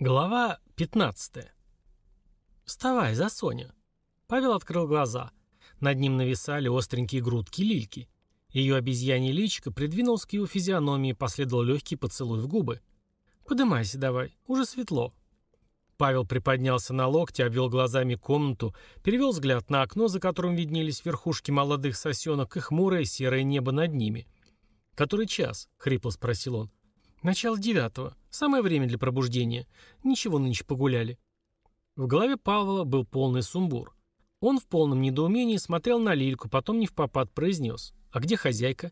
Глава 15. «Вставай, за Соня!» Павел открыл глаза. Над ним нависали остренькие грудки лильки. Ее обезьянье личико придвинулось к его физиономии и последовал легкий поцелуй в губы. «Подымайся давай, уже светло». Павел приподнялся на локте, обвел глазами комнату, перевел взгляд на окно, за которым виднелись верхушки молодых сосенок и хмурое серое небо над ними. «Который час?» — хрипло спросил он. Начало девятого. Самое время для пробуждения. Ничего нынче погуляли. В голове Павла был полный сумбур. Он в полном недоумении смотрел на Лильку, потом не в попад произнес. «А где хозяйка?»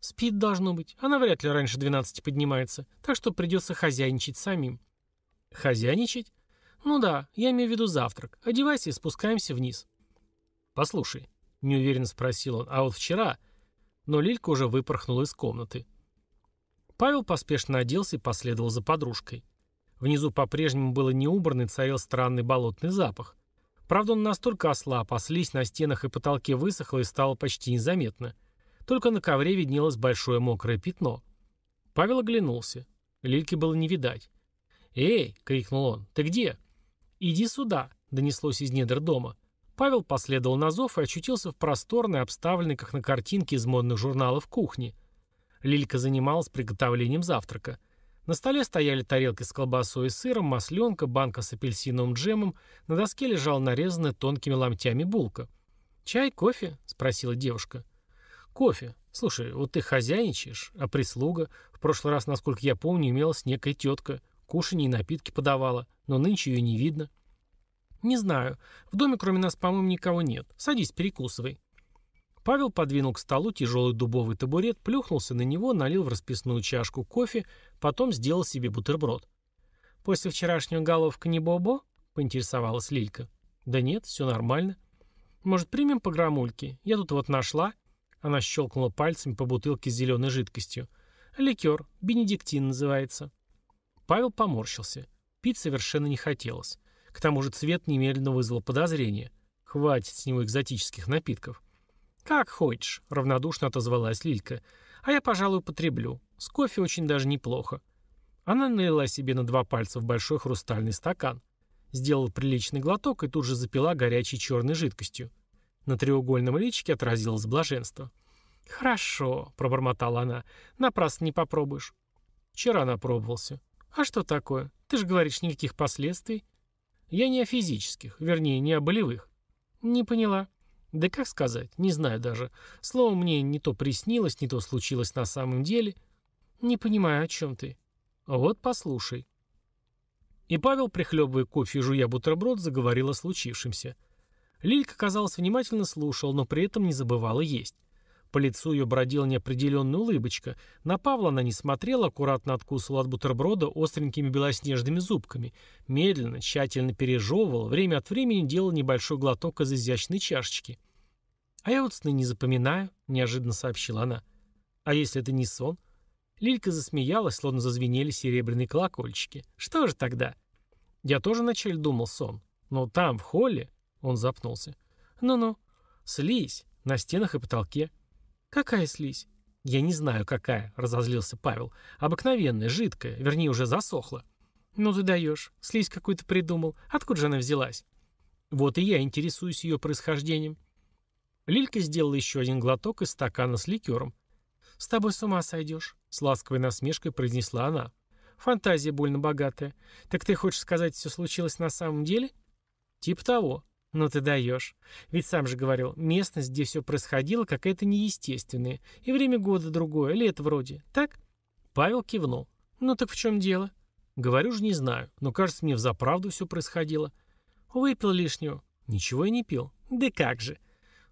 «Спит, должно быть. Она вряд ли раньше двенадцати поднимается, так что придется хозяйничать самим». «Хозяйничать?» «Ну да, я имею в виду завтрак. Одевайся и спускаемся вниз». «Послушай», — неуверенно спросил он, — «а вот вчера...» Но Лилька уже выпорхнула из комнаты. Павел поспешно оделся и последовал за подружкой. Внизу по-прежнему было неубрано и царил странный болотный запах. Правда, он настолько ослаб, а слизь на стенах и потолке высохла и стала почти незаметна. Только на ковре виднелось большое мокрое пятно. Павел оглянулся. Лильки было не видать. «Эй!» — крикнул он. «Ты где?» «Иди сюда!» — донеслось из недр дома. Павел последовал на зов и очутился в просторной, обставленной, как на картинке из модных журналов, кухне — Лилька занималась приготовлением завтрака. На столе стояли тарелки с колбасой и сыром, масленка, банка с апельсиновым джемом, на доске лежала нарезанная тонкими ломтями булка. «Чай, кофе?» — спросила девушка. «Кофе. Слушай, вот ты хозяйничаешь, а прислуга? В прошлый раз, насколько я помню, имелась некая тетка. Кушанье и напитки подавала, но нынче ее не видно». «Не знаю. В доме кроме нас, по-моему, никого нет. Садись, перекусывай». Павел подвинул к столу тяжелый дубовый табурет, плюхнулся на него, налил в расписную чашку кофе, потом сделал себе бутерброд. «После вчерашнего головка не бобо?» — поинтересовалась Лилька. «Да нет, все нормально. Может, примем по грамульке? Я тут вот нашла». Она щелкнула пальцами по бутылке с зеленой жидкостью. «Ликер. Бенедиктин называется». Павел поморщился. Пить совершенно не хотелось. К тому же цвет немедленно вызвал подозрение. Хватит с него экзотических напитков. «Как хочешь», — равнодушно отозвалась Лилька. «А я, пожалуй, потреблю. С кофе очень даже неплохо». Она налила себе на два пальца в большой хрустальный стакан. Сделала приличный глоток и тут же запила горячей черной жидкостью. На треугольном личике отразилось блаженство. «Хорошо», — пробормотала она. «Напрасно не попробуешь». «Вчера напробовался». «А что такое? Ты же говоришь, никаких последствий». «Я не о физических, вернее, не о болевых». «Не поняла». Да как сказать, не знаю даже. Слово мне не то приснилось, не то случилось на самом деле. Не понимаю, о чем ты. Вот послушай. И Павел, прихлебывая кофе и жуя бутерброд, заговорил о случившемся. Лилька, казалось, внимательно слушал, но при этом не забывала есть. По лицу ее бродила неопределенная улыбочка. На Павла она не смотрела, аккуратно откусывала от бутерброда остренькими белоснежными зубками. Медленно, тщательно пережевывала, время от времени делала небольшой глоток из изящной чашечки. «А я вот сны не запоминаю», — неожиданно сообщила она. «А если это не сон?» Лилька засмеялась, словно зазвенели серебряные колокольчики. «Что же тогда?» «Я тоже вначале думал сон. Но там, в холле...» Он запнулся. «Ну-ну. Слизь. На стенах и потолке. «Какая слизь?» «Я не знаю, какая», — разозлился Павел. «Обыкновенная, жидкая, вернее, уже засохла». «Ну ты даешь. Слизь какую-то придумал. Откуда же она взялась?» «Вот и я интересуюсь ее происхождением». Лилька сделала еще один глоток из стакана с ликером. «С тобой с ума сойдешь», — с ласковой насмешкой произнесла она. «Фантазия больно богатая. Так ты хочешь сказать, все случилось на самом деле?» «Типа того. «Ну ты даешь. Ведь сам же говорил, местность, где все происходило, какая-то неестественная. И время года другое, лет вроде. Так?» Павел кивнул. «Ну так в чем дело?» «Говорю же, не знаю. Но кажется, мне взаправду все происходило». «Выпил лишнего». «Ничего я не пил». «Да как же?»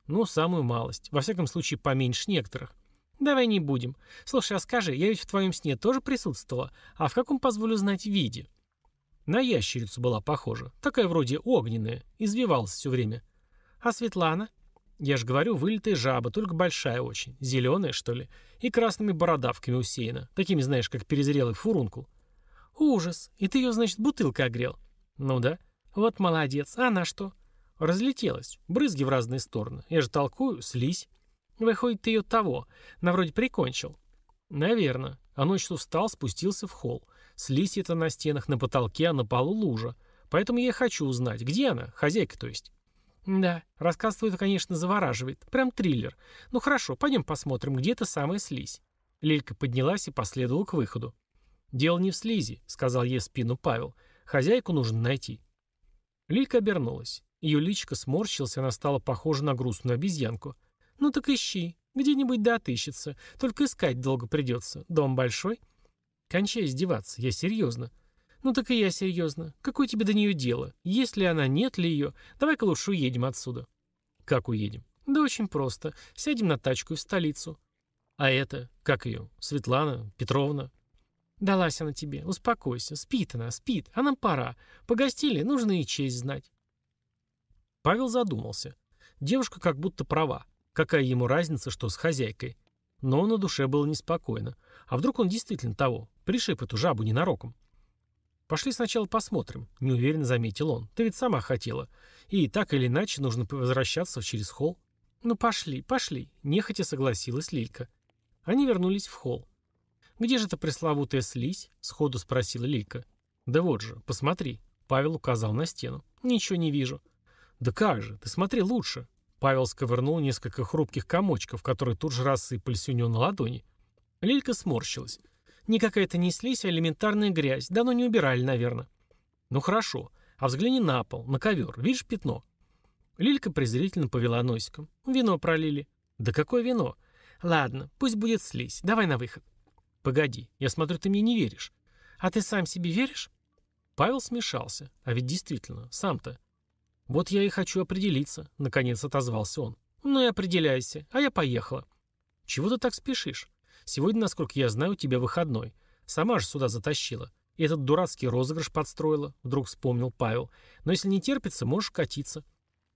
«Ну, самую малость. Во всяком случае, поменьше некоторых». «Давай не будем. Слушай, а скажи, я ведь в твоем сне тоже присутствовала. А в каком, позволю знать, виде?» На ящерицу была похожа. Такая вроде огненная. Извивалась все время. А Светлана? Я же говорю, вылитая жаба, только большая очень. Зеленая, что ли? И красными бородавками усеяна. Такими, знаешь, как перезрелый фурункул. Ужас. И ты ее, значит, бутылкой огрел? Ну да. Вот молодец. А она что? Разлетелась. Брызги в разные стороны. Я же толкую, слизь. Выходит, ты ее того. На вроде прикончил. Наверное. А ночью встал, спустился в холл. Слизь это на стенах, на потолке, а на полу лужа. Поэтому я хочу узнать, где она, хозяйка то есть. Да, рассказ твой, конечно, завораживает. Прям триллер. Ну хорошо, пойдем посмотрим, где эта самая слизь. Лилька поднялась и последовала к выходу. «Дело не в слизи», — сказал ей в спину Павел. «Хозяйку нужно найти». Лилька обернулась. Ее личико сморщилось, она стала похожа на грустную обезьянку. «Ну так ищи. Где-нибудь да отыщется. Только искать долго придется. Дом большой?» «Кончай издеваться. Я серьезно». «Ну так и я серьезно. Какое тебе до нее дело? Есть ли она, нет ли ее? Давай-ка лучше уедем отсюда». «Как уедем?» «Да очень просто. Сядем на тачку и в столицу». «А это? Как ее? Светлана? Петровна?» «Далась она тебе. Успокойся. Спит она, спит. А нам пора. Погостили, нужно и честь знать». Павел задумался. Девушка как будто права. Какая ему разница, что с хозяйкой? Но на душе было неспокойно. А вдруг он действительно того? Пришиб эту жабу ненароком. «Пошли сначала посмотрим», — неуверенно заметил он. «Ты ведь сама хотела. И так или иначе нужно возвращаться через холл». «Ну пошли, пошли», — нехотя согласилась Лилька. Они вернулись в холл. «Где же эта пресловутая слизь?» — сходу спросила Лилька. «Да вот же, посмотри», — Павел указал на стену. «Ничего не вижу». «Да как же, ты смотри лучше». Павел сковырнул несколько хрупких комочков, которые тут же рассыпались у него на ладони. Лилька сморщилась. Никакая это не слизь, а элементарная грязь. Давно не убирали, наверное. Ну хорошо. А взгляни на пол, на ковер. Видишь пятно? Лилька презрительно повела носиком. Вино пролили. Да какое вино? Ладно, пусть будет слизь. Давай на выход. Погоди, я смотрю, ты мне не веришь. А ты сам себе веришь? Павел смешался. А ведь действительно, сам-то. Вот я и хочу определиться, наконец отозвался он. Ну и определяйся, а я поехала. Чего ты так спешишь? Сегодня, насколько я знаю, у тебя выходной. Сама же сюда затащила. И этот дурацкий розыгрыш подстроила, вдруг вспомнил Павел. Но если не терпится, можешь катиться.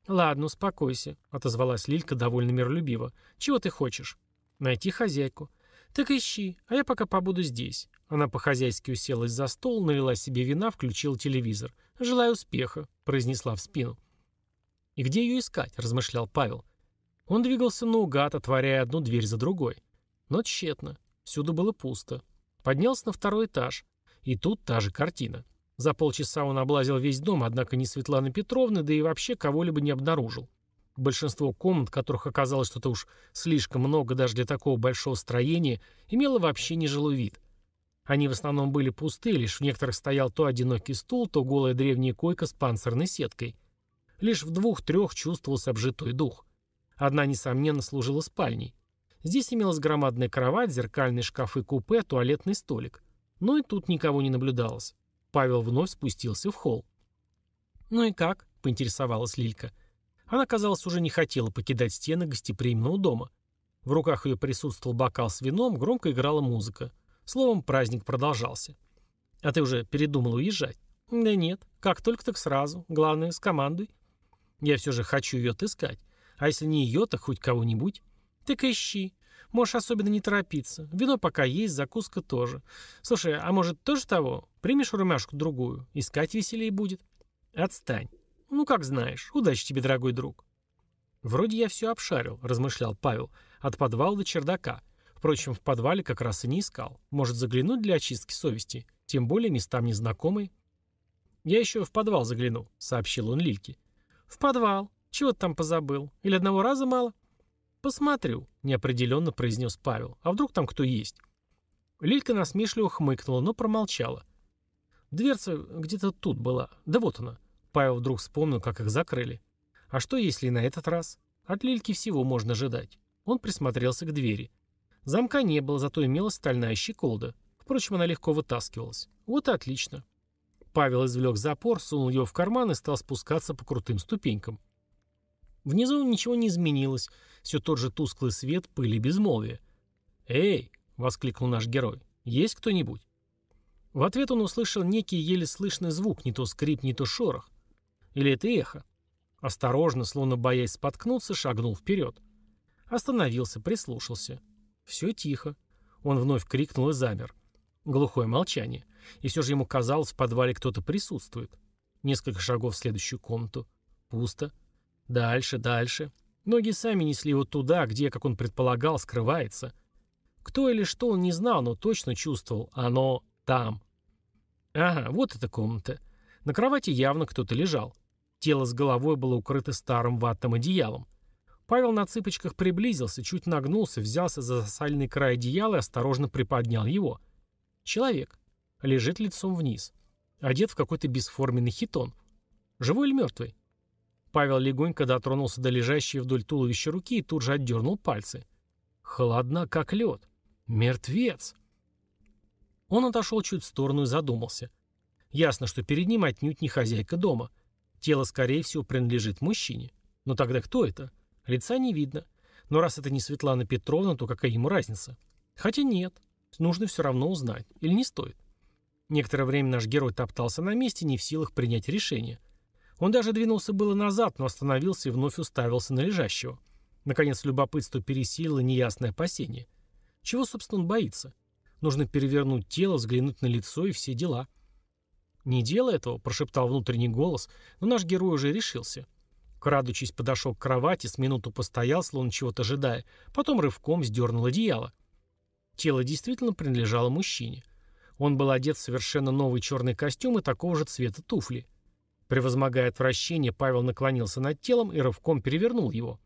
Ладно, успокойся, отозвалась Лилька довольно миролюбиво. Чего ты хочешь? Найти хозяйку. Так ищи, а я пока побуду здесь. Она по-хозяйски уселась за стол, налила себе вина, включила телевизор. «Желаю успеха», — произнесла в спину. «И где ее искать?» — размышлял Павел. Он двигался наугад, отворяя одну дверь за другой. Но тщетно. Всюду было пусто. Поднялся на второй этаж. И тут та же картина. За полчаса он облазил весь дом, однако ни Светланы Петровны, да и вообще кого-либо не обнаружил. Большинство комнат, которых оказалось что-то уж слишком много даже для такого большого строения, имело вообще нежилой вид. Они в основном были пусты, лишь в некоторых стоял то одинокий стул, то голая древняя койка с панцирной сеткой. Лишь в двух-трех чувствовался обжитой дух. Одна, несомненно, служила спальней. Здесь имелась громадная кровать, зеркальные шкафы-купе, туалетный столик. Но и тут никого не наблюдалось. Павел вновь спустился в холл. «Ну и как?» — поинтересовалась Лилька. Она, казалось, уже не хотела покидать стены гостеприимного дома. В руках ее присутствовал бокал с вином, громко играла музыка. Словом, праздник продолжался. «А ты уже передумал уезжать?» «Да нет. Как только, так сразу. Главное, с командой. Я все же хочу ее отыскать. А если не ее, так хоть кого-нибудь. Так ищи. Можешь особенно не торопиться. Вино пока есть, закуска тоже. Слушай, а может тоже того? Примешь румяшку другую? Искать веселее будет. Отстань. Ну, как знаешь. Удачи тебе, дорогой друг. Вроде я все обшарил, размышлял Павел. От подвала до чердака. Впрочем, в подвале как раз и не искал. Может заглянуть для очистки совести. Тем более местам незнакомые. «Я еще в подвал загляну», — сообщил он Лильке. «В подвал? Чего ты там позабыл? Или одного раза мало?» «Посмотрю», — неопределенно произнес Павел. «А вдруг там кто есть?» Лилька насмешливо хмыкнула, но промолчала. Дверца где-то тут была. Да вот она. Павел вдруг вспомнил, как их закрыли. А что, если на этот раз? От Лильки всего можно ожидать. Он присмотрелся к двери. Замка не было, зато имелась стальная щеколда. Впрочем, она легко вытаскивалась. Вот и отлично. Павел извлек запор, сунул его в карман и стал спускаться по крутым ступенькам. Внизу ничего не изменилось. Все тот же тусклый свет, пыль и безмолвие. «Эй!» — воскликнул наш герой. «Есть кто-нибудь?» В ответ он услышал некий еле слышный звук, не то скрип, не то шорох. Или это эхо? Осторожно, словно боясь споткнуться, шагнул вперед. Остановился, прислушался. Все тихо. Он вновь крикнул и замер. Глухое молчание. И все же ему казалось, в подвале кто-то присутствует. Несколько шагов в следующую комнату. Пусто. Дальше, дальше. Ноги сами несли его туда, где, как он предполагал, скрывается. Кто или что он не знал, но точно чувствовал. Оно там. Ага, вот эта комната. На кровати явно кто-то лежал. Тело с головой было укрыто старым ватным одеялом. Павел на цыпочках приблизился, чуть нагнулся, взялся за засаленный край одеяла и осторожно приподнял его. Человек. Лежит лицом вниз. Одет в какой-то бесформенный хитон. Живой или мертвый? Павел легонько дотронулся до лежащей вдоль туловища руки и тут же отдернул пальцы. Холодна, как лед. Мертвец. Он отошел чуть в сторону и задумался. Ясно, что перед ним отнюдь не хозяйка дома. Тело, скорее всего, принадлежит мужчине. Но тогда кто это? Лица не видно. Но раз это не Светлана Петровна, то какая ему разница? Хотя нет. Нужно все равно узнать. Или не стоит? Некоторое время наш герой топтался на месте, не в силах принять решение. Он даже двинулся было назад, но остановился и вновь уставился на лежащего. Наконец любопытство пересилило неясное опасение. Чего, собственно, он боится? Нужно перевернуть тело, взглянуть на лицо и все дела. «Не делай этого», — прошептал внутренний голос, но наш герой уже решился. Крадучись, подошел к кровати, с минуту постоял, словно чего-то ожидая, потом рывком сдернул одеяло. Тело действительно принадлежало мужчине. Он был одет в совершенно новый черный костюм и такого же цвета туфли. Превозмогая отвращение, Павел наклонился над телом и рывком перевернул его.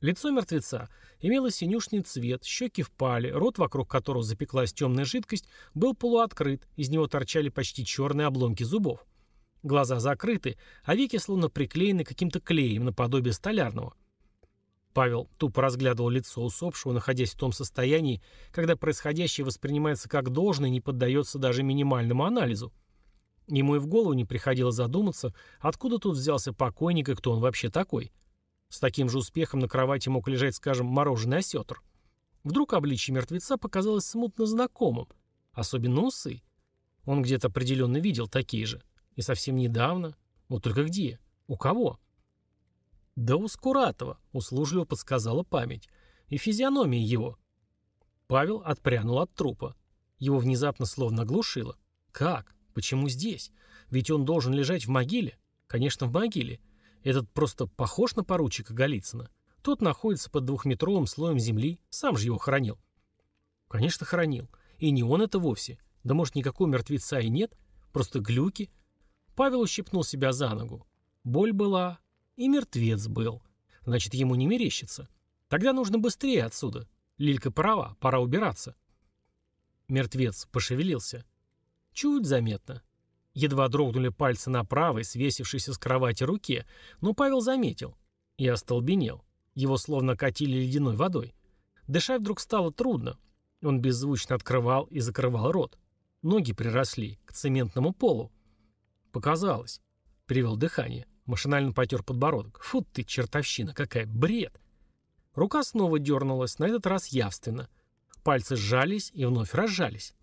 Лицо мертвеца имело синюшный цвет, щеки впали, рот, вокруг которого запеклась темная жидкость, был полуоткрыт, из него торчали почти черные обломки зубов. Глаза закрыты, а веки словно приклеены каким-то клеем наподобие столярного. Павел тупо разглядывал лицо усопшего, находясь в том состоянии, когда происходящее воспринимается как должное и не поддается даже минимальному анализу. Ему и в голову не приходило задуматься, откуда тут взялся покойник и кто он вообще такой. С таким же успехом на кровати мог лежать, скажем, мороженый осетр. Вдруг обличье мертвеца показалось смутно знакомым, особенно усы. Он где-то определенно видел такие же. И совсем недавно. Вот только где? У кого? Да у Скуратова, услужливо подсказала память. И физиономия его. Павел отпрянул от трупа. Его внезапно словно оглушило. Как? Почему здесь? Ведь он должен лежать в могиле. Конечно, в могиле. Этот просто похож на поручика Голицына. Тот находится под двухметровым слоем земли, сам же его хоронил. Конечно, хоронил. И не он это вовсе. Да может, никакого мертвеца и нет? Просто глюки. Павел ущипнул себя за ногу. Боль была, и мертвец был. Значит, ему не мерещится. Тогда нужно быстрее отсюда. Лилька права, пора убираться. Мертвец пошевелился. Чуть заметно. Едва дрогнули пальцы на правой, свесившейся с кровати руке, но Павел заметил. И остолбенел. Его словно катили ледяной водой. Дышать вдруг стало трудно. Он беззвучно открывал и закрывал рот. Ноги приросли к цементному полу. Показалось. Привел дыхание. Машинально потер подбородок. Фу ты, чертовщина, какая бред. Рука снова дернулась, на этот раз явственно. Пальцы сжались и вновь разжались.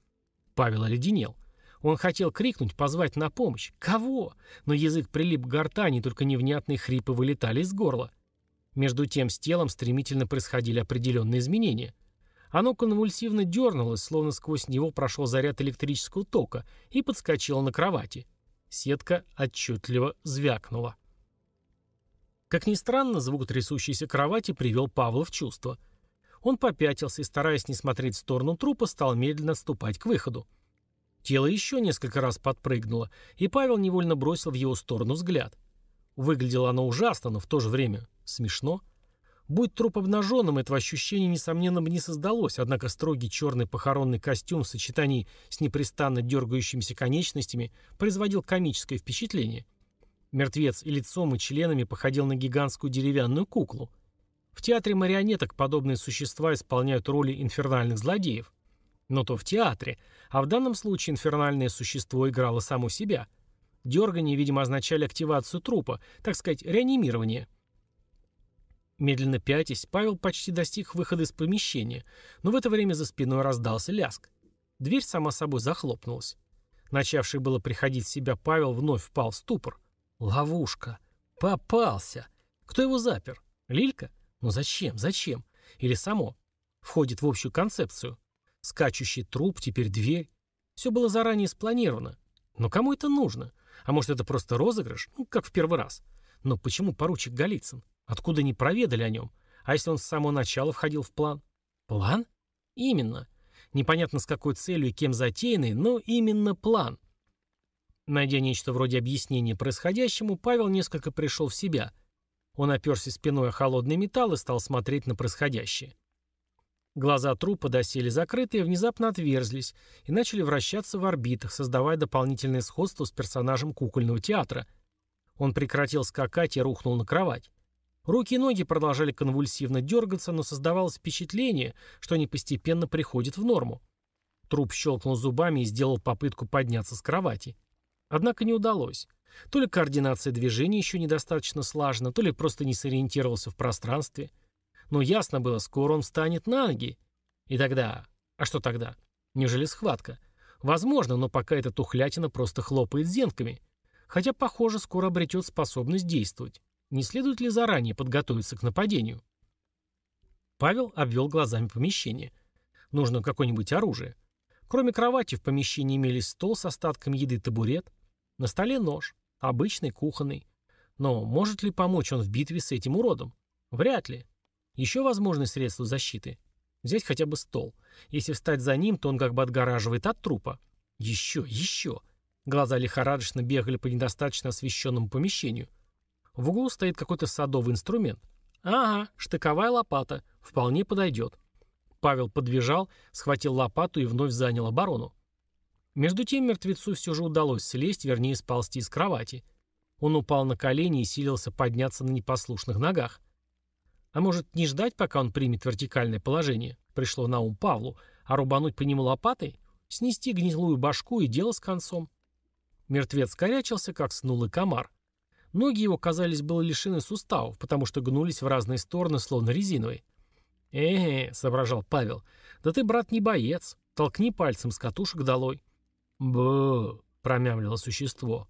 Павел оледенел. Он хотел крикнуть, позвать на помощь. Кого? Но язык прилип к гортани, только невнятные хрипы вылетали из горла. Между тем с телом стремительно происходили определенные изменения. Оно конвульсивно дернулось, словно сквозь него прошел заряд электрического тока, и подскочило на кровати. Сетка отчетливо звякнула. Как ни странно, звук трясущейся кровати привел Павла в чувство. Он попятился и, стараясь не смотреть в сторону трупа, стал медленно отступать к выходу. Тело еще несколько раз подпрыгнуло, и Павел невольно бросил в его сторону взгляд. Выглядело оно ужасно, но в то же время смешно. Будь труп обнаженным, этого ощущения, несомненно, бы не создалось, однако строгий черный похоронный костюм в сочетании с непрестанно дергающимися конечностями производил комическое впечатление. Мертвец и лицом, и членами походил на гигантскую деревянную куклу. В театре марионеток подобные существа исполняют роли инфернальных злодеев. Но то в театре, а в данном случае инфернальное существо играло само себя. Дергания, видимо, означали активацию трупа, так сказать, реанимирование – Медленно пятясь, Павел почти достиг выхода из помещения, но в это время за спиной раздался ляск. Дверь сама собой захлопнулась. Начавший было приходить в себя Павел вновь впал в ступор. Ловушка. Попался. Кто его запер? Лилька? Ну зачем? Зачем? Или само? Входит в общую концепцию. Скачущий труп, теперь дверь. Все было заранее спланировано. Но кому это нужно? А может это просто розыгрыш? Ну, как в первый раз. Но почему поручик Голицын? Откуда не проведали о нем? А если он с самого начала входил в план? План? Именно. Непонятно с какой целью и кем затеянный, но именно план. Найдя нечто вроде объяснения происходящему, Павел несколько пришел в себя. Он оперся спиной о холодный металл и стал смотреть на происходящее. Глаза трупа доселе закрытые внезапно отверзлись и начали вращаться в орбитах, создавая дополнительное сходство с персонажем кукольного театра. Он прекратил скакать и рухнул на кровать. Руки и ноги продолжали конвульсивно дергаться, но создавалось впечатление, что они постепенно приходят в норму. Труп щелкнул зубами и сделал попытку подняться с кровати. Однако не удалось. То ли координация движений еще недостаточно слажена, то ли просто не сориентировался в пространстве. Но ясно было, скоро он встанет на ноги. И тогда... А что тогда? Неужели схватка? Возможно, но пока эта тухлятина просто хлопает зенками. Хотя, похоже, скоро обретет способность действовать. Не следует ли заранее подготовиться к нападению? Павел обвел глазами помещение. Нужно какое-нибудь оружие. Кроме кровати в помещении имелись стол с остатками еды табурет, на столе нож, обычный кухонный. Но может ли помочь он в битве с этим уродом? Вряд ли. Еще возможны средства защиты. Взять хотя бы стол. Если встать за ним, то он как бы отгораживает от трупа. Еще, еще. Глаза лихорадочно бегали по недостаточно освещенному помещению. В углу стоит какой-то садовый инструмент. Ага, штыковая лопата. Вполне подойдет. Павел подбежал, схватил лопату и вновь занял оборону. Между тем мертвецу все же удалось слезть, вернее сползти с кровати. Он упал на колени и силился подняться на непослушных ногах. А может, не ждать, пока он примет вертикальное положение? Пришло на ум Павлу. А рубануть по нему лопатой? Снести гнилую башку и дело с концом. Мертвец корячился, как снулый комар. Ноги его, казались, было лишены суставов, потому что гнулись в разные стороны, словно резиновые. «Э-э», — соображал Павел, — «да ты, брат, не боец. Толкни пальцем с катушек долой». «Бу!» — промямлило существо.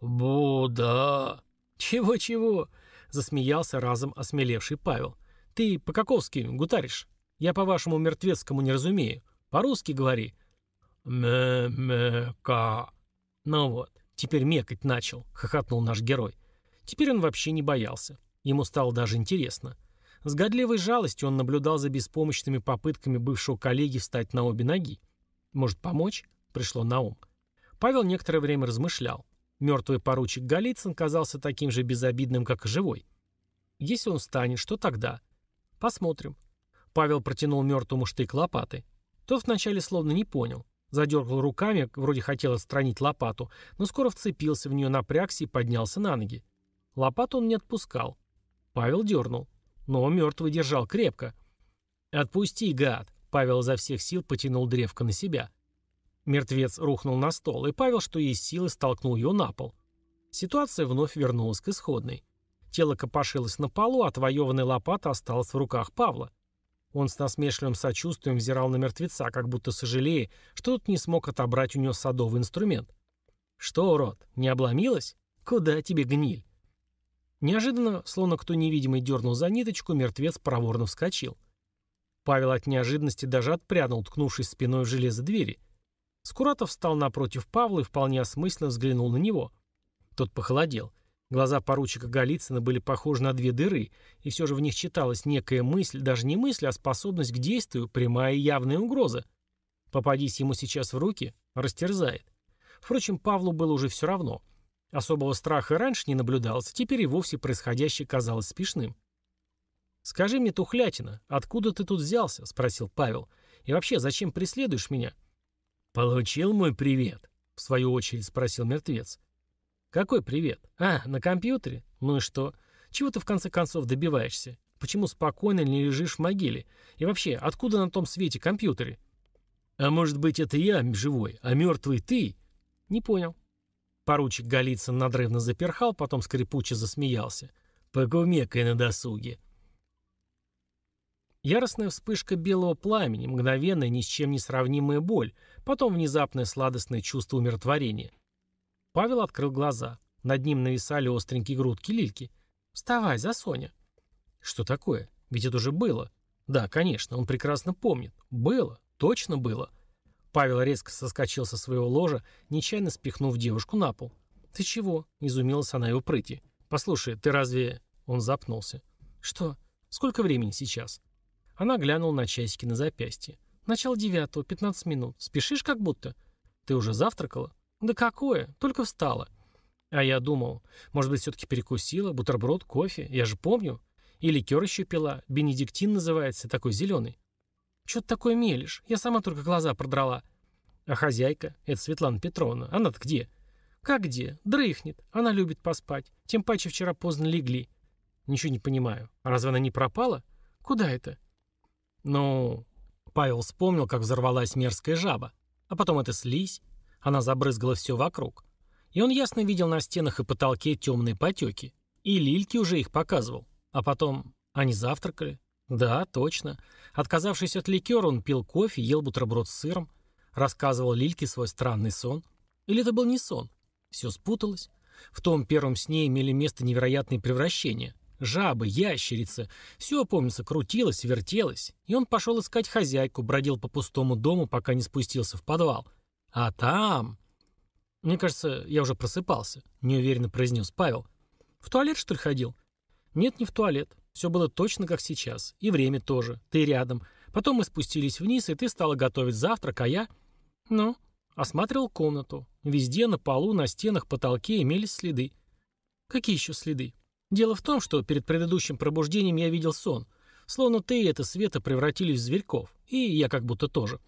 «Бу-да!» «Чего-чего?» — засмеялся разом осмелевший Павел. «Ты по-каковски гутаришь? Я по-вашему мертвецкому не разумею. По-русски говори». «Мэ-мэ-ка». «Ну вот, теперь мекать начал», — хохотнул наш герой. Теперь он вообще не боялся. Ему стало даже интересно. С годливой жалостью он наблюдал за беспомощными попытками бывшего коллеги встать на обе ноги. Может, помочь? пришло на ум. Павел некоторое время размышлял. Мертвый поручик Голицын казался таким же безобидным, как и живой. Если он встанет, что тогда? Посмотрим. Павел протянул мертвому штык лопаты. Тот вначале словно не понял. Задергал руками, вроде хотел отстранить лопату, но скоро вцепился в нее, напрягся и поднялся на ноги. Лопату он не отпускал. Павел дернул. Но мертвый держал крепко. «Отпусти, гад!» Павел изо всех сил потянул древко на себя. Мертвец рухнул на стол, и Павел, что есть силы, столкнул его на пол. Ситуация вновь вернулась к исходной. Тело копошилось на полу, отвоеванная лопата осталась в руках Павла. Он с насмешливым сочувствием взирал на мертвеца, как будто сожалея, что тот не смог отобрать у него садовый инструмент. «Что, урод, не обломилась? Куда тебе гниль?» Неожиданно, словно кто невидимый дернул за ниточку, мертвец проворно вскочил. Павел от неожиданности даже отпрянул, ткнувшись спиной в железо двери. Скуратов встал напротив Павла и вполне осмысленно взглянул на него. Тот похолодел. Глаза поручика Голицына были похожи на две дыры, и все же в них читалась некая мысль, даже не мысль, а способность к действию, прямая и явная угроза. Попадись ему сейчас в руки, растерзает. Впрочем, Павлу было уже все равно. Особого страха раньше не наблюдалось, теперь и вовсе происходящее казалось смешным. «Скажи мне, тухлятина, откуда ты тут взялся?» — спросил Павел. «И вообще, зачем преследуешь меня?» «Получил мой привет?» — в свою очередь спросил мертвец. «Какой привет? А, на компьютере? Ну и что? Чего ты в конце концов добиваешься? Почему спокойно не лежишь в могиле? И вообще, откуда на том свете компьютеры?» «А может быть, это я живой, а мертвый ты?» «Не понял». Поручик Голицын надрывно заперхал, потом скрипуче засмеялся. «Покумекай на досуге». Яростная вспышка белого пламени, мгновенная, ни с чем не сравнимая боль, потом внезапное сладостное чувство умиротворения. Павел открыл глаза. Над ним нависали остренькие грудки лильки. «Вставай, за Соня!» «Что такое? Ведь это уже было». «Да, конечно, он прекрасно помнит. Было. Точно было». Павел резко соскочил со своего ложа, нечаянно спихнув девушку на пол. «Ты чего?» — изумилась она его прыти. «Послушай, ты разве...» Он запнулся. «Что? Сколько времени сейчас?» Она глянула на часики на запястье. Начало девятого, пятнадцать минут. Спешишь как будто? Ты уже завтракала? Да какое? Только встала. А я думал, может быть, все-таки перекусила, бутерброд, кофе, я же помню. И ликер еще пила, бенедиктин называется, такой зеленый. Что ты такое мелешь? Я сама только глаза продрала. А хозяйка, это Светлана Петровна, она-то где? Как где? Дрыхнет. Она любит поспать. Тем паче вчера поздно легли. Ничего не понимаю. А разве она не пропала? Куда это? Ну, Павел вспомнил, как взорвалась мерзкая жаба. А потом это слизь. Она забрызгала все вокруг. И он ясно видел на стенах и потолке темные потеки. И Лильки уже их показывал. А потом они завтракали. Да, точно. Отказавшись от ликера, он пил кофе, ел бутерброд с сыром. Рассказывал Лильке свой странный сон. Или это был не сон? Все спуталось. В том первом сне имели место невероятные превращения. Жабы, ящерицы. Все, помнится, крутилось, вертелось. И он пошел искать хозяйку, бродил по пустому дому, пока не спустился в подвал. А там... «Мне кажется, я уже просыпался», — неуверенно произнес Павел. «В туалет, что ли, ходил?» «Нет, не в туалет. Все было точно как сейчас. И время тоже. Ты рядом. Потом мы спустились вниз, и ты стала готовить завтрак, а я...» «Ну?» Осматривал комнату. Везде, на полу, на стенах, потолке имелись следы. «Какие еще следы?» «Дело в том, что перед предыдущим пробуждением я видел сон. Словно ты и это Света превратились в зверьков. И я как будто тоже».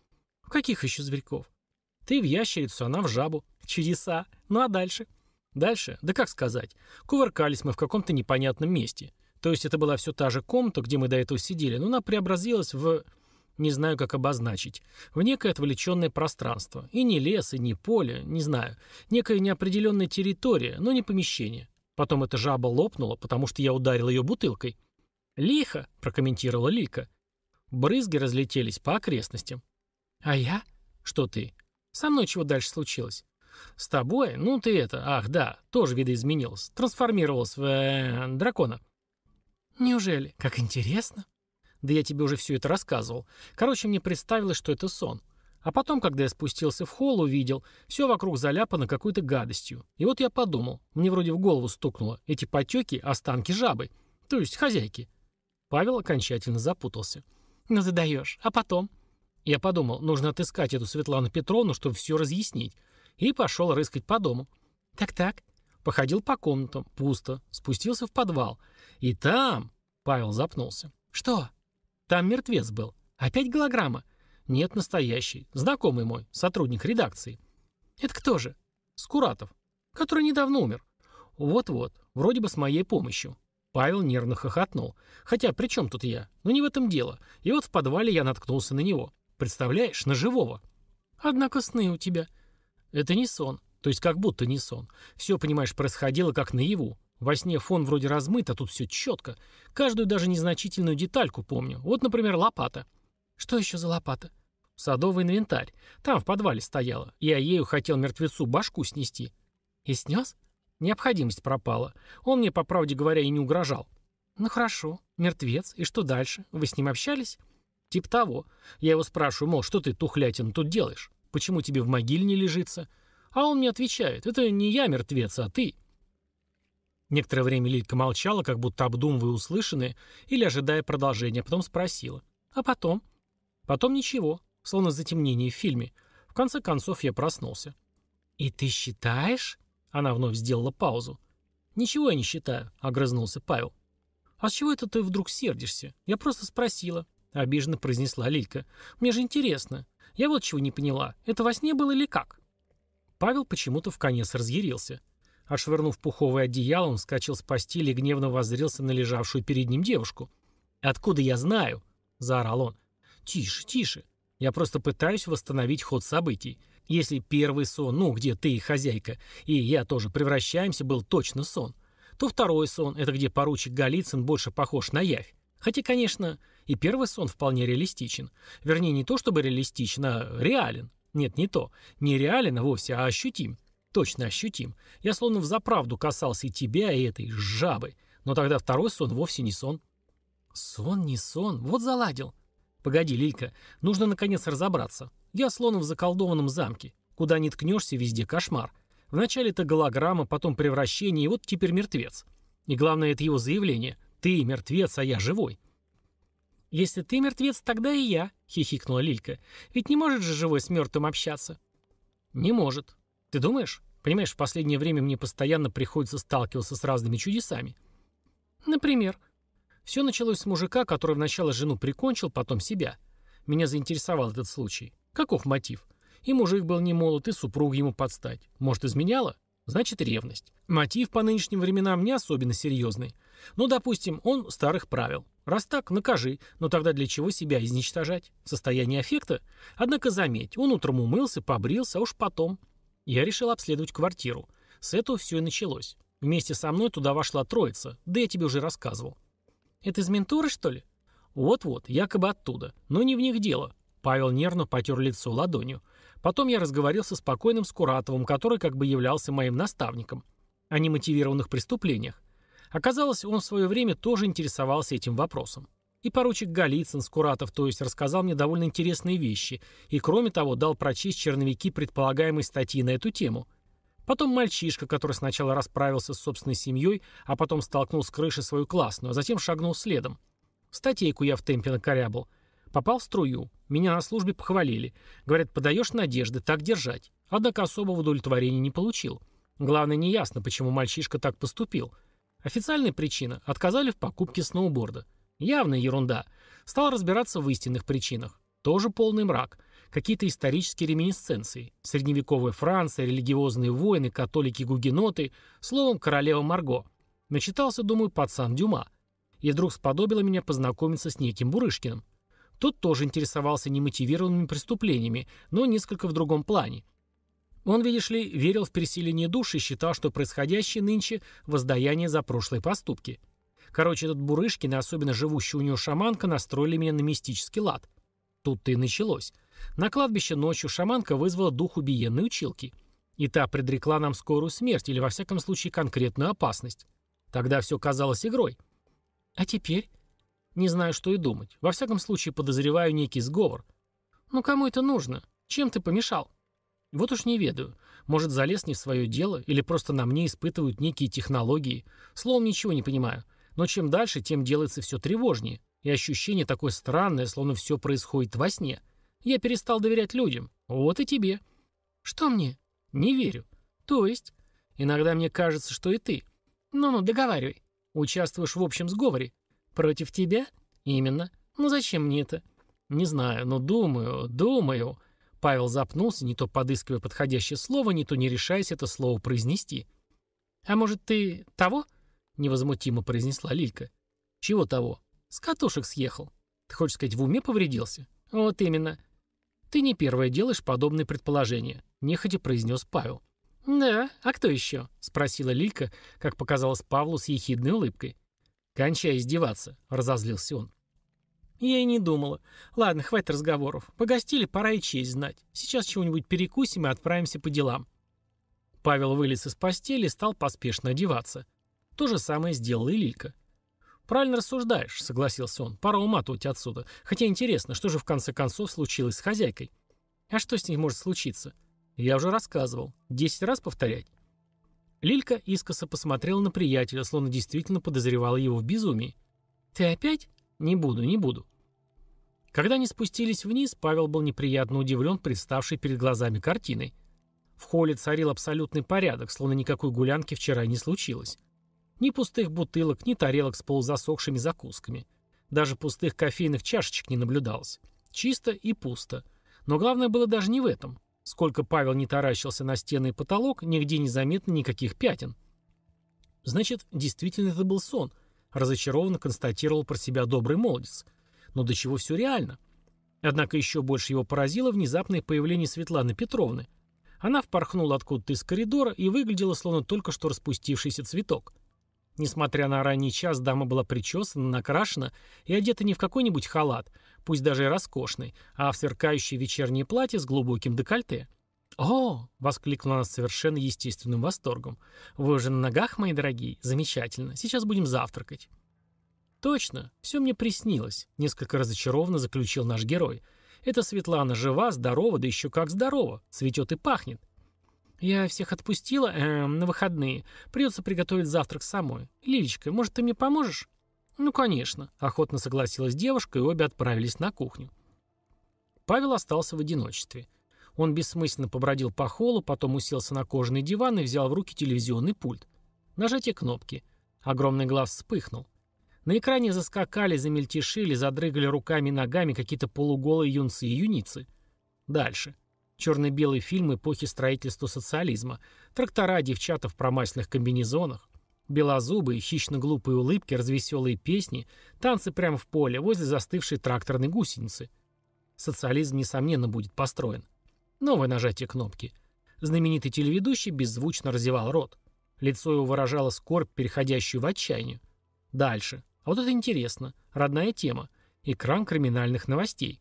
«В каких еще зверьков?» Ты в ящерицу, она в жабу. Чудеса. Ну а дальше? Дальше? Да как сказать. Кувыркались мы в каком-то непонятном месте. То есть это была все та же комната, где мы до этого сидели, но она преобразилась в... Не знаю, как обозначить. В некое отвлеченное пространство. И не лес, и не поле, не знаю. Некая неопределенная территория, но не помещение. Потом эта жаба лопнула, потому что я ударил ее бутылкой. «Лихо», — прокомментировала Лика. Брызги разлетелись по окрестностям. «А я? Что ты? Со мной чего дальше случилось? С тобой? Ну ты это, ах да, тоже видоизменилась. Трансформировалась в э, дракона. Неужели? Как интересно. Да я тебе уже все это рассказывал. Короче, мне представилось, что это сон. А потом, когда я спустился в холл, увидел, все вокруг заляпано какой-то гадостью. И вот я подумал, мне вроде в голову стукнуло, эти потеки – останки жабы, то есть хозяйки. Павел окончательно запутался. «Ну ты даешь. А потом?» Я подумал, нужно отыскать эту Светлану Петровну, чтобы все разъяснить. И пошел рыскать по дому. Так-так. Походил по комнатам. Пусто. Спустился в подвал. И там... Павел запнулся. Что? Там мертвец был. Опять голограмма? Нет, настоящий. Знакомый мой. Сотрудник редакции. Это кто же? Скуратов. Который недавно умер. Вот-вот. Вроде бы с моей помощью. Павел нервно хохотнул. Хотя, при чем тут я? Ну не в этом дело. И вот в подвале я наткнулся на него. Представляешь, на живого. Однако сны у тебя. Это не сон. То есть как будто не сон. Все, понимаешь, происходило как наяву. Во сне фон вроде размыт, а тут все четко. Каждую даже незначительную детальку помню. Вот, например, лопата. Что еще за лопата? Садовый инвентарь. Там в подвале стояла. Я ею хотел мертвецу башку снести. И снес? Необходимость пропала. Он мне, по правде говоря, и не угрожал. Ну хорошо. Мертвец. И что дальше? Вы с ним общались? Тип того. Я его спрашиваю, мол, что ты, тухлятин, тут делаешь? Почему тебе в могиле не лежится? А он мне отвечает, это не я мертвец, а ты. Некоторое время Лилька молчала, как будто обдумывая услышанное или ожидая продолжения, а потом спросила. А потом? Потом ничего, словно затемнение в фильме. В конце концов я проснулся. «И ты считаешь?» Она вновь сделала паузу. «Ничего я не считаю», — огрызнулся Павел. «А с чего это ты вдруг сердишься? Я просто спросила. — обиженно произнесла Лилька. «Мне же интересно. Я вот чего не поняла. Это во сне было или как?» Павел почему-то в конец разъярился. Ошвырнув пуховое одеяло, он вскочил с постели и гневно воззрился на лежавшую перед ним девушку. «Откуда я знаю?» — заорал он. «Тише, тише. Я просто пытаюсь восстановить ход событий. Если первый сон, ну, где ты и хозяйка, и я тоже превращаемся, был точно сон, то второй сон, это где поручик Голицын больше похож на явь. Хотя, конечно, и первый сон вполне реалистичен. Вернее, не то чтобы реалистичен, а реален. Нет, не то. Не реален вовсе, а ощутим. Точно ощутим. Я словно взаправду касался и тебя, и этой жабы. Но тогда второй сон вовсе не сон. Сон не сон. Вот заладил. Погоди, Лилька, нужно наконец разобраться. Я словно в заколдованном замке. Куда ни ткнешься, везде кошмар. Вначале это голограмма, потом превращение, и вот теперь мертвец. И главное, это его заявление – ты мертвец, а я живой. «Если ты мертвец, тогда и я», — хихикнула Лилька. «Ведь не может же живой с мертвым общаться?» «Не может. Ты думаешь? Понимаешь, в последнее время мне постоянно приходится сталкиваться с разными чудесами». «Например?» Все началось с мужика, который вначале жену прикончил, потом себя. Меня заинтересовал этот случай. Каков мотив? И мужик был не молод, и супруг ему подстать. Может, изменяла? Значит, ревность. Мотив по нынешним временам не особенно серьезный. Ну, допустим, он старых правил. Раз так, накажи. Но тогда для чего себя изничтожать? Состояние аффекта? Однако заметь, он утром умылся, побрился, а уж потом. Я решил обследовать квартиру. С этого все и началось. Вместе со мной туда вошла троица, да я тебе уже рассказывал. Это из ментуры, что ли? Вот-вот, якобы оттуда. Но не в них дело. Павел нервно потер лицо ладонью. Потом я разговаривал со спокойным Скуратовым, который как бы являлся моим наставником. О немотивированных преступлениях. Оказалось, он в свое время тоже интересовался этим вопросом. И поручик Голицын, Скуратов, то есть, рассказал мне довольно интересные вещи, и, кроме того, дал прочесть черновики предполагаемой статьи на эту тему. Потом мальчишка, который сначала расправился с собственной семьей, а потом столкнул с крыши свою классную, а затем шагнул следом. Статейку я в темпе накорябал. Попал в струю. Меня на службе похвалили. Говорят, подаешь надежды, так держать. Однако особого удовлетворения не получил. Главное, неясно, почему мальчишка так поступил – Официальная причина – отказали в покупке сноуборда. Явная ерунда. Стал разбираться в истинных причинах. Тоже полный мрак. Какие-то исторические реминисценции. Средневековая Франция, религиозные войны, католики-гугеноты. Словом, королева Марго. Начитался, думаю, пацан Дюма. И вдруг сподобило меня познакомиться с неким Бурышкиным. Тот тоже интересовался немотивированными преступлениями, но несколько в другом плане. Он, видишь ли, верил в переселение душ и считал, что происходящее нынче – воздаяние за прошлые поступки. Короче, этот Бурышкин и особенно живущая у него шаманка настроили меня на мистический лад. Тут-то и началось. На кладбище ночью шаманка вызвала дух убиенной училки. И та предрекла нам скорую смерть или, во всяком случае, конкретную опасность. Тогда все казалось игрой. А теперь? Не знаю, что и думать. Во всяком случае, подозреваю некий сговор. Ну, кому это нужно? Чем ты помешал? Вот уж не ведаю. Может, залез не в свое дело, или просто на мне испытывают некие технологии. Словом, ничего не понимаю. Но чем дальше, тем делается все тревожнее. И ощущение такое странное, словно все происходит во сне. Я перестал доверять людям. Вот и тебе. Что мне? Не верю. То есть? Иногда мне кажется, что и ты. Ну-ну, договаривай. Участвуешь в общем сговоре. Против тебя? Именно. Ну зачем мне это? Не знаю, но думаю, думаю... Павел запнулся, не то подыскивая подходящее слово, не то не решаясь это слово произнести. «А может, ты того?» — невозмутимо произнесла Лилька. «Чего того?» «С катушек съехал. Ты хочешь сказать, в уме повредился?» «Вот именно. Ты не первое делаешь подобные предположения», — нехотя произнес Павел. «Да, а кто еще?» — спросила Лилька, как показалось Павлу с ехидной улыбкой. «Кончай издеваться», — разозлился он. Я и не думала. Ладно, хватит разговоров. Погостили, пора и честь знать. Сейчас чего-нибудь перекусим и отправимся по делам. Павел вылез из постели и стал поспешно одеваться. То же самое сделала и Лилька. «Правильно рассуждаешь», — согласился он. «Пора уматывать отсюда. Хотя интересно, что же в конце концов случилось с хозяйкой? А что с ней может случиться? Я уже рассказывал. Десять раз повторять?» Лилька искоса посмотрела на приятеля, словно действительно подозревала его в безумии. «Ты опять?» «Не буду, не буду». Когда они спустились вниз, Павел был неприятно удивлен представшей перед глазами картиной. В холле царил абсолютный порядок, словно никакой гулянки вчера не случилось. Ни пустых бутылок, ни тарелок с полузасохшими закусками. Даже пустых кофейных чашечек не наблюдалось. Чисто и пусто. Но главное было даже не в этом. Сколько Павел не таращился на стены и потолок, нигде не заметно никаких пятен. Значит, действительно это был сон — разочарованно констатировал про себя добрый молодец. Но до чего все реально? Однако еще больше его поразило внезапное появление Светланы Петровны. Она впорхнула откуда-то из коридора и выглядела словно только что распустившийся цветок. Несмотря на ранний час, дама была причесана, накрашена и одета не в какой-нибудь халат, пусть даже и роскошный, а в сверкающее вечернее платье с глубоким декольте. «О!» — воскликнула она с совершенно естественным восторгом. «Вы уже на ногах, мои дорогие? Замечательно. Сейчас будем завтракать». «Точно. Все мне приснилось», — несколько разочарованно заключил наш герой. «Эта Светлана жива, здорова, да еще как здорова. Цветет и пахнет». «Я всех отпустила э, на выходные. Придется приготовить завтрак самой. Лилечка, может, ты мне поможешь?» «Ну, конечно», — охотно согласилась девушка, и обе отправились на кухню. Павел остался в одиночестве. Он бессмысленно побродил по холлу, потом уселся на кожаный диван и взял в руки телевизионный пульт. Нажатие кнопки. Огромный глаз вспыхнул. На экране заскакали, замельтешили, задрыгали руками и ногами какие-то полуголые юнцы и юницы. Дальше. Черно-белый фильм эпохи строительства социализма. Трактора, девчата в промасленных комбинезонах. Белозубые, хищно-глупые улыбки, развеселые песни, танцы прямо в поле, возле застывшей тракторной гусеницы. Социализм, несомненно, будет построен. Новое нажатие кнопки. Знаменитый телеведущий беззвучно разевал рот. Лицо его выражало скорбь, переходящую в отчаяние. Дальше. А вот это интересно. Родная тема. Экран криминальных новостей.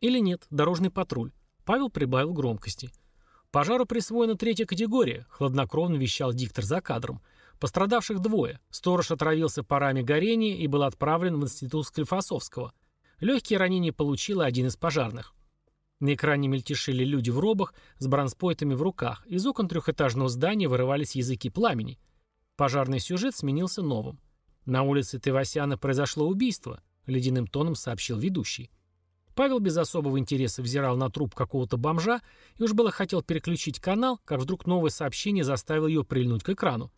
Или нет, дорожный патруль. Павел прибавил громкости. Пожару присвоена третья категория, хладнокровно вещал диктор за кадром. Пострадавших двое. Сторож отравился парами горения и был отправлен в институт Склифосовского. Легкие ранения получил один из пожарных. На экране мельтешили люди в робах с бронспойтами в руках. Из окон трехэтажного здания вырывались языки пламени. Пожарный сюжет сменился новым. На улице Тевасяна произошло убийство, ледяным тоном сообщил ведущий. Павел без особого интереса взирал на труп какого-то бомжа и уж было хотел переключить канал, как вдруг новое сообщение заставило ее прильнуть к экрану.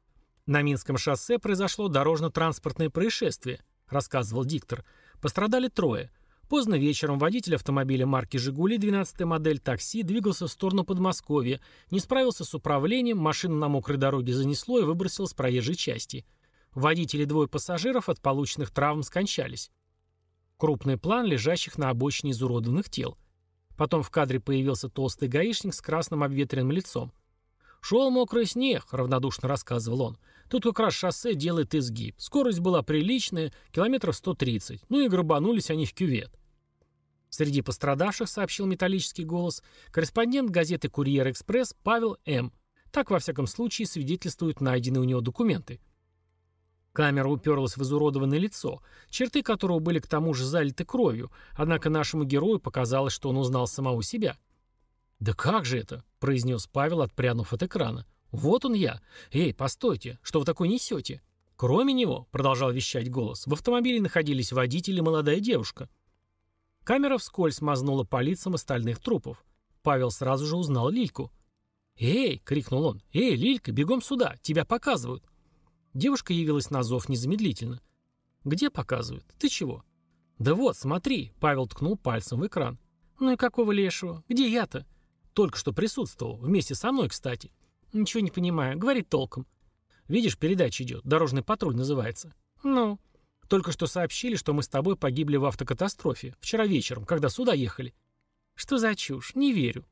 На Минском шоссе произошло дорожно-транспортное происшествие, рассказывал диктор. Пострадали трое. Поздно вечером водитель автомобиля марки «Жигули» 12 модель такси двигался в сторону Подмосковья, не справился с управлением, машину на мокрой дороге занесло и выбросило с проезжей части. Водители двое пассажиров от полученных травм скончались. Крупный план лежащих на обочине изуродованных тел. Потом в кадре появился толстый гаишник с красным обветренным лицом. «Шел мокрый снег», — равнодушно рассказывал он. «Тут как раз шоссе делает изгиб. Скорость была приличная, километров 130. Ну и грабанулись они в кювет». Среди пострадавших, сообщил металлический голос, корреспондент газеты «Курьер-экспресс» Павел М. Так, во всяком случае, свидетельствуют найденные у него документы. Камера уперлась в изуродованное лицо, черты которого были к тому же залиты кровью, однако нашему герою показалось, что он узнал самого себя. «Да как же это?» — произнес Павел, отпрянув от экрана. «Вот он я. Эй, постойте, что вы такое несете?» «Кроме него», — продолжал вещать голос, — «в автомобиле находились водитель и молодая девушка». Камера вскользь мазнула по лицам остальных трупов. Павел сразу же узнал Лильку. «Эй!» — крикнул он. «Эй, Лилька, бегом сюда! Тебя показывают!» Девушка явилась на зов незамедлительно. «Где показывают? Ты чего?» «Да вот, смотри!» — Павел ткнул пальцем в экран. «Ну и какого лешего? Где я-то?» Только что присутствовал. Вместе со мной, кстати. Ничего не понимаю. Говорит толком. Видишь, передача идет. Дорожный патруль называется. Ну. Только что сообщили, что мы с тобой погибли в автокатастрофе. Вчера вечером, когда сюда ехали. Что за чушь? Не верю.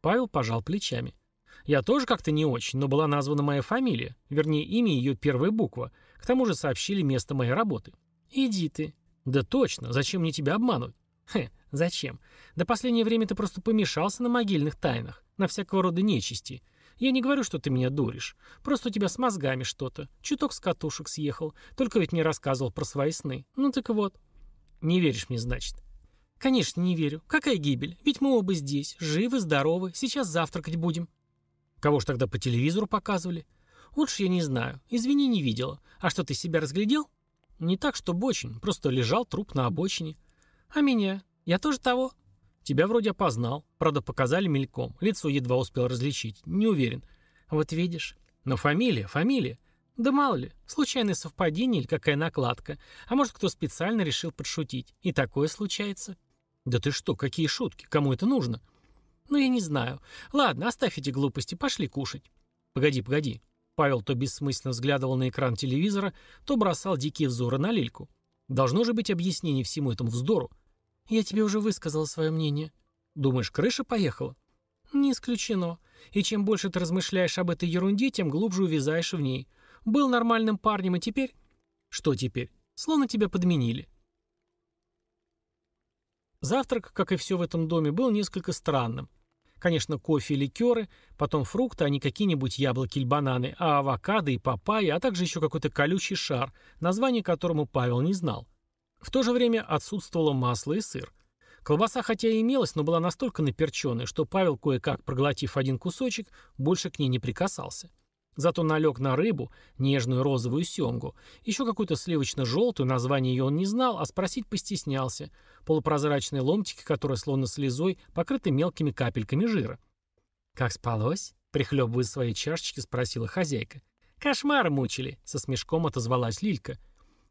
Павел пожал плечами. Я тоже как-то не очень, но была названа моя фамилия. Вернее, имя ее первая буква. К тому же сообщили место моей работы. Иди ты. Да точно. Зачем мне тебя обманывать? Хе, зачем? До последнее время ты просто помешался на могильных тайнах, на всякого рода нечисти. Я не говорю, что ты меня дуришь. Просто у тебя с мозгами что-то. Чуток с катушек съехал. Только ведь мне рассказывал про свои сны. Ну так вот. Не веришь мне, значит? Конечно, не верю. Какая гибель? Ведь мы оба здесь, живы, здоровы. Сейчас завтракать будем. Кого ж тогда по телевизору показывали? Лучше я не знаю. Извини, не видела. А что, ты себя разглядел? Не так, чтобы очень. Просто лежал труп на обочине. А меня? Я тоже того? Тебя вроде опознал. Правда, показали мельком. Лицо едва успел различить. Не уверен. Вот видишь. Но фамилия, фамилия. Да мало ли, случайное совпадение или какая накладка. А может, кто специально решил подшутить. И такое случается. Да ты что, какие шутки? Кому это нужно? Ну, я не знаю. Ладно, оставь эти глупости, пошли кушать. Погоди, погоди. Павел то бессмысленно взглядывал на экран телевизора, то бросал дикие взоры на Лильку. Должно же быть объяснение всему этому вздору. «Я тебе уже высказала свое мнение». «Думаешь, крыша поехала?» «Не исключено. И чем больше ты размышляешь об этой ерунде, тем глубже увязаешь в ней. Был нормальным парнем, а теперь...» «Что теперь? Словно тебя подменили». Завтрак, как и все в этом доме, был несколько странным. Конечно, кофе и ликеры, потом фрукты, а не какие-нибудь яблоки или бананы, а авокадо и папайя, а также еще какой-то колючий шар, название которому Павел не знал. В то же время отсутствовало масло и сыр. Колбаса хотя и имелась, но была настолько наперченная, что Павел, кое-как проглотив один кусочек, больше к ней не прикасался. Зато налег на рыбу, нежную розовую семгу, еще какую-то сливочно-желтую, название ее он не знал, а спросить постеснялся, полупрозрачные ломтики, которые словно слезой покрыты мелкими капельками жира. «Как спалось?» — прихлебывая свои чашечки, спросила хозяйка. «Кошмары мучили», — со смешком отозвалась Лилька.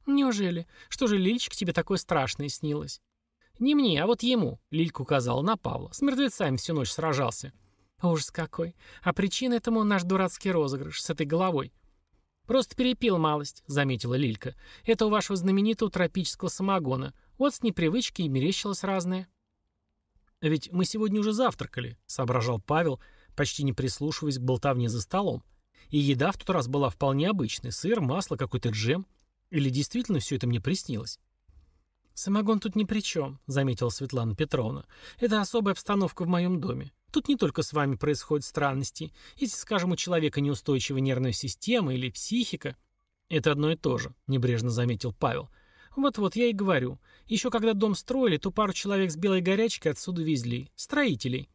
«Неужели? Что же, Лильчик, тебе такое страшное снилось?» «Не мне, а вот ему», — Лилька указала на Павла. «С мертвецами всю ночь сражался». «Ужас какой. А причина этому наш дурацкий розыгрыш с этой головой». «Просто перепил малость», — заметила Лилька. «Это у вашего знаменитого тропического самогона. Вот с непривычки и мерещилось разное». «Ведь мы сегодня уже завтракали», — соображал Павел, почти не прислушиваясь к болтовне за столом. И еда в тот раз была вполне обычной. Сыр, масло, какой-то джем. Или действительно все это мне приснилось? «Самогон тут ни при чем», — заметила Светлана Петровна. «Это особая обстановка в моем доме. Тут не только с вами происходят странности. Если, скажем, у человека неустойчивая нервная система или психика...» «Это одно и то же», — небрежно заметил Павел. «Вот-вот, я и говорю. Еще когда дом строили, то пару человек с белой горячкой отсюда везли. Строителей».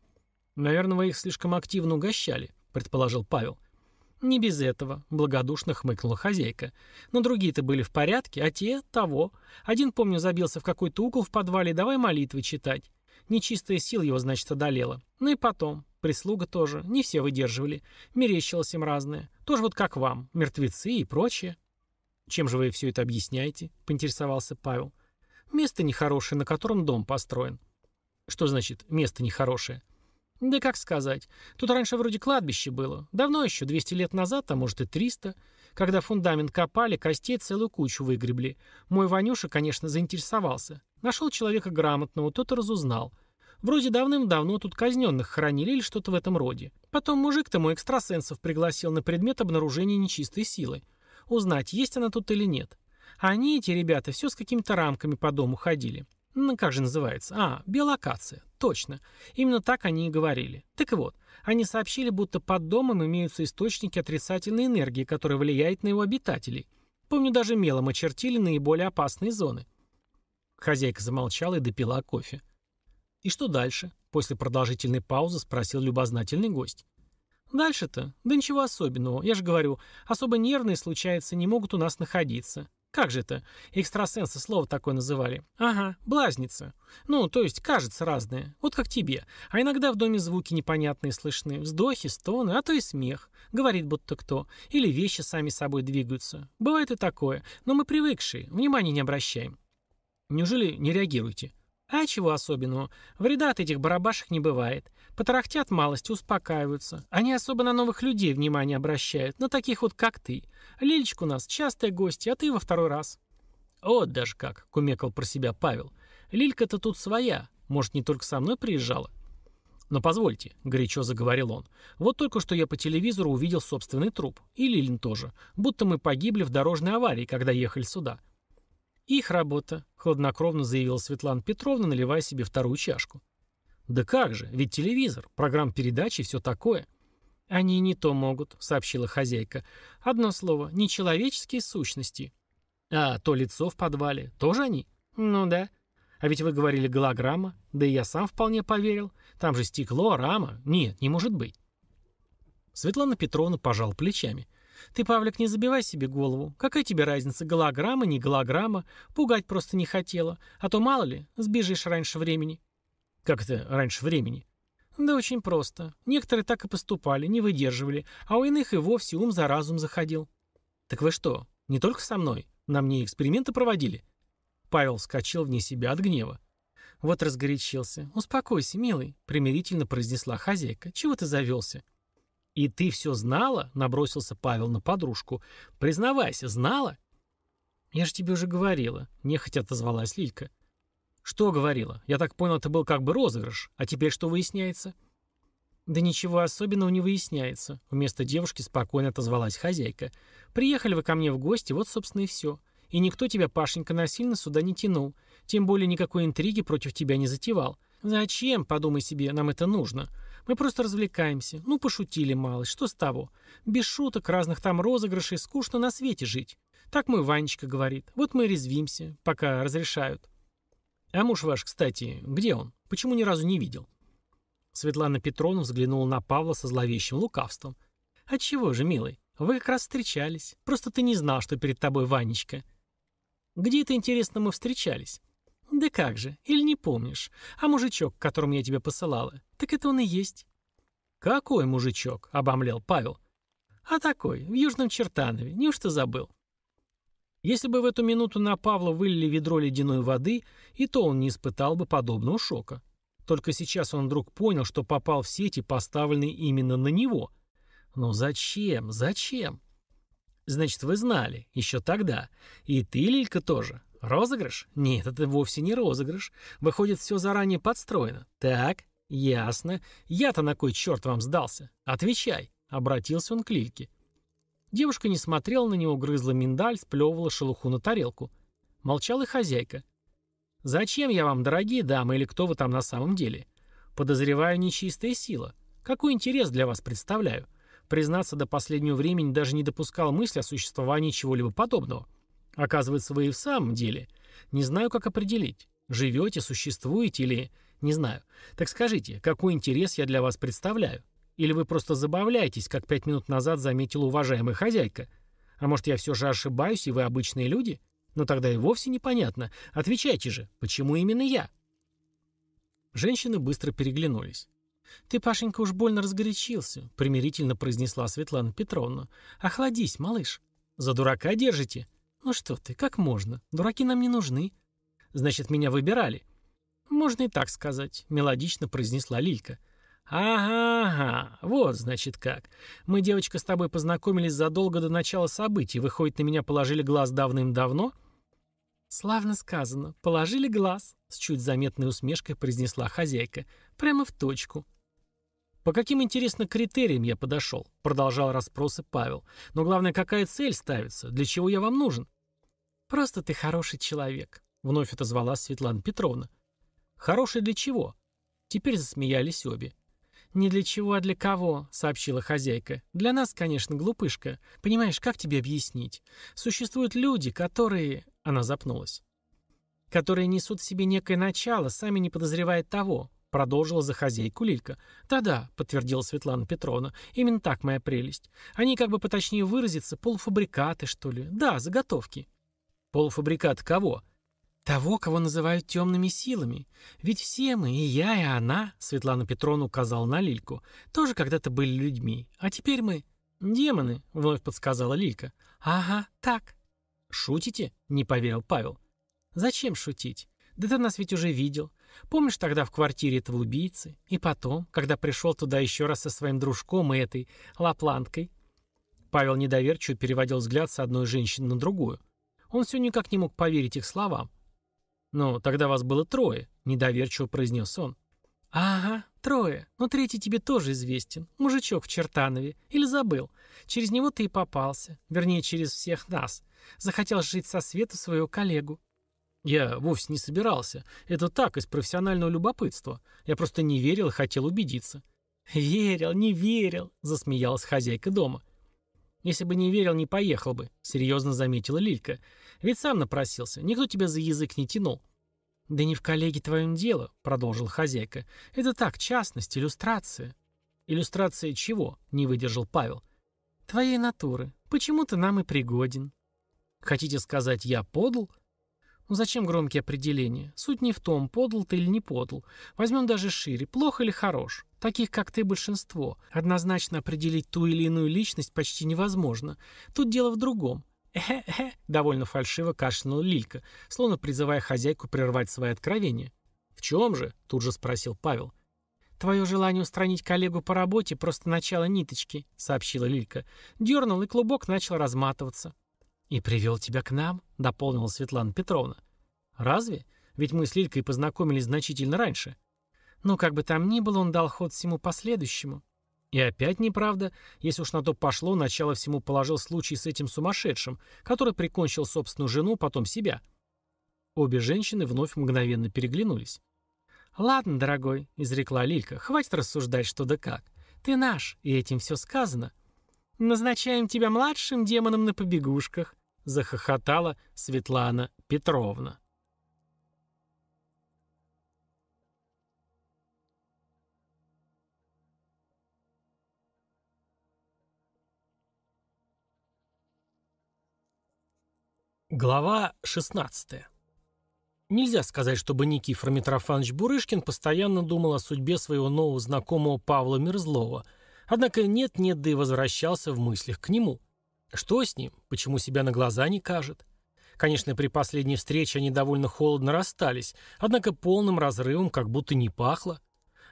«Наверное, вы их слишком активно угощали», — предположил Павел. «Не без этого», — благодушно хмыкнула хозяйка. «Но другие-то были в порядке, а те — того. Один, помню, забился в какой-то угол в подвале, давай молитвы читать. Нечистая сила его, значит, одолела. Ну и потом. Прислуга тоже. Не все выдерживали. Мерещилось им разное. Тоже вот как вам. Мертвецы и прочее». «Чем же вы все это объясняете?» — поинтересовался Павел. «Место нехорошее, на котором дом построен». «Что значит «место нехорошее»?» Да как сказать. Тут раньше вроде кладбище было. Давно еще, 200 лет назад, а может и 300. Когда фундамент копали, костей целую кучу выгребли. Мой Ванюша, конечно, заинтересовался. Нашел человека грамотного, тот и разузнал. Вроде давным-давно тут казненных хоронили или что-то в этом роде. Потом мужик-то мой экстрасенсов пригласил на предмет обнаружения нечистой силы. Узнать, есть она тут или нет. А они, эти ребята, все с какими-то рамками по дому ходили. Ну, как же называется? А, биолокация. Точно. Именно так они и говорили. Так вот, они сообщили, будто под домом имеются источники отрицательной энергии, которая влияет на его обитателей. Помню, даже мелом очертили наиболее опасные зоны. Хозяйка замолчала и допила кофе. «И что дальше?» После продолжительной паузы спросил любознательный гость. «Дальше-то? Да ничего особенного. Я же говорю, особо нервные, случается, не могут у нас находиться. Как же это? Экстрасенсы слово такое называли. Ага, блазница. Ну, то есть, кажется разное. Вот как тебе. А иногда в доме звуки непонятные слышны. Вздохи, стоны, а то и смех. Говорит будто кто. Или вещи сами собой двигаются. Бывает и такое. Но мы привыкшие. Внимания не обращаем. Неужели не реагируете? А чего особенного? Вреда от этих барабашек не бывает. Потарахтят малость, успокаиваются. Они особо на новых людей внимание обращают, на таких вот, как ты. Лилечка у нас частая гостья, а ты во второй раз. Вот даже как, кумекал про себя Павел. Лилька-то тут своя, может, не только со мной приезжала. «Но позвольте», — горячо заговорил он, — «вот только что я по телевизору увидел собственный труп. И Лилин тоже. Будто мы погибли в дорожной аварии, когда ехали сюда. «Их работа», — хладнокровно заявила Светлана Петровна, наливая себе вторую чашку. «Да как же, ведь телевизор, программ передачи и все такое». «Они не то могут», — сообщила хозяйка. «Одно слово, нечеловеческие сущности». «А то лицо в подвале, тоже они?» «Ну да». «А ведь вы говорили голограмма, да и я сам вполне поверил. Там же стекло, рама. Нет, не может быть». Светлана Петровна пожал плечами. Ты, Павлик, не забивай себе голову. Какая тебе разница, голограмма, не голограмма? Пугать просто не хотела. А то, мало ли, сбежишь раньше времени. Как это раньше времени? Да очень просто. Некоторые так и поступали, не выдерживали, а у иных и вовсе ум за разум заходил. Так вы что, не только со мной? На мне эксперименты проводили? Павел вскочил вне себя от гнева. Вот разгорячился. «Успокойся, милый», — примирительно произнесла хозяйка. «Чего ты завелся?» «И ты все знала?» — набросился Павел на подружку. «Признавайся, знала?» «Я же тебе уже говорила», — нехотя отозвалась Лилька. «Что говорила? Я так понял, это был как бы розыгрыш. А теперь что выясняется?» «Да ничего особенного не выясняется», — вместо девушки спокойно отозвалась хозяйка. «Приехали вы ко мне в гости, вот, собственно, и все. И никто тебя, Пашенька, насильно сюда не тянул. Тем более никакой интриги против тебя не затевал. Зачем, подумай себе, нам это нужно? Мы просто развлекаемся. Ну, пошутили малость, что с того? Без шуток, разных там розыгрышей, скучно на свете жить. Так мой Ванечка говорит. Вот мы резвимся, пока разрешают. А муж ваш, кстати, где он? Почему ни разу не видел? Светлана Петровна взглянула на Павла со зловещим лукавством. «А чего же, милый? Вы как раз встречались. Просто ты не знал, что перед тобой Ванечка. Где это, интересно, мы встречались? Да как же, или не помнишь? А мужичок, к которому я тебя посылала, так это он и есть. Какой мужичок? Обомлел Павел. А такой, в Южном Чертанове. Неужто забыл? Если бы в эту минуту на Павла вылили ведро ледяной воды, и то он не испытал бы подобного шока. Только сейчас он вдруг понял, что попал в сети, поставленные именно на него. Но зачем? Зачем? Значит, вы знали, еще тогда. И ты, Лилька, тоже. Розыгрыш? Нет, это вовсе не розыгрыш. Выходит, все заранее подстроено. Так, ясно. Я-то на кой черт вам сдался? Отвечай. Обратился он к Лильке. Девушка не смотрела на него, грызла миндаль, сплевывала шелуху на тарелку. Молчала хозяйка. «Зачем я вам, дорогие дамы, или кто вы там на самом деле? Подозреваю нечистая сила. Какой интерес для вас представляю? Признаться, до последнего времени даже не допускал мысли о существовании чего-либо подобного. Оказывается, вы и в самом деле. Не знаю, как определить. Живете, существуете или... Не знаю. Так скажите, какой интерес я для вас представляю? Или вы просто забавляетесь, как пять минут назад заметила уважаемая хозяйка? А может, я все же ошибаюсь, и вы обычные люди? Но тогда и вовсе непонятно. Отвечайте же, почему именно я?» Женщины быстро переглянулись. «Ты, Пашенька, уж больно разгорячился», — примирительно произнесла Светлана Петровна. «Охладись, малыш. За дурака держите?» «Ну что ты, как можно? Дураки нам не нужны». «Значит, меня выбирали». «Можно и так сказать», — мелодично произнесла Лилька. «Ага, вот, значит, как. Мы, девочка, с тобой познакомились задолго до начала событий. Выходит, на меня положили глаз давным-давно?» «Славно сказано. Положили глаз», — с чуть заметной усмешкой произнесла хозяйка. «Прямо в точку». «По каким, интересно, критериям я подошел?» — продолжал расспросы Павел. «Но главное, какая цель ставится? Для чего я вам нужен?» «Просто ты хороший человек», — вновь отозвалась Светлана Петровна. «Хороший для чего?» Теперь засмеялись обе. «Не для чего, а для кого», — сообщила хозяйка. «Для нас, конечно, глупышка. Понимаешь, как тебе объяснить? Существуют люди, которые...» Она запнулась. «Которые несут в себе некое начало, сами не подозревая того», — продолжила за хозяйку Лилька. «Да-да», — подтвердила Светлана Петровна. «Именно так, моя прелесть. Они, как бы поточнее выразиться, полуфабрикаты, что ли. Да, заготовки». «Полуфабрикат кого?» Того, кого называют темными силами. Ведь все мы, и я, и она, Светлана Петровна указала на Лильку, тоже когда-то были людьми. А теперь мы... Демоны, вновь подсказала Лилька. Ага, так. Шутите? Не поверил Павел. Зачем шутить? Да ты нас ведь уже видел. Помнишь тогда в квартире этого убийцы? И потом, когда пришел туда еще раз со своим дружком и этой лапланткой? Павел недоверчиво переводил взгляд с одной женщины на другую. Он все никак не мог поверить их словам. «Ну, тогда вас было трое», — недоверчиво произнес он. «Ага, трое. Но третий тебе тоже известен. Мужичок в Чертанове. Или забыл. Через него ты и попался. Вернее, через всех нас. Захотел жить со свету своего коллегу». «Я вовсе не собирался. Это так, из профессионального любопытства. Я просто не верил и хотел убедиться». «Верил, не верил», — засмеялась хозяйка дома. «Если бы не верил, не поехал бы», — серьезно заметила Лилька. «Ведь сам напросился. Никто тебя за язык не тянул». «Да не в коллеге твоем дело», — продолжила хозяйка. «Это так, частность, иллюстрация». «Иллюстрация чего?» — не выдержал Павел. «Твоей натуры. Почему ты нам и пригоден». «Хотите сказать, я подл?» Ну зачем громкие определения? Суть не в том, подл ты или не подл. Возьмем даже шире, плох или хорош. Таких, как ты, большинство. Однозначно определить ту или иную личность почти невозможно. Тут дело в другом. «Эхе-эхе», — довольно фальшиво кашлянула Лилька, словно призывая хозяйку прервать свои откровения. «В чем же?» — тут же спросил Павел. «Твое желание устранить коллегу по работе — просто начало ниточки», — сообщила Лилька. Дернул, и клубок начал разматываться. «И привел тебя к нам?» — дополнила Светлана Петровна. «Разве? Ведь мы с Лилькой познакомились значительно раньше». «Ну, как бы там ни было, он дал ход всему последующему». И опять неправда. Если уж на то пошло, начало всему положил случай с этим сумасшедшим, который прикончил собственную жену, потом себя. Обе женщины вновь мгновенно переглянулись. «Ладно, дорогой», — изрекла Лилька, — «хватит рассуждать что да как. Ты наш, и этим все сказано. Назначаем тебя младшим демоном на побегушках — захохотала Светлана Петровна. Глава 16. Нельзя сказать, чтобы Никифор Митрофанович Бурышкин постоянно думал о судьбе своего нового знакомого Павла Мерзлова, однако нет-нет, да и возвращался в мыслях к нему. Что с ним? Почему себя на глаза не кажет? Конечно, при последней встрече они довольно холодно расстались, однако полным разрывом как будто не пахло.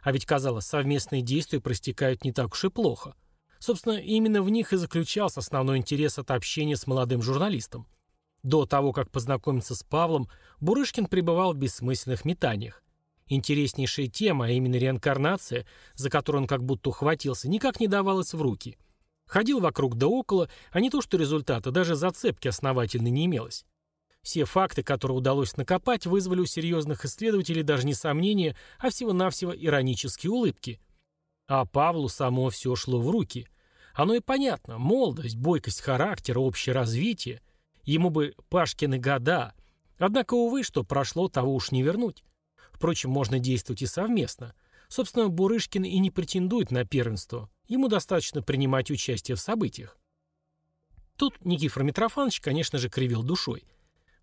А ведь, казалось, совместные действия простекают не так уж и плохо. Собственно, именно в них и заключался основной интерес от общения с молодым журналистом. До того, как познакомиться с Павлом, Бурышкин пребывал в бессмысленных метаниях. Интереснейшая тема, а именно реинкарнация, за которую он как будто ухватился, никак не давалась в руки. Ходил вокруг да около, а не то что результата, даже зацепки основательной не имелось. Все факты, которые удалось накопать, вызвали у серьезных исследователей даже не сомнения, а всего-навсего иронические улыбки. А Павлу само все шло в руки. Оно и понятно. Молодость, бойкость характера, общее развитие. Ему бы Пашкины года. Однако, увы, что прошло, того уж не вернуть. Впрочем, можно действовать и совместно. Собственно, Бурышкин и не претендует на первенство. Ему достаточно принимать участие в событиях. Тут Никифор Митрофанович, конечно же, кривил душой.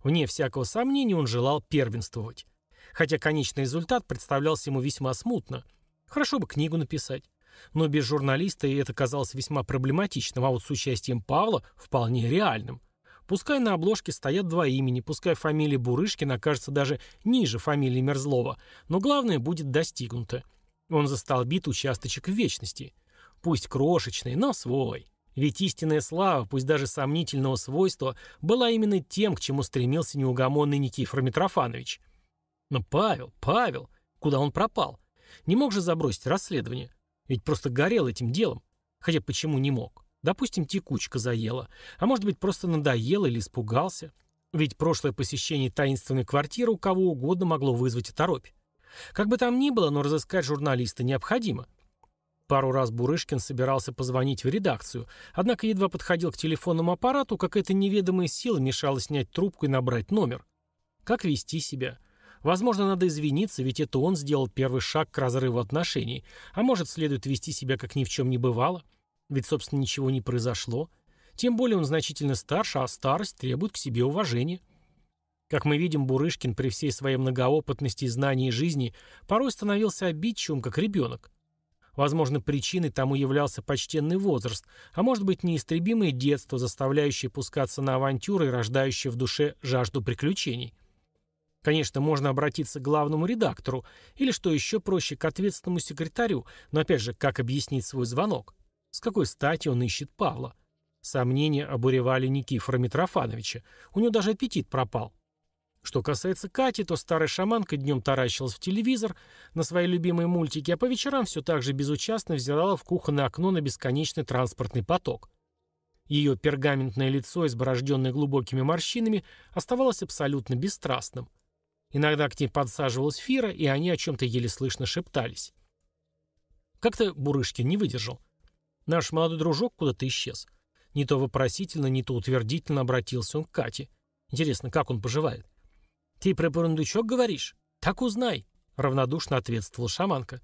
Вне всякого сомнения он желал первенствовать. Хотя конечный результат представлялся ему весьма смутно. Хорошо бы книгу написать. Но без журналиста и это казалось весьма проблематичным, а вот с участием Павла вполне реальным – Пускай на обложке стоят два имени, пускай фамилия Бурышкина окажется даже ниже фамилии Мерзлова, но главное будет достигнуто. Он застолбит участочек в вечности. Пусть крошечный, но свой. Ведь истинная слава, пусть даже сомнительного свойства, была именно тем, к чему стремился неугомонный Никифор Митрофанович. Но Павел, Павел, куда он пропал? Не мог же забросить расследование? Ведь просто горел этим делом. Хотя почему не мог? Допустим, текучка заела. А может быть, просто надоело или испугался. Ведь прошлое посещение таинственной квартиры у кого угодно могло вызвать оторопь. Как бы там ни было, но разыскать журналиста необходимо. Пару раз Бурышкин собирался позвонить в редакцию, однако едва подходил к телефонному аппарату, как эта неведомая сила мешала снять трубку и набрать номер. Как вести себя? Возможно, надо извиниться, ведь это он сделал первый шаг к разрыву отношений, а может, следует вести себя, как ни в чем не бывало – ведь, собственно, ничего не произошло. Тем более он значительно старше, а старость требует к себе уважения. Как мы видим, Бурышкин при всей своей многоопытности и знании жизни порой становился обидчивым, как ребенок. Возможно, причиной тому являлся почтенный возраст, а может быть неистребимое детство, заставляющее пускаться на авантюры и рождающее в душе жажду приключений. Конечно, можно обратиться к главному редактору или, что еще проще, к ответственному секретарю, но опять же, как объяснить свой звонок? С какой стати он ищет Павла? Сомнения обуревали Никифора Митрофановича. У него даже аппетит пропал. Что касается Кати, то старая шаманка днем таращилась в телевизор на свои любимые мультики, а по вечерам все так же безучастно взирала в кухонное окно на бесконечный транспортный поток. Ее пергаментное лицо, изборожденное глубокими морщинами, оставалось абсолютно бесстрастным. Иногда к ней подсаживалась Фира, и они о чем-то еле слышно шептались. Как-то Бурышкин не выдержал. Наш молодой дружок куда-то исчез. Не то вопросительно, не то утвердительно обратился он к Кате. Интересно, как он поживает? «Ты про бурундучок говоришь? Так узнай», — равнодушно ответствовала шаманка.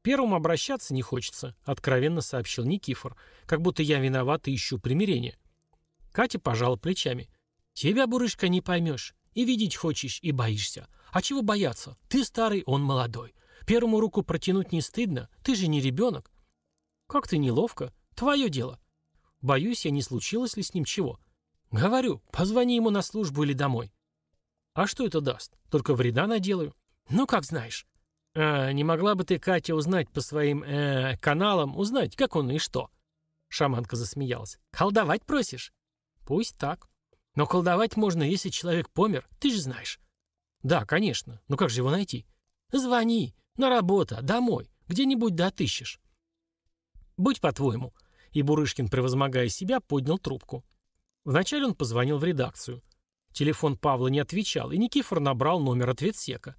«Первым обращаться не хочется», — откровенно сообщил Никифор, «как будто я виноват и ищу примирения». Катя пожала плечами. «Тебя, бурышка, не поймешь. И видеть хочешь, и боишься. А чего бояться? Ты старый, он молодой. Первому руку протянуть не стыдно. Ты же не ребенок. «Как ты неловко. Твое дело». «Боюсь я, не случилось ли с ним чего». «Говорю, позвони ему на службу или домой». «А что это даст? Только вреда наделаю». «Ну, как знаешь». «А, не могла бы ты, Катя, узнать по своим э, каналам, узнать, как он и что?» Шаманка засмеялась. «Колдовать просишь?» «Пусть так. Но колдовать можно, если человек помер, ты же знаешь». «Да, конечно. Но как же его найти?» «Звони. На работу, домой. Где-нибудь да отыщешь». «Будь по-твоему». И Бурышкин, превозмогая себя, поднял трубку. Вначале он позвонил в редакцию. Телефон Павла не отвечал, и Никифор набрал номер ответсека.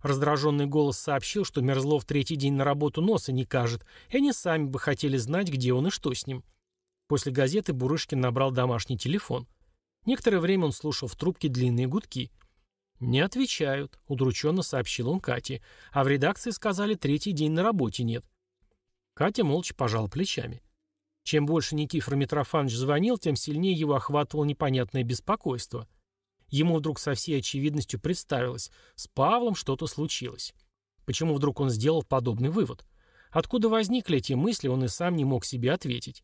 Раздраженный голос сообщил, что Мерзлов третий день на работу носа не кажет, и они сами бы хотели знать, где он и что с ним. После газеты Бурышкин набрал домашний телефон. Некоторое время он слушал в трубке длинные гудки. «Не отвечают», — удрученно сообщил он Кате. «А в редакции сказали, третий день на работе нет. Катя молча пожала плечами. Чем больше Никифор Митрофанович звонил, тем сильнее его охватывало непонятное беспокойство. Ему вдруг со всей очевидностью представилось, с Павлом что-то случилось. Почему вдруг он сделал подобный вывод? Откуда возникли эти мысли, он и сам не мог себе ответить.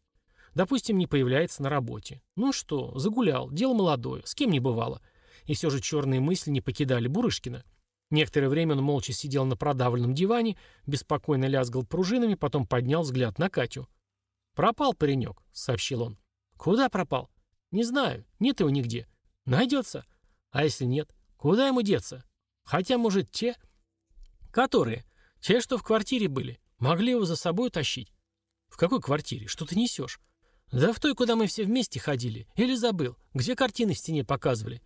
Допустим, не появляется на работе. Ну что, загулял, дело молодое, с кем не бывало. И все же черные мысли не покидали Бурышкина. Некоторое время он молча сидел на продавленном диване, беспокойно лязгал пружинами, потом поднял взгляд на Катю. «Пропал паренек», — сообщил он. «Куда пропал?» «Не знаю, нет его нигде. Найдется. А если нет, куда ему деться? Хотя, может, те...» «Которые? Те, что в квартире были. Могли его за собой тащить». «В какой квартире? Что ты несешь?» «Да в той, куда мы все вместе ходили. Или забыл. Где картины в стене показывали?»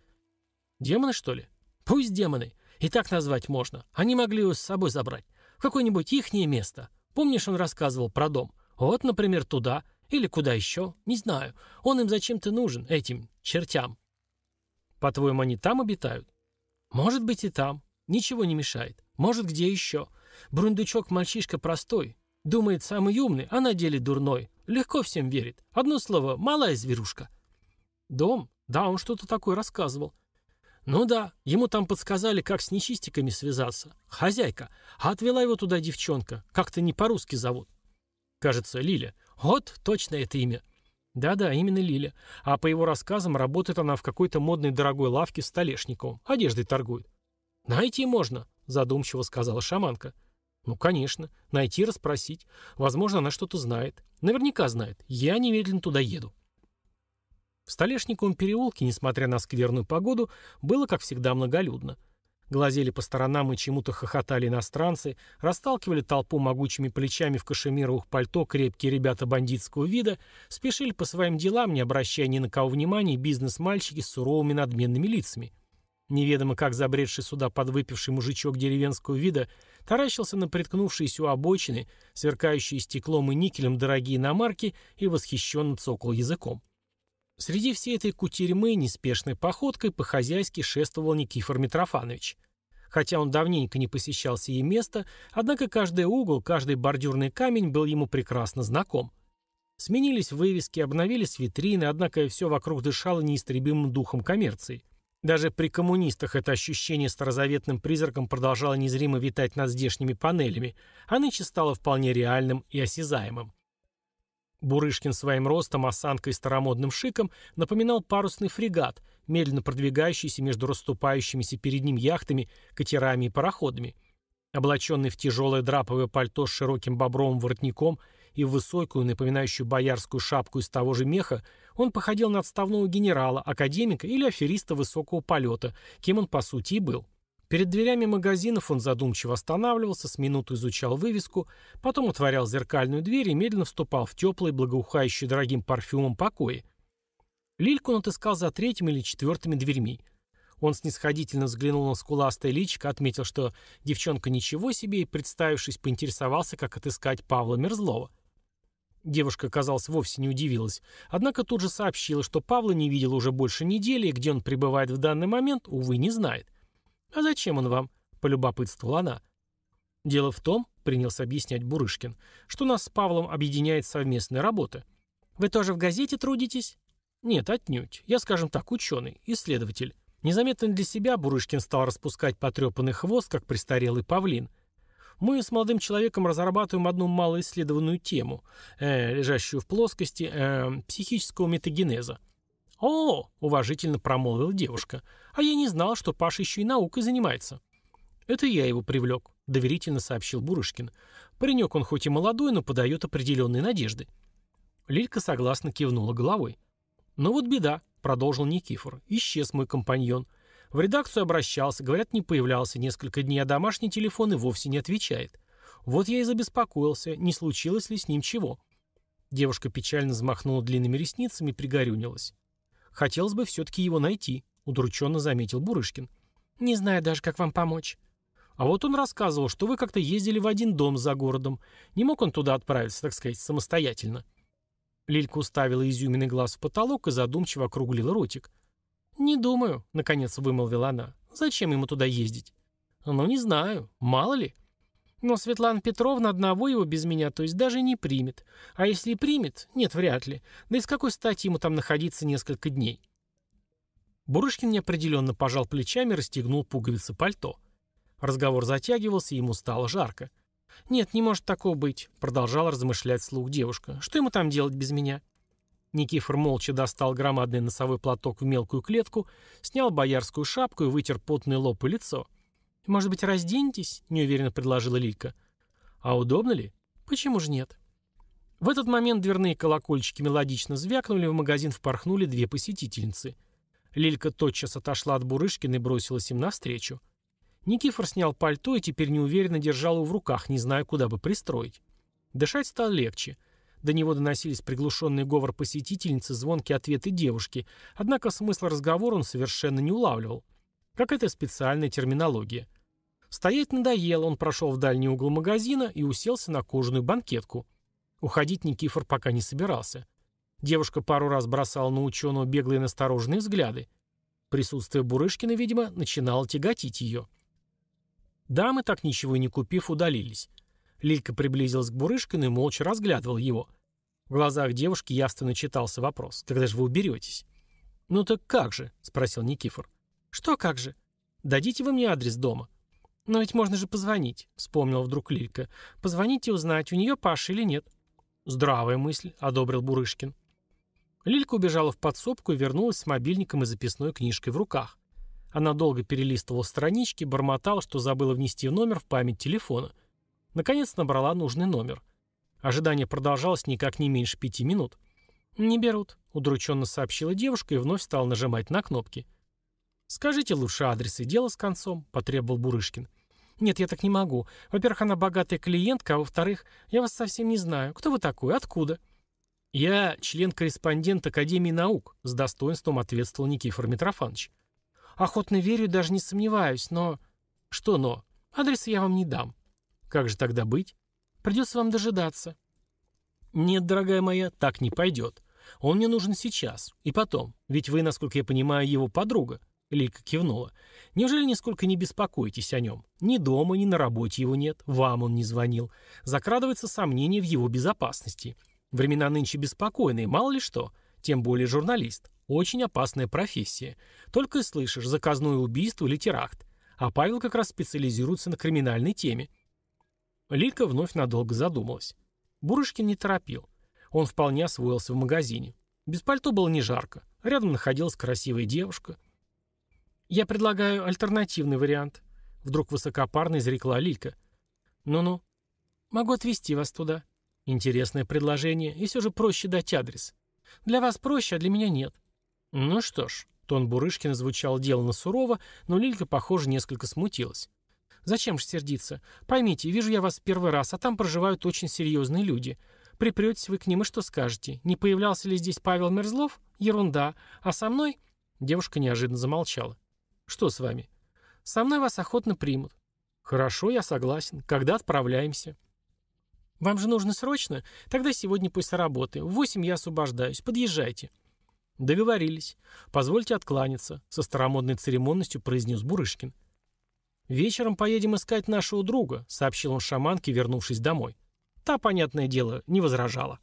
«Демоны, что ли?» «Пусть демоны. И так назвать можно. Они могли его с собой забрать. В какое-нибудь ихнее место. Помнишь, он рассказывал про дом? Вот, например, туда. Или куда еще? Не знаю. Он им зачем-то нужен, этим чертям». «По-твоему, они там обитают?» «Может быть и там. Ничего не мешает. Может, где еще. Брундучок мальчишка простой. Думает, самый умный, а на деле дурной. Легко всем верит. Одно слово, малая зверушка. Дом? Да, он что-то такое рассказывал. Ну да, ему там подсказали, как с нечистиками связаться. Хозяйка. А отвела его туда девчонка. Как-то не по-русски зовут. Кажется, Лиля. Вот, точно это имя. Да-да, именно Лиля. А по его рассказам, работает она в какой-то модной дорогой лавке с Столешниковым. Одеждой торгует. «Найти можно», — задумчиво сказала шаманка. «Ну, конечно. Найти, расспросить. Возможно, она что-то знает. Наверняка знает. Я немедленно туда еду». В Столешниковом переулке, несмотря на скверную погоду, было, как всегда, многолюдно. Глазели по сторонам и чему-то хохотали иностранцы, расталкивали толпу могучими плечами в кашемировых пальто крепкие ребята бандитского вида, спешили по своим делам, не обращая ни на кого внимания, бизнес-мальчики с суровыми надменными лицами. Неведомо как забредший сюда подвыпивший мужичок деревенского вида таращился на приткнувшиеся у обочины, сверкающие стеклом и никелем дорогие иномарки и восхищенно цокал языком. Среди всей этой кутерьмы неспешной походкой по-хозяйски шествовал Никифор Митрофанович. Хотя он давненько не посещал сие место, однако каждый угол, каждый бордюрный камень был ему прекрасно знаком. Сменились вывески, обновились витрины, однако все вокруг дышало неистребимым духом коммерции – даже при коммунистах это ощущение старозаветным призраком продолжало незримо витать над здешними панелями, а нынче стало вполне реальным и осязаемым. Бурышкин своим ростом, осанкой и старомодным шиком напоминал парусный фрегат, медленно продвигающийся между расступающимися перед ним яхтами, катерами и пароходами. Облаченный в тяжелое драповое пальто с широким бобровым воротником и в высокую, напоминающую боярскую шапку из того же меха, он походил на отставного генерала, академика или афериста высокого полета, кем он по сути и был. Перед дверями магазинов он задумчиво останавливался, с минуту изучал вывеску, потом отворял зеркальную дверь и медленно вступал в теплый, благоухающий дорогим парфюмом покои. Лильку он отыскал за третьими или четвертыми дверьми. Он снисходительно взглянул на скуластое личико, отметил, что девчонка ничего себе, и, представившись, поинтересовался, как отыскать Павла Мерзлова. Девушка, казалось, вовсе не удивилась, однако тут же сообщила, что Павла не видела уже больше недели, и где он пребывает в данный момент, увы, не знает. «А зачем он вам?» — полюбопытствовала она. «Дело в том, — принялся объяснять Бурышкин, — что нас с Павлом объединяет совместная работа. Вы тоже в газете трудитесь?» «Нет, отнюдь. Я, скажем так, ученый, исследователь. Незаметно для себя Бурышкин стал распускать потрепанный хвост, как престарелый павлин — мы с молодым человеком разрабатываем одну малоисследованную тему, э, лежащую в плоскости э, психического метагенеза. «О!» — уважительно промолвила девушка. «А я не знал, что Паша еще и наукой занимается». «Это я его привлек», — доверительно сообщил Бурышкин. «Паренек он хоть и молодой, но подает определенные надежды». Лилька согласно кивнула головой. «Ну вот беда», — продолжил Никифор. «Исчез мой компаньон. В редакцию обращался, говорят, не появлялся несколько дней, а домашний телефон и вовсе не отвечает. Вот я и забеспокоился, не случилось ли с ним чего. Девушка печально взмахнула длинными ресницами и пригорюнилась. «Хотелось бы все-таки его найти», — удрученно заметил Бурышкин. «Не знаю даже, как вам помочь». «А вот он рассказывал, что вы как-то ездили в один дом за городом. Не мог он туда отправиться, так сказать, самостоятельно?» Лилька уставила изюминный глаз в потолок и задумчиво округлила ротик. «Не думаю», — наконец вымолвила она. «Зачем ему туда ездить?» «Ну, не знаю. Мало ли». «Но Светлана Петровна одного его без меня, то есть даже не примет. А если и примет, нет, вряд ли. Да и с какой стати ему там находиться несколько дней?» Бурышкин неопределенно пожал плечами и расстегнул пуговицы пальто. Разговор затягивался, ему стало жарко. «Нет, не может такого быть», — продолжала размышлять слух девушка. «Что ему там делать без меня?» Никифор молча достал громадный носовой платок в мелкую клетку, снял боярскую шапку и вытер потный лоб и лицо. «Может быть, разденетесь?» — неуверенно предложила Лилька. «А удобно ли? Почему же нет?» В этот момент дверные колокольчики мелодично звякнули, в магазин впорхнули две посетительницы. Лилька тотчас отошла от Бурышкина и бросилась им навстречу. Никифор снял пальто и теперь неуверенно держал его в руках, не зная, куда бы пристроить. Дышать стало легче. До него доносились приглушенный говор посетительницы, звонкие ответы девушки, однако смысл разговора он совершенно не улавливал. Какая-то специальная терминология. Стоять надоело, он прошел в дальний угол магазина и уселся на кожаную банкетку. Уходить Никифор пока не собирался. Девушка пару раз бросала на ученого беглые настороженные взгляды. Присутствие Бурышкина, видимо, начинало тяготить ее. Дамы, так ничего и не купив, удалились. Лилька приблизилась к Бурышкину и молча разглядывал его. В глазах девушки явственно читался вопрос. «Когда же вы уберетесь?» «Ну так как же?» — спросил Никифор. «Что как же?» «Дадите вы мне адрес дома». «Но ведь можно же позвонить», — вспомнила вдруг Лилька. «Позвоните и узнать, у нее Паша или нет». «Здравая мысль», — одобрил Бурышкин. Лилька убежала в подсобку и вернулась с мобильником и записной книжкой в руках. Она долго перелистывала странички, бормотала, что забыла внести номер в память телефона. Наконец набрала нужный номер. Ожидание продолжалось никак не меньше пяти минут. «Не берут», — удрученно сообщила девушка и вновь стала нажимать на кнопки. «Скажите лучше адрес и дело с концом», — потребовал Бурышкин. «Нет, я так не могу. Во-первых, она богатая клиентка, а во-вторых, я вас совсем не знаю. Кто вы такой? Откуда?» «Я член-корреспондент Академии наук», — с достоинством ответствовал Никифор Митрофанович. Охотно верю, даже не сомневаюсь, но... Что но? Адреса я вам не дам. Как же тогда быть? Придется вам дожидаться. Нет, дорогая моя, так не пойдет. Он мне нужен сейчас. И потом. Ведь вы, насколько я понимаю, его подруга. Лика кивнула. Неужели нисколько не беспокоитесь о нем? Ни дома, ни на работе его нет. Вам он не звонил. Закрадывается сомнение в его безопасности. Времена нынче беспокойные, мало ли что. Тем более журналист. Очень опасная профессия. Только и слышишь, заказное убийство или теракт. А Павел как раз специализируется на криминальной теме. Лилька вновь надолго задумалась. Бурышкин не торопил. Он вполне освоился в магазине. Без пальто было не жарко. Рядом находилась красивая девушка. «Я предлагаю альтернативный вариант», — вдруг высокопарно изрекла Лилька. «Ну-ну. Могу отвезти вас туда. Интересное предложение, и все же проще дать адрес. Для вас проще, а для меня нет. Ну что ж, тон Бурышкина звучал делано сурово, но Лилька, похоже, несколько смутилась. «Зачем же сердиться? Поймите, вижу я вас первый раз, а там проживают очень серьезные люди. Припретесь вы к ним и что скажете? Не появлялся ли здесь Павел Мерзлов? Ерунда. А со мной...» Девушка неожиданно замолчала. «Что с вами?» «Со мной вас охотно примут». «Хорошо, я согласен. Когда отправляемся?» «Вам же нужно срочно? Тогда сегодня после работы. В восемь я освобождаюсь. Подъезжайте». «Договорились. Позвольте откланяться», — со старомодной церемонностью произнес Бурышкин. «Вечером поедем искать нашего друга», — сообщил он шаманке, вернувшись домой. Та, понятное дело, не возражала.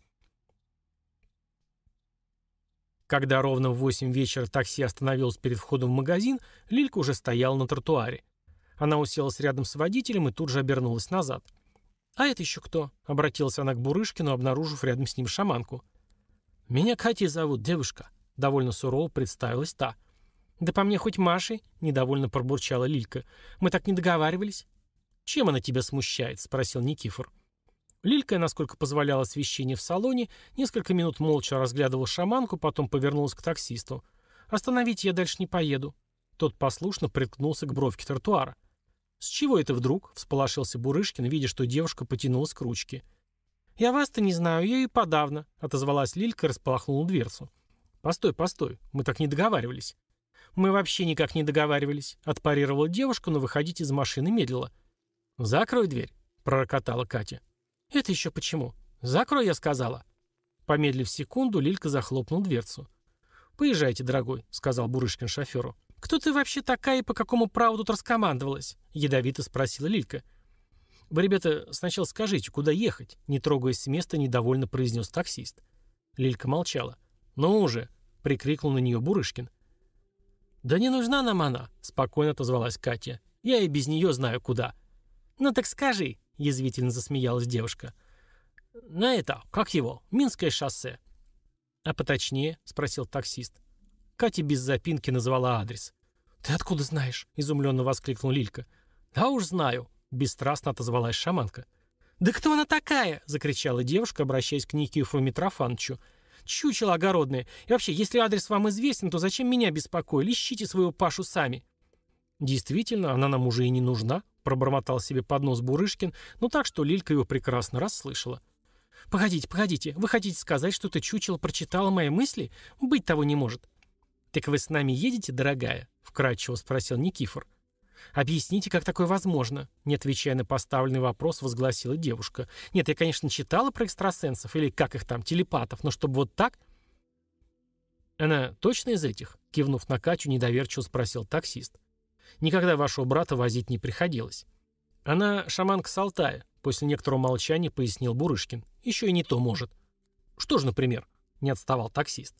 Когда ровно в восемь вечера такси остановилось перед входом в магазин, Лилька уже стояла на тротуаре. Она уселась рядом с водителем и тут же обернулась назад. «А это еще кто?» — обратилась она к Бурышкину, обнаружив рядом с ним шаманку. «Меня Катей зовут, девушка», — довольно сурово представилась та. «Да по мне хоть Машей», — недовольно пробурчала Лилька. «Мы так не договаривались». «Чем она тебя смущает?» — спросил Никифор. Лилька, насколько позволяло освещение в салоне, несколько минут молча разглядывала шаманку, потом повернулась к таксисту. «Остановите, я дальше не поеду». Тот послушно приткнулся к бровке тротуара. «С чего это вдруг?» — всполошился Бурышкин, видя, что девушка потянулась к ручке. «Я вас-то не знаю, я и подавно», — отозвалась Лилька и располохнула дверцу. «Постой, постой, мы так не договаривались». «Мы вообще никак не договаривались», — отпарировала девушка, но выходить из машины медлила. «Закрой дверь», — пророкотала Катя. «Это еще почему?» «Закрой, я сказала». Помедлив секунду, Лилька захлопнул дверцу. «Поезжайте, дорогой», — сказал Бурышкин шоферу. «Кто ты вообще такая и по какому праву тут раскомандовалась?» — ядовито спросила Лилька. «Вы, ребята, сначала скажите, куда ехать?» Не трогаясь с места, недовольно произнес таксист. Лилька молчала. «Ну уже!» — прикрикнул на нее Бурышкин. «Да не нужна нам она», — спокойно отозвалась Катя. «Я и без нее знаю куда». «Ну так скажи», — язвительно засмеялась девушка. «На это, как его, Минское шоссе». «А поточнее?» — спросил таксист. Катя без запинки назвала адрес. «Ты откуда знаешь?» — изумленно воскликнул Лилька. «Да уж знаю», — бесстрастно отозвалась шаманка. «Да кто она такая?» — закричала девушка, обращаясь к Никифору Митрофановичу. «Чучело огородное. И вообще, если адрес вам известен, то зачем меня беспокоили? Ищите своего Пашу сами». «Действительно, она нам уже и не нужна», — пробормотал себе под нос Бурышкин, но так, что Лилька его прекрасно расслышала. «Погодите, погодите, вы хотите сказать, что это чучело прочитало мои мысли? Быть того не может». «Так вы с нами едете, дорогая?» — вкратчиво спросил Никифор. «Объясните, как такое возможно?» Не отвечая на поставленный вопрос, возгласила девушка. «Нет, я, конечно, читала про экстрасенсов, или как их там, телепатов, но чтобы вот так...» «Она точно из этих?» Кивнув на Катю, недоверчиво спросил таксист. «Никогда вашего брата возить не приходилось». «Она шаманка с Алтая», после некоторого молчания пояснил Бурышкин. «Еще и не то может». «Что же, например?» Не отставал таксист.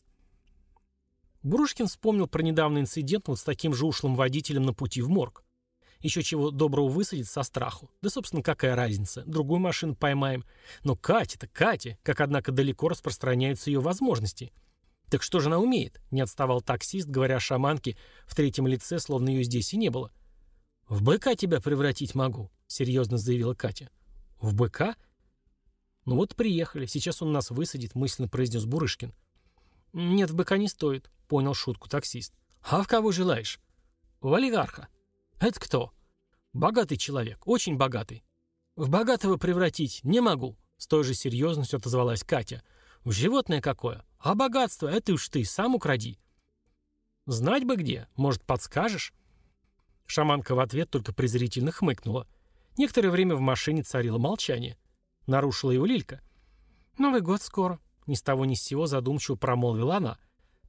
Бурышкин вспомнил про недавний инцидент вот с таким же ушлым водителем на пути в морг. Еще чего доброго высадить со страху. Да, собственно, какая разница. Другую машину поймаем. Но Катя-то, Катя, как, однако, далеко распространяются ее возможности. Так что же она умеет? Не отставал таксист, говоря шаманке в третьем лице, словно ее здесь и не было. «В быка тебя превратить могу», — серьезно заявила Катя. «В быка?» «Ну вот приехали. Сейчас он нас высадит», — мысленно произнес Бурышкин. «Нет, в быка не стоит», — понял шутку таксист. «А в кого желаешь?» «В олигарха». «Это кто?» «Богатый человек, очень богатый». «В богатого превратить не могу», — с той же серьезностью отозвалась Катя. «В животное какое? А богатство — это уж ты, сам укради». «Знать бы где, может, подскажешь?» Шаманка в ответ только презрительно хмыкнула. Некоторое время в машине царило молчание. Нарушила его Лилька. «Новый год скоро», — ни с того ни с сего задумчиво промолвила она.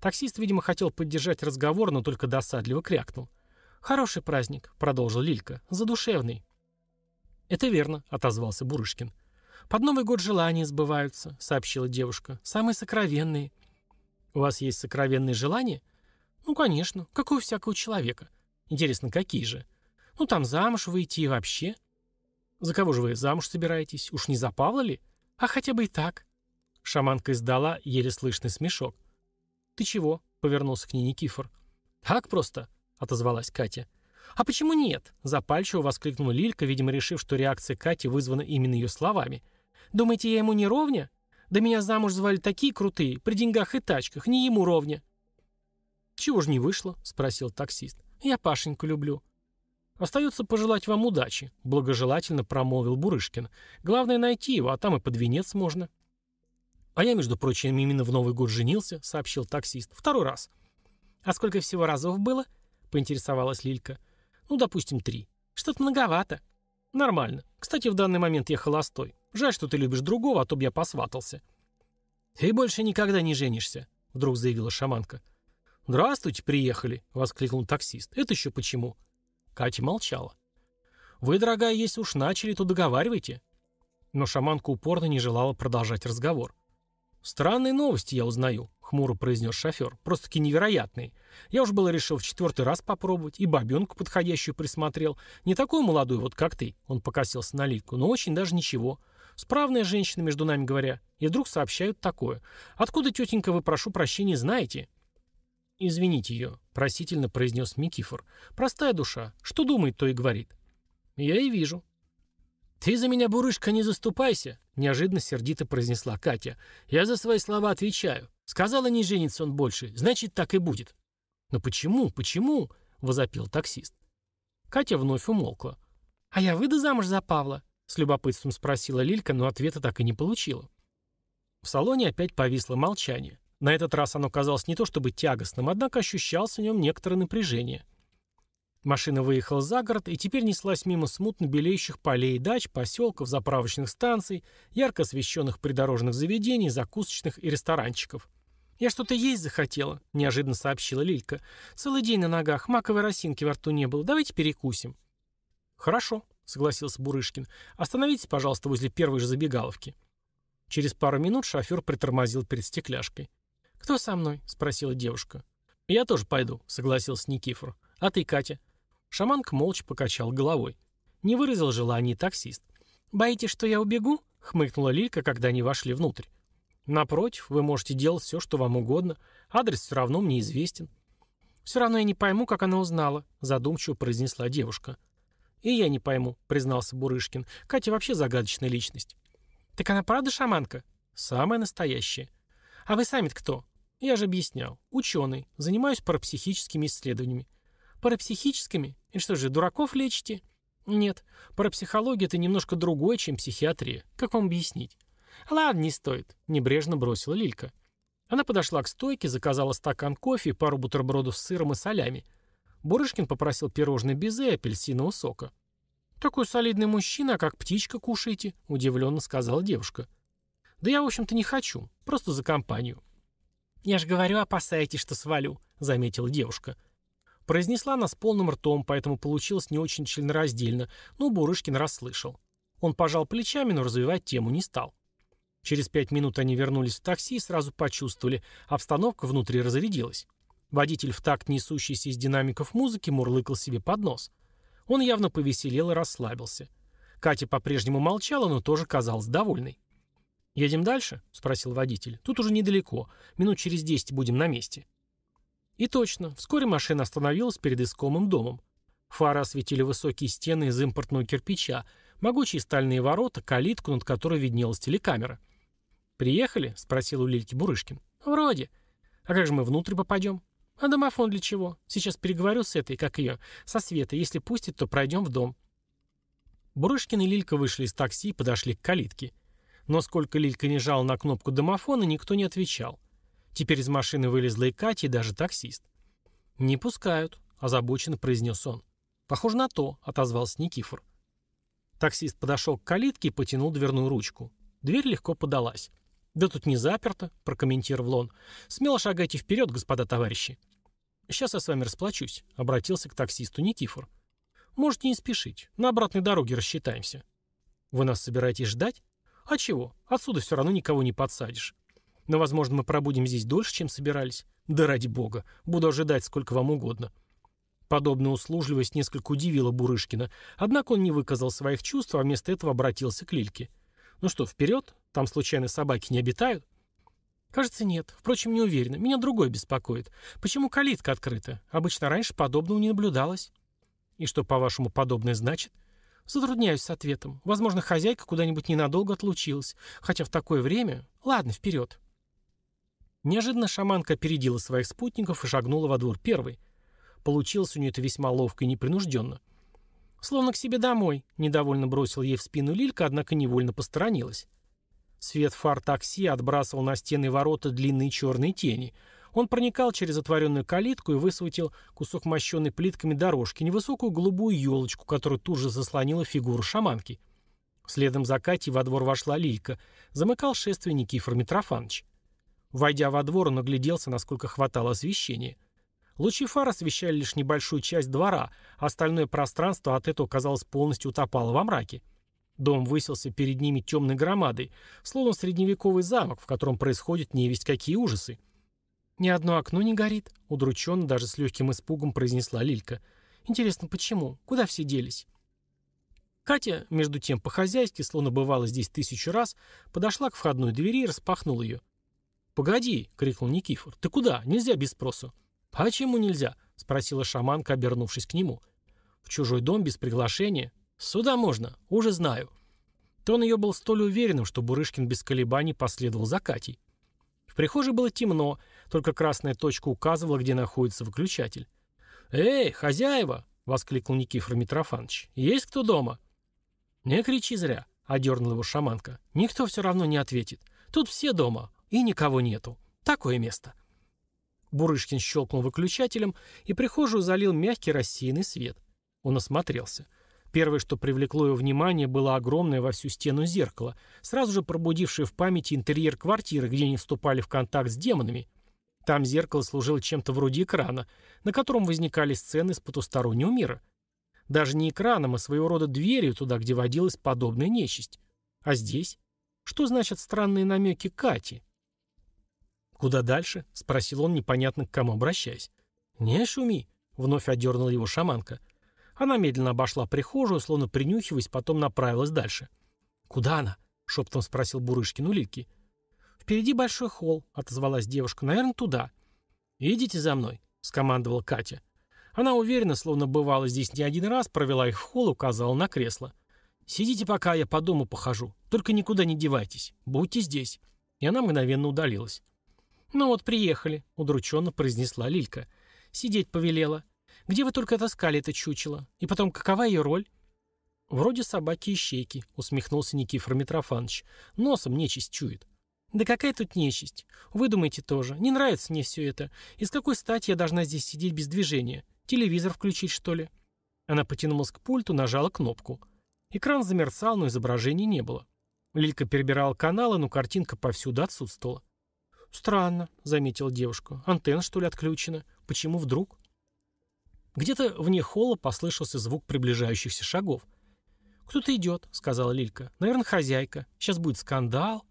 Таксист, видимо, хотел поддержать разговор, но только досадливо крякнул. «Хороший праздник», — продолжил Лилька, — «задушевный». «Это верно», — отозвался Бурышкин. «Под Новый год желания сбываются», — сообщила девушка. «Самые сокровенные». «У вас есть сокровенные желания?» «Ну, конечно, как у всякого человека. Интересно, какие же? Ну, там замуж выйти и вообще». «За кого же вы замуж собираетесь? Уж не за Павла ли? А хотя бы и так». Шаманка издала еле слышный смешок. «Ты чего?» — повернулся к ней Никифор. «Так просто. — отозвалась Катя. «А почему нет?» — запальчиво воскликнула Лилька, видимо, решив, что реакция Кати вызвана именно ее словами. «Думаете, я ему не ровня? Да меня замуж звали такие крутые, при деньгах и тачках, не ему ровня». «Чего ж не вышло?» — спросил таксист. «Я Пашеньку люблю». «Остается пожелать вам удачи», — благожелательно промолвил Бурышкин. «Главное найти его, а там и под венец можно». «А я, между прочим, именно в Новый год женился», — сообщил таксист. «Второй раз». «А сколько всего разов было?» поинтересовалась Лилька. «Ну, допустим, три. Что-то многовато». «Нормально. Кстати, в данный момент я холостой. Жаль, что ты любишь другого, а то б я посватался». «Ты больше никогда не женишься», — вдруг заявила шаманка. «Здравствуйте, приехали», — воскликнул таксист. «Это еще почему?» Катя молчала. «Вы, дорогая, если уж начали, то договаривайте». Но шаманка упорно не желала продолжать разговор. «Странные новости я узнаю», — хмуро произнес шофер. «Просто-таки невероятные. Я уж было решил в четвертый раз попробовать, и бабенку подходящую присмотрел. Не такой молодой, вот как ты», — он покосился на Лильку, «но очень даже ничего. Справная женщина, между нами говоря. И вдруг сообщают такое. Откуда, тетенька, вы, прошу прощения, знаете?» «Извините ее», — просительно произнес Микифор. «Простая душа. Что думает, то и говорит». «Я и вижу», «Ты за меня, Бурышка, не заступайся», — неожиданно сердито произнесла Катя. «Я за свои слова отвечаю. Сказала, не женится он больше, значит, так и будет». «Но почему, почему?» — возопил таксист. Катя вновь умолкла. «А я выйду замуж за Павла?» — с любопытством спросила Лилька, но ответа так и не получила. В салоне опять повисло молчание. На этот раз оно казалось не то чтобы тягостным, однако ощущалось в нем некоторое напряжение. Машина выехала за город и теперь неслась мимо смутно белеющих полей, дач, поселков, заправочных станций, ярко освещенных придорожных заведений, закусочных и ресторанчиков. «Я что-то есть захотела», — неожиданно сообщила Лилька. «Целый день на ногах, маковой росинки во рту не было. Давайте перекусим». «Хорошо», — согласился Бурышкин. «Остановитесь, пожалуйста, возле первой же забегаловки». Через пару минут шофер притормозил перед стекляшкой. «Кто со мной?» — спросила девушка. «Я тоже пойду», — согласился Никифор. «А ты, Катя?» Шаманка молча покачал головой. Не выразил желания таксист. «Боитесь, что я убегу?» — хмыкнула Лилька, когда они вошли внутрь. «Напротив, вы можете делать все, что вам угодно. Адрес все равно мне известен». «Все равно я не пойму, как она узнала», — задумчиво произнесла девушка. «И я не пойму», — признался Бурышкин. «Катя вообще загадочная личность». «Так она правда шаманка?» «Самая настоящая». «А вы сами кто?» «Я же объяснял. Ученый. Занимаюсь парапсихическими исследованиями». «Парапсихическими? И что же, дураков лечите?» «Нет. Парапсихология — это немножко другое, чем психиатрия. Как вам объяснить?» «Ладно, не стоит», — небрежно бросила Лилька. Она подошла к стойке, заказала стакан кофе и пару бутербродов с сыром и солями. Бурышкин попросил пирожное безе и апельсинового сока. «Такой солидный мужчина, а как птичка кушаете?» — удивленно сказала девушка. «Да я, в общем-то, не хочу. Просто за компанию». «Я же говорю, опасайтесь, что свалю», — заметила девушка. Произнесла она с полным ртом, поэтому получилось не очень членораздельно, но Бурышкин расслышал. Он пожал плечами, но развивать тему не стал. Через пять минут они вернулись в такси и сразу почувствовали, обстановка внутри разрядилась. Водитель в такт несущийся из динамиков музыки мурлыкал себе под нос. Он явно повеселел и расслабился. Катя по-прежнему молчала, но тоже казалась довольной. «Едем дальше?» — спросил водитель. «Тут уже недалеко. Минут через десять будем на месте». И точно, вскоре машина остановилась перед искомым домом. Фары осветили высокие стены из импортного кирпича, могучие стальные ворота, калитку, над которой виднелась телекамера. «Приехали?» — спросил у Лильки Бурышкин. «Вроде. А как же мы внутрь попадем?» «А домофон для чего? Сейчас переговорю с этой, как ее, со Светой. Если пустит, то пройдем в дом». Бурышкин и Лилька вышли из такси и подошли к калитке. Но сколько Лилька не жала на кнопку домофона, никто не отвечал. Теперь из машины вылезла и Катя, и даже таксист. «Не пускают», — озабоченно произнес он. «Похоже на то», — отозвался Никифор. Таксист подошел к калитке и потянул дверную ручку. Дверь легко подалась. «Да тут не заперто», — прокомментировал он. «Смело шагайте вперед, господа товарищи». «Сейчас я с вами расплачусь», — обратился к таксисту Никифор. «Можете не спешить. На обратной дороге рассчитаемся». «Вы нас собираетесь ждать?» «А чего? Отсюда все равно никого не подсадишь. Но, возможно, мы пробудем здесь дольше, чем собирались. Да ради бога. Буду ожидать сколько вам угодно». Подобная услужливость несколько удивила Бурышкина, однако он не выказал своих чувств, а вместо этого обратился к Лильке. «Ну что, вперед? Там случайно собаки не обитают?» «Кажется, нет. Впрочем, не уверена. Меня другой беспокоит. Почему калитка открыта? Обычно раньше подобного не наблюдалось». «И что, по-вашему, подобное значит?» «Затрудняюсь с ответом. Возможно, хозяйка куда-нибудь ненадолго отлучилась. Хотя в такое время... Ладно, вперед». Неожиданно шаманка опередила своих спутников и шагнула во двор первой. Получилось у нее это весьма ловко и непринужденно. «Словно к себе домой», — недовольно бросил ей в спину Лилька, однако невольно посторонилась. Свет фар такси отбрасывал на стены ворота длинные черные тени. Он проникал через отворенную калитку и высветил кусок мощенной плитками дорожки, невысокую голубую елочку, которую тут же заслонила фигуру шаманки. Следом за Катей во двор вошла Лилька. Замыкал шествие Никифор Митрофанович. Войдя во двор, он огляделся, насколько хватало освещения. Лучи фар освещали лишь небольшую часть двора, а остальное пространство от этого, казалось, полностью утопало во мраке. Дом высился перед ними темной громадой, словно средневековый замок, в котором происходят невесть какие ужасы. «Ни одно окно не горит», — удрученно, даже с легким испугом произнесла Лилька. «Интересно, почему? Куда все делись?» Катя, между тем, по-хозяйски, словно бывало здесь тысячу раз, подошла к входной двери и распахнула ее. «Погоди!» — крикнул Никифор. «Ты куда? Нельзя без спросу». «Почему нельзя?» — спросила шаманка, обернувшись к нему. «В чужой дом без приглашения? Сюда можно, уже знаю». Тон ее был столь уверенным, что Бурышкин без колебаний последовал за Катей. В прихожей было темно, только красная точка указывала, где находится выключатель. «Эй, хозяева!» — воскликнул Никифор Митрофанович. «Есть кто дома?» «Не кричи зря», — одернула его шаманка. «Никто все равно не ответит. Тут все дома, и никого нету. Такое место». Бурышкин щелкнул выключателем, и прихожую залил мягкий рассеянный свет. Он осмотрелся. Первое, что привлекло его внимание, было огромное во всю стену зеркало, сразу же пробудившее в памяти интерьер квартиры, где они вступали в контакт с демонами. Там зеркало служило чем-то вроде экрана, на котором возникали сцены с потустороннего мира. Даже не экраном, а своего рода дверью туда, где водилась подобная нечисть. А здесь? Что значат странные намеки Кати? «Куда дальше?» — спросил он, непонятно к кому обращаясь. «Не шуми», — вновь одернула его шаманка. Она медленно обошла прихожую, словно принюхиваясь, потом направилась дальше. «Куда она?» — шептом спросил Бурышкин у Лильки. «Впереди большой холл», — отозвалась девушка. «Наверное, туда». «Идите за мной», — скомандовала Катя. Она уверенно, словно бывала здесь не один раз, провела их в холл и указала на кресло. «Сидите пока, я по дому похожу. Только никуда не девайтесь. Будьте здесь». И она мгновенно удалилась. «Ну вот, приехали», — удрученно произнесла Лилька. «Сидеть повелела. Где вы только таскали это чучело? И потом, какова ее роль?» «Вроде собаки-ищейки», — усмехнулся Никифор Митрофанович. «Носом нечисть чует». «Да какая тут нечисть? Вы думаете тоже. Не нравится мне все это. И с какой стати я должна здесь сидеть без движения? Телевизор включить, что ли?» Она потянулась к пульту, нажала кнопку. Экран замерцал, но изображений не было. Лилька перебирала каналы, но картинка повсюду отсутствовала. «Странно», — заметила девушка. «Антенна, что ли, отключена? Почему вдруг?» Где-то вне холла послышался звук приближающихся шагов. «Кто-то идет», — сказала Лилька. «Наверное, хозяйка. Сейчас будет скандал».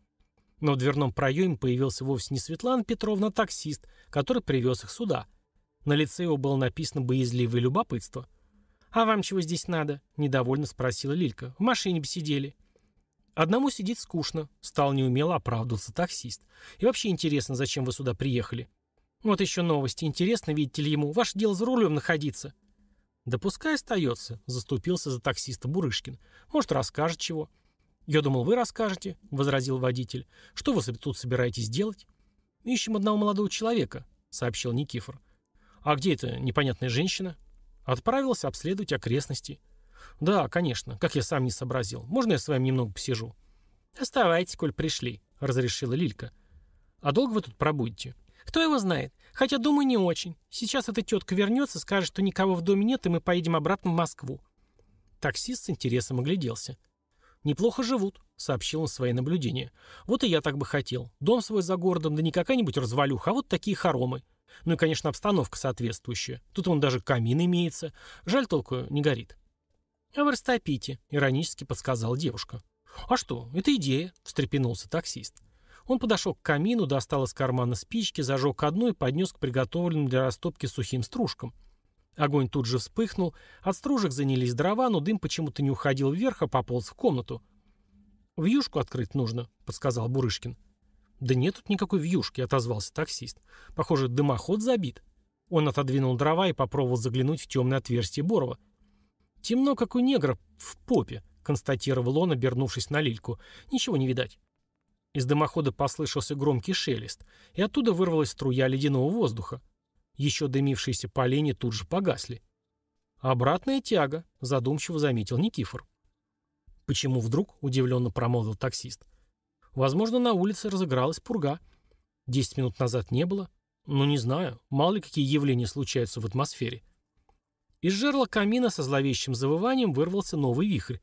Но в дверном проеме появился вовсе не Светлана Петровна, а таксист, который привез их сюда. На лице его было написано боязливое любопытство. «А вам чего здесь надо?» — недовольно спросила Лилька. «В машине бы сидели». «Одному сидеть скучно», — стал неумело оправдываться таксист. «И вообще интересно, зачем вы сюда приехали?» «Вот еще новости. Интересно, видите ли ему. Ваше дело за рулем находиться». «Да пускай остается», — заступился за таксиста Бурышкин. «Может, расскажет чего». «Я думал, вы расскажете», — возразил водитель. «Что вы тут собираетесь делать?» «Ищем одного молодого человека», — сообщил Никифор. «А где эта непонятная женщина?» Отправился обследовать окрестности. Да, конечно, как я сам не сообразил. Можно я с вами немного посижу? Оставайтесь, коль пришли, разрешила Лилька. А долго вы тут пробудете? Кто его знает? Хотя, думаю, не очень. Сейчас эта тетка вернется, скажет, что никого в доме нет, и мы поедем обратно в Москву. Таксист с интересом огляделся. «Неплохо живут», — сообщил он свои наблюдения. «Вот и я так бы хотел. Дом свой за городом, да не какая-нибудь развалюха, а вот такие хоромы. Ну и, конечно, обстановка соответствующая. Тут он даже камин имеется. Жаль только не горит. «А вы растопите», — иронически подсказала девушка. «А что, это идея», — встрепенулся таксист. Он подошел к камину, достал из кармана спички, зажег одну и поднес к приготовленным для растопки сухим стружкам. Огонь тут же вспыхнул, от стружек занялись дрова, но дым почему-то не уходил вверх, а пополз в комнату. «Вьюшку открыть нужно», — подсказал Бурышкин. «Да нет тут никакой вьюшки», — отозвался таксист. «Похоже, дымоход забит». Он отодвинул дрова и попробовал заглянуть в темное отверстие Борова. «Темно, как у негра в попе», — констатировал он, обернувшись на лильку. «Ничего не видать». Из дымохода послышался громкий шелест, и оттуда вырвалась струя ледяного воздуха. Еще дымившиеся поленья тут же погасли. «Обратная тяга», — задумчиво заметил Никифор. «Почему вдруг?» — удивленно промолвил таксист. Возможно, на улице разыгралась пурга. Десять минут назад не было. Ну, не знаю. Мало ли какие явления случаются в атмосфере. Из жерла камина со зловещим завыванием вырвался новый вихрь.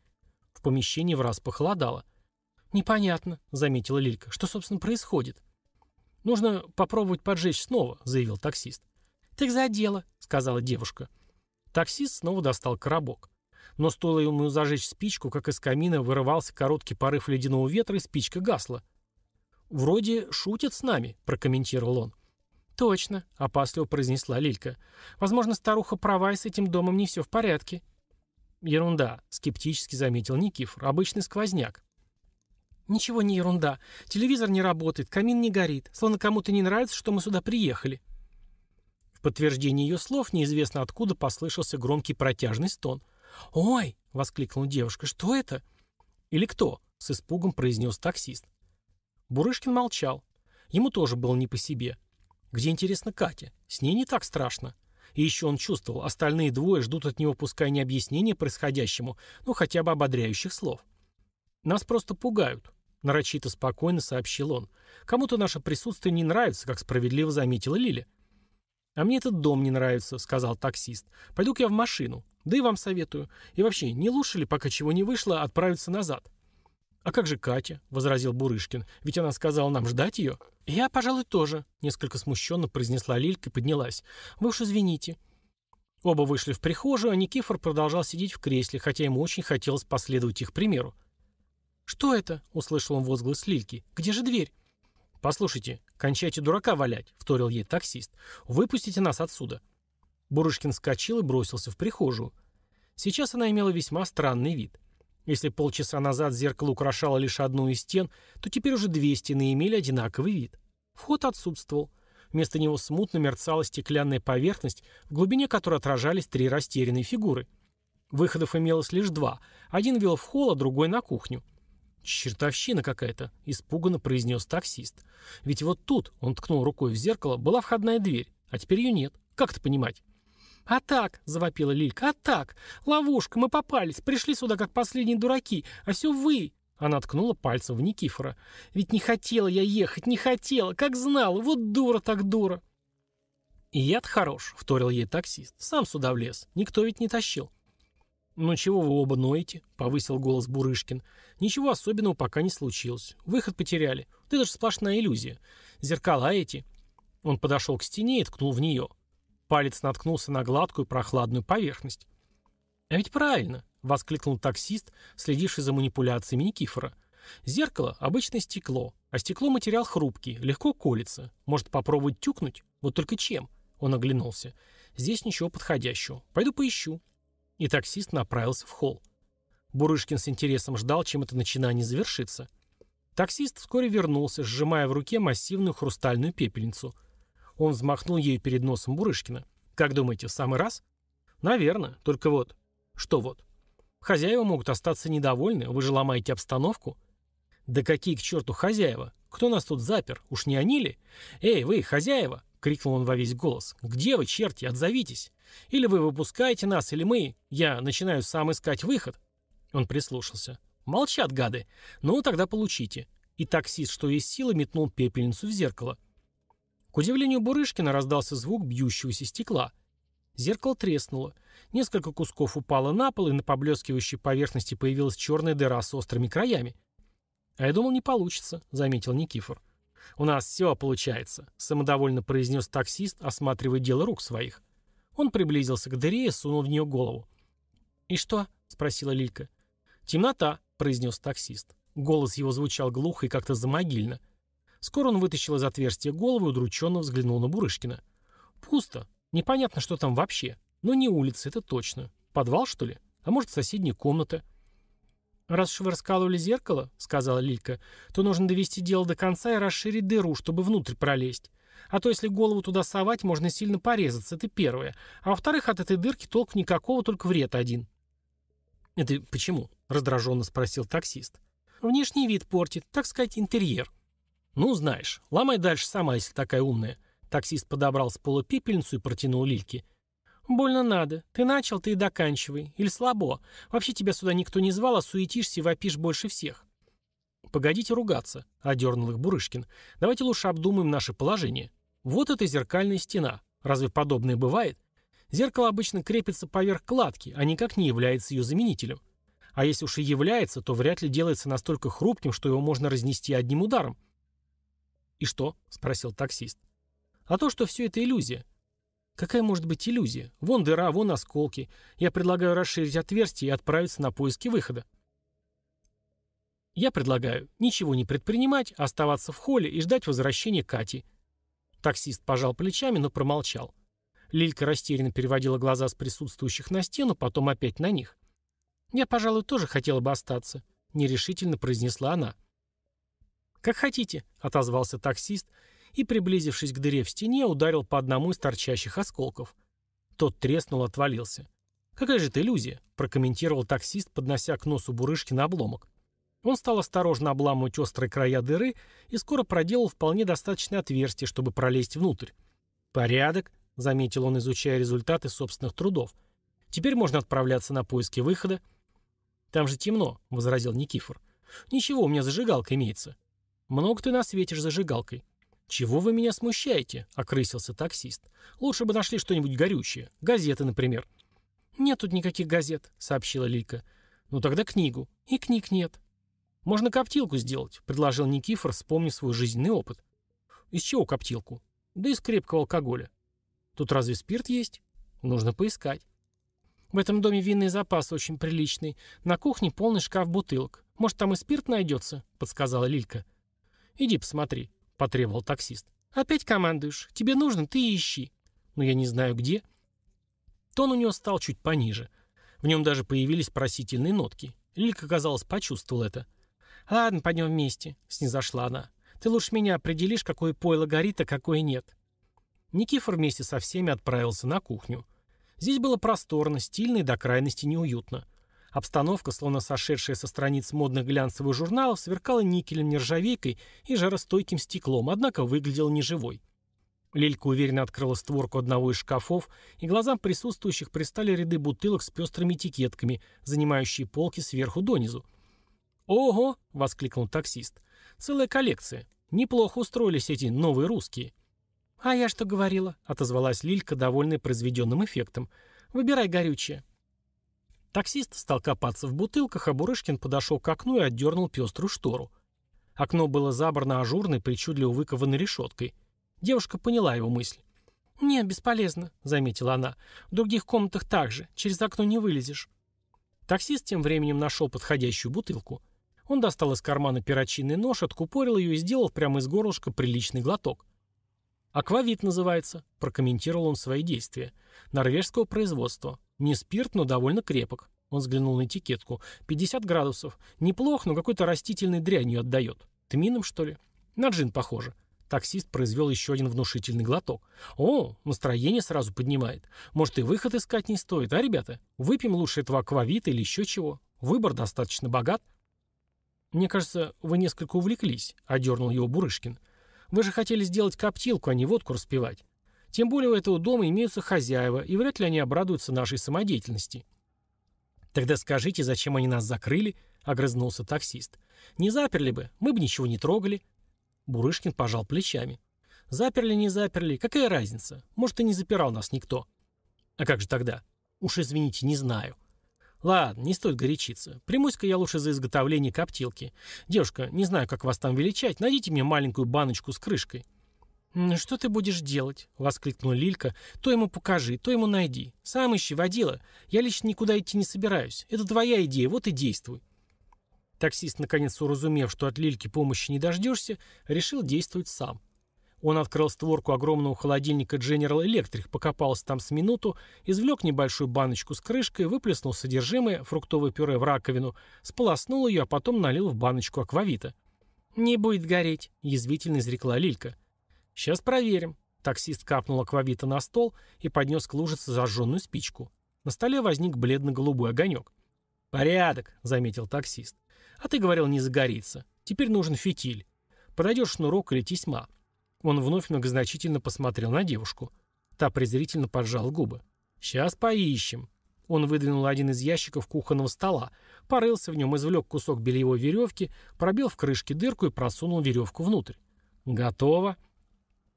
В помещении в раз похолодало. «Непонятно», — заметила Лилька. «Что, собственно, происходит?» «Нужно попробовать поджечь снова», — заявил таксист. «Так за дело», — сказала девушка. Таксист снова достал коробок. Но стоило ему зажечь спичку, как из камина вырывался короткий порыв ледяного ветра, и спичка гасла. «Вроде шутят с нами», — прокомментировал он. «Точно», — опасливо произнесла Лилька. «Возможно, старуха права, и с этим домом не все в порядке». «Ерунда», — скептически заметил Никифор. «Обычный сквозняк». «Ничего не ерунда. Телевизор не работает, камин не горит. Словно кому-то не нравится, что мы сюда приехали». В подтверждение ее слов неизвестно откуда послышался громкий протяжный стон. «Ой!» — воскликнула девушка. «Что это?» «Или кто?» — с испугом произнес таксист. Бурышкин молчал. Ему тоже было не по себе. Где, интересно, Катя? С ней не так страшно. И еще он чувствовал, остальные двое ждут от него пускай не объяснения происходящему, но хотя бы ободряющих слов. «Нас просто пугают», — нарочито спокойно сообщил он. «Кому-то наше присутствие не нравится, как справедливо заметила Лиля». «А мне этот дом не нравится», — сказал таксист. «Пойду-ка я в машину. Да и вам советую. И вообще, не лучше ли, пока чего не вышло, отправиться назад?» «А как же Катя?» — возразил Бурышкин. «Ведь она сказала нам ждать ее». «Я, пожалуй, тоже», — несколько смущенно произнесла Лилька и поднялась. «Вы уж извините». Оба вышли в прихожую, а Никифор продолжал сидеть в кресле, хотя ему очень хотелось последовать их примеру. «Что это?» — услышал он возглас Лильки. «Где же дверь?» «Послушайте, кончайте дурака валять», — вторил ей таксист. «Выпустите нас отсюда». Бурышкин вскочил и бросился в прихожую. Сейчас она имела весьма странный вид. Если полчаса назад зеркало украшало лишь одну из стен, то теперь уже две стены имели одинаковый вид. Вход отсутствовал. Вместо него смутно мерцала стеклянная поверхность, в глубине которой отражались три растерянные фигуры. Выходов имелось лишь два. Один вел в холл, а другой на кухню. «Чертовщина какая-то», — испуганно произнес таксист. «Ведь вот тут», — он ткнул рукой в зеркало, — была входная дверь, а теперь ее нет. Как это понимать?» «А так», — завопила Лилька, — «а так! Ловушка, мы попались, пришли сюда как последние дураки, а все вы!» Она ткнула пальцем в Никифора. «Ведь не хотела я ехать, не хотела, как знала, вот дура так дура!» «И яд хорош», — вторил ей таксист. «Сам сюда влез, никто ведь не тащил». «Ну чего вы оба ноете?» — повысил голос Бурышкин. «Ничего особенного пока не случилось. Выход потеряли. Да это же сплошная иллюзия. Зеркала эти». Он подошел к стене и ткнул в нее. Палец наткнулся на гладкую прохладную поверхность. «А ведь правильно!» — воскликнул таксист, следивший за манипуляциями Никифора. «Зеркало — обычное стекло, а стекло — материал хрупкий, легко колется. Может, попробовать тюкнуть? Вот только чем?» Он оглянулся. «Здесь ничего подходящего. Пойду поищу». И таксист направился в холл. Бурышкин с интересом ждал, чем это начинание завершится. Таксист вскоре вернулся, сжимая в руке массивную хрустальную пепельницу — он взмахнул ею перед носом Бурышкина. «Как думаете, в самый раз?» «Наверное. Только вот...» «Что вот?» «Хозяева могут остаться недовольны. Вы же ломаете обстановку». «Да какие к черту хозяева? Кто нас тут запер? Уж не они ли? Эй, вы, хозяева!» — крикнул он во весь голос. «Где вы, черти? Отзовитесь! Или вы выпускаете нас, или мы... Я начинаю сам искать выход!» Он прислушался. «Молчат, гады! Ну, тогда получите!» И таксист, что есть силы, метнул пепельницу в зеркало. К удивлению Бурышкина раздался звук бьющегося стекла. Зеркало треснуло. Несколько кусков упало на пол, и на поблескивающей поверхности появилась черная дыра с острыми краями. «А я думал, не получится», — заметил Никифор. «У нас все получается», — самодовольно произнес таксист, осматривая дело рук своих. Он приблизился к дыре и сунул в нее голову. «И что?» — спросила Лилька. «Темнота», — произнес таксист. Голос его звучал глухо и как-то замогильно. Скоро он вытащил из отверстия голову и удрученно взглянул на Бурышкина. «Пусто. Непонятно, что там вообще. Но не улица, это точно. Подвал, что ли? А может, соседняя комната?» «Раз уж вы раскалывали зеркало, — сказала Лилька, — то нужно довести дело до конца и расширить дыру, чтобы внутрь пролезть. А то, если голову туда совать, можно сильно порезаться, это первое. А во-вторых, от этой дырки толку никакого, только вред один». «Это почему?» — раздраженно спросил таксист. «Внешний вид портит, так сказать, интерьер». «Ну, знаешь, ломай дальше сама, если такая умная». Таксист подобрал с пола пепельницу и протянул Лильке. «Больно надо. Ты начал, ты и доканчивай. Или слабо. Вообще тебя сюда никто не звал, а суетишься и вопишь больше всех». «Погодите ругаться», — одернул их Бурышкин. «Давайте лучше обдумаем наше положение. Вот эта зеркальная стена. Разве подобное бывает? Зеркало обычно крепится поверх кладки, а никак не является ее заменителем. А если уж и является, то вряд ли делается настолько хрупким, что его можно разнести одним ударом. «И что?» — спросил таксист. «А то, что все это иллюзия». «Какая может быть иллюзия? Вон дыра, вон осколки. Я предлагаю расширить отверстие и отправиться на поиски выхода». «Я предлагаю ничего не предпринимать, оставаться в холле и ждать возвращения Кати». Таксист пожал плечами, но промолчал. Лилька растерянно переводила глаза с присутствующих на стену, потом опять на них. «Я, пожалуй, тоже хотела бы остаться», — нерешительно произнесла она. «Как хотите», — отозвался таксист и, приблизившись к дыре в стене, ударил по одному из торчащих осколков. Тот треснул, отвалился. «Какая же это иллюзия?» — прокомментировал таксист, поднося к носу бурышки на обломок. Он стал осторожно обламывать острые края дыры и скоро проделал вполне достаточное отверстие, чтобы пролезть внутрь. «Порядок», — заметил он, изучая результаты собственных трудов. «Теперь можно отправляться на поиски выхода». «Там же темно», — возразил Никифор. «Ничего, у меня зажигалка имеется». «Много ты насветишь зажигалкой». «Чего вы меня смущаете?» — окрысился таксист. «Лучше бы нашли что-нибудь горючее. Газеты, например». «Нет тут никаких газет», — сообщила Лика. «Ну тогда книгу». «И книг нет». «Можно коптилку сделать», — предложил Никифор, вспомнив свой жизненный опыт. «Из чего коптилку?» «Да из крепкого алкоголя». «Тут разве спирт есть?» «Нужно поискать». «В этом доме винный запас очень приличный. На кухне полный шкаф бутылок. Может, там и спирт найдется?» — подсказала Лилька. «Иди посмотри», — потребовал таксист. «Опять командуешь. Тебе нужно, ты ищи». «Но я не знаю где». Тон у него стал чуть пониже. В нем даже появились просительные нотки. Лилька, казалось, почувствовал это. «Ладно, пойдем вместе», — снизошла она. «Ты лучше меня определишь, какое пойло горит, а какое нет». Никифор вместе со всеми отправился на кухню. Здесь было просторно, стильно и до крайности неуютно. Обстановка, словно сошедшая со страниц модных глянцевых журналов, сверкала никелем, нержавейкой и жаростойким стеклом, однако выглядела неживой. Лилька уверенно открыла створку одного из шкафов, и глазам присутствующих пристали ряды бутылок с пестрыми этикетками, занимающие полки сверху донизу. «Ого!» — воскликнул таксист. «Целая коллекция. Неплохо устроились эти новые русские». «А я что говорила?» — отозвалась Лилька, довольная произведенным эффектом. «Выбирай горючее». Таксист стал копаться в бутылках, а Бурышкин подошел к окну и отдернул пеструю штору. Окно было забрано ажурной, причудливо выкованной решеткой. Девушка поняла его мысль. «Нет, бесполезно», — заметила она. «В других комнатах так же. Через окно не вылезешь». Таксист тем временем нашел подходящую бутылку. Он достал из кармана перочинный нож, откупорил ее и сделал прямо из горлышка приличный глоток. «Аквавит называется», — прокомментировал он свои действия. «Норвежского производства. Не спирт, но довольно крепок». Он взглянул на этикетку. «50 градусов. Неплохо, но какой-то растительной дрянью отдает. Тмином, что ли? На джин похоже». Таксист произвел еще один внушительный глоток. «О, настроение сразу поднимает. Может, и выход искать не стоит, а, ребята? Выпьем лучше этого аквавита или еще чего. Выбор достаточно богат». «Мне кажется, вы несколько увлеклись», — одернул его Бурышкин. Вы же хотели сделать коптилку, а не водку распивать. Тем более у этого дома имеются хозяева, и вряд ли они обрадуются нашей самодеятельности». «Тогда скажите, зачем они нас закрыли?» — огрызнулся таксист. «Не заперли бы, мы бы ничего не трогали». Бурышкин пожал плечами. «Заперли, не заперли, какая разница? Может, и не запирал нас никто». «А как же тогда?» «Уж извините, не знаю». «Ладно, не стоит горячиться. Примусь-ка я лучше за изготовление коптилки. Девушка, не знаю, как вас там величать, найдите мне маленькую баночку с крышкой». «Что ты будешь делать?» — воскликнула Лилька. «То ему покажи, то ему найди. Сам ищи, водила. Я лично никуда идти не собираюсь. Это твоя идея, вот и действуй». Таксист, наконец уразумев, что от Лильки помощи не дождешься, решил действовать сам. Он открыл створку огромного холодильника General Electric, покопался там с минуту, извлек небольшую баночку с крышкой, выплеснул содержимое, фруктовое пюре в раковину, сполоснул ее, а потом налил в баночку аквавита. «Не будет гореть», — язвительно изрекла Лилька. «Сейчас проверим». Таксист капнул аквавита на стол и поднес к лужице зажженную спичку. На столе возник бледно-голубой огонек. «Порядок», — заметил таксист. «А ты говорил, не загорится. Теперь нужен фитиль. Подойдешь шнурок или тесьма». Он вновь многозначительно посмотрел на девушку. Та презрительно поджала губы. «Сейчас поищем». Он выдвинул один из ящиков кухонного стола, порылся в нем, извлек кусок бельевой веревки, пробил в крышке дырку и просунул веревку внутрь. «Готово».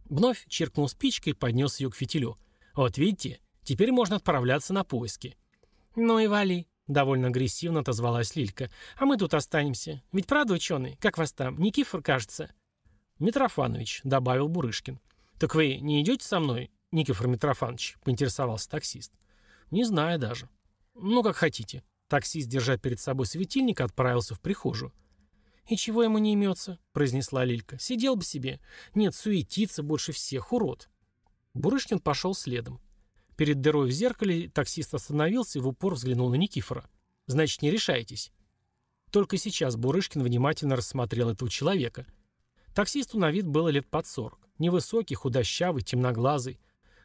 Вновь чиркнул спичкой и поднес ее к фитилю. «Вот видите, теперь можно отправляться на поиски». «Ну и вали», — довольно агрессивно отозвалась Лилька. «А мы тут останемся. Ведь правда, ученый? Как вас там? Никифор, кажется?» «Митрофанович», — добавил Бурышкин. «Так вы не идете со мной, Никифор Митрофанович?» — поинтересовался таксист. «Не знаю даже». «Ну, как хотите». Таксист, держа перед собой светильник, отправился в прихожую. «И чего ему не имется?» — произнесла Лилька. «Сидел бы себе. Нет, суетиться больше всех, урод». Бурышкин пошел следом. Перед дырой в зеркале таксист остановился и в упор взглянул на Никифора. «Значит, не решаетесь?» Только сейчас Бурышкин внимательно рассмотрел этого человека — Таксисту на вид было лет под сорок. Невысокий, худощавый, темноглазый.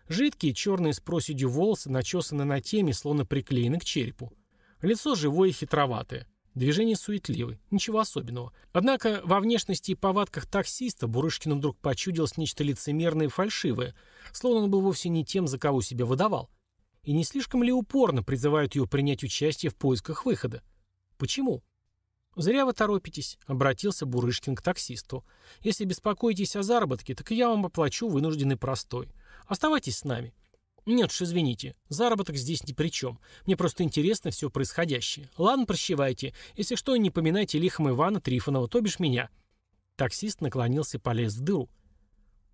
Жидкие, черные с проседью волосы, начесаны на теме, словно приклеены к черепу. Лицо живое и хитроватое. Движение суетливое. Ничего особенного. Однако во внешности и повадках таксиста Бурышкину вдруг почудилось нечто лицемерное и фальшивое, словно он был вовсе не тем, за кого себя выдавал. И не слишком ли упорно призывают его принять участие в поисках выхода? Почему? «Зря вы торопитесь», — обратился Бурышкин к таксисту. «Если беспокоитесь о заработке, так я вам оплачу вынужденный простой. Оставайтесь с нами». «Нет уж, извините, заработок здесь ни при чем. Мне просто интересно все происходящее. Ладно, прощевайте. Если что, не поминайте лихом Ивана Трифонова, то бишь меня». Таксист наклонился и полез в дыру.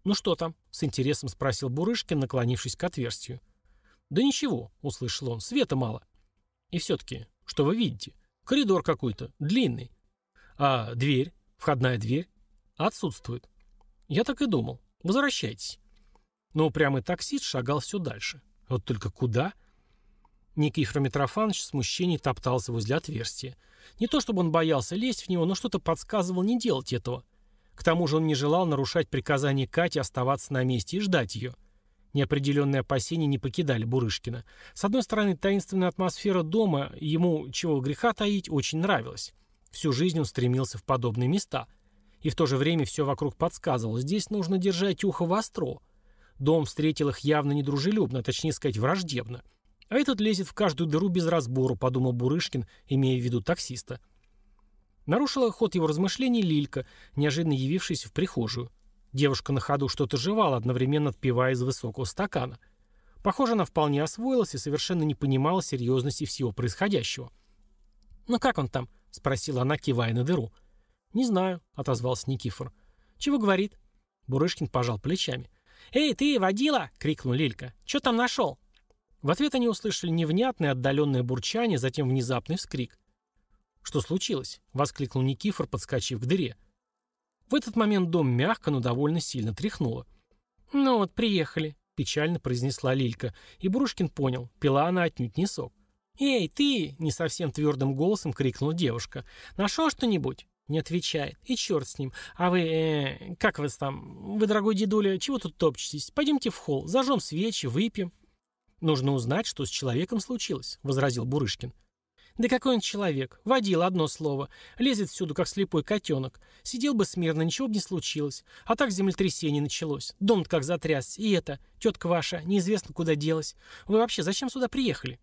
«Ну что там?» — с интересом спросил Бурышкин, наклонившись к отверстию. «Да ничего», — услышал он, — «света мало». «И все-таки, что вы видите?» Коридор какой-то, длинный. А дверь, входная дверь, отсутствует. Я так и думал. Возвращайтесь. Но упрямый таксист шагал все дальше. Вот только куда? Никифор Митрофанович в смущении топтался возле отверстия. Не то чтобы он боялся лезть в него, но что-то подсказывал не делать этого. К тому же он не желал нарушать приказание Кати оставаться на месте и ждать ее. Неопределенные опасения не покидали Бурышкина. С одной стороны, таинственная атмосфера дома, ему, чего греха таить, очень нравилась. Всю жизнь он стремился в подобные места. И в то же время все вокруг подсказывало, здесь нужно держать ухо востро. Дом встретил их явно недружелюбно, точнее сказать, враждебно. А этот лезет в каждую дыру без разбору, подумал Бурышкин, имея в виду таксиста. Нарушила ход его размышлений Лилька, неожиданно явившаяся в прихожую. Девушка на ходу что-то жевала, одновременно отпивая из высокого стакана. Похоже, она вполне освоилась и совершенно не понимала серьезности всего происходящего. «Ну как он там?» — спросила она, кивая на дыру. «Не знаю», — отозвался Никифор. «Чего говорит?» Бурышкин пожал плечами. «Эй, ты, водила!» — крикнул Лилька. «Чё там нашел?» В ответ они услышали невнятное отдаленное бурчание, затем внезапный вскрик. «Что случилось?» — воскликнул Никифор, подскочив к дыре. В этот момент дом мягко, но довольно сильно тряхнуло. «Ну вот, приехали», — печально произнесла Лилька, и Брушкин понял, пила она отнюдь не сок. «Эй, ты!» — не совсем твердым голосом крикнула девушка. «Нашел что-нибудь?» Не отвечает. И черт с ним. А вы, э, как вас там? Вы, дорогой дедуля, чего тут топчетесь? Пойдемте в холл, зажжем свечи, выпьем. Нужно узнать, что с человеком случилось, возразил Бурышкин. Да какой он человек? Водил одно слово. Лезет всюду, как слепой котенок. Сидел бы смирно, ничего бы не случилось. А так землетрясение началось. дом как затрясся. И это, тетка ваша, неизвестно куда делась. Вы вообще зачем сюда приехали?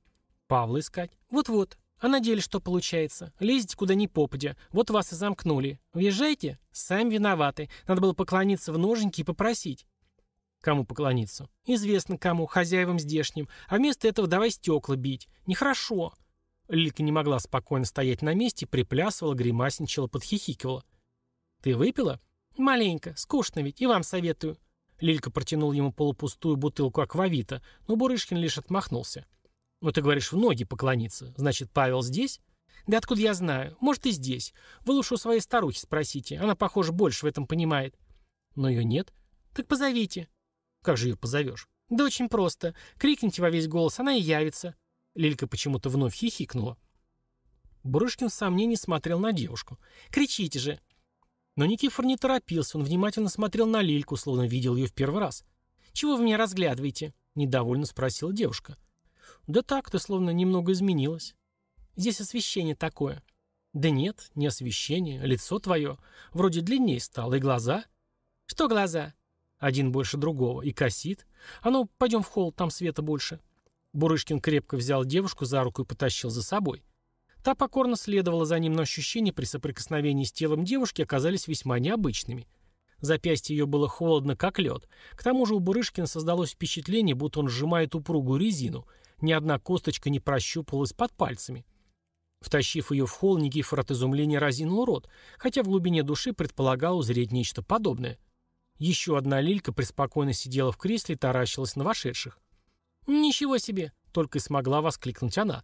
Павла искать. Вот-вот. А на деле что получается? Лезете куда ни попадя. Вот вас и замкнули. Въезжайте? Сами виноваты. Надо было поклониться в ноженьки и попросить. Кому поклониться? Известно кому, хозяевам здешним. А вместо этого давай стекла бить. Нехорошо. Лилька не могла спокойно стоять на месте, приплясывала, гримасничала, подхихикивала. «Ты выпила?» «Маленько. Скучно ведь. И вам советую». Лилька протянула ему полупустую бутылку аквавита, но Бурышкин лишь отмахнулся. «Ну ты говоришь, в ноги поклониться. Значит, Павел здесь?» «Да откуда я знаю? Может, и здесь. Вы лучше у своей старухи спросите. Она, похоже, больше в этом понимает». «Но ее нет». «Так позовите». «Как же ее позовешь?» «Да очень просто. Крикните во весь голос, она и явится». Лилька почему-то вновь хихикнула. Брышкин в сомнении смотрел на девушку. «Кричите же!» Но Никифор не торопился, он внимательно смотрел на Лильку, словно видел ее в первый раз. «Чего вы меня разглядываете?» — недовольно спросила девушка. «Да так, ты словно немного изменилась. Здесь освещение такое». «Да нет, не освещение, лицо твое. Вроде длиннее стало, и глаза». «Что глаза?» «Один больше другого, и косит. А ну, пойдем в холл, там света больше». Бурышкин крепко взял девушку за руку и потащил за собой. Та покорно следовала за ним, но ощущения при соприкосновении с телом девушки оказались весьма необычными. Запястье ее было холодно, как лед. К тому же у Бурышкина создалось впечатление, будто он сжимает упругую резину – ни одна косточка не прощупывалась под пальцами. Втащив ее в холл, Никифор от изумления разинул рот, хотя в глубине души предполагал узреть нечто подобное. Еще одна лилька преспокойно сидела в кресле и таращилась на вошедших. «Ничего себе!» — только и смогла воскликнуть она.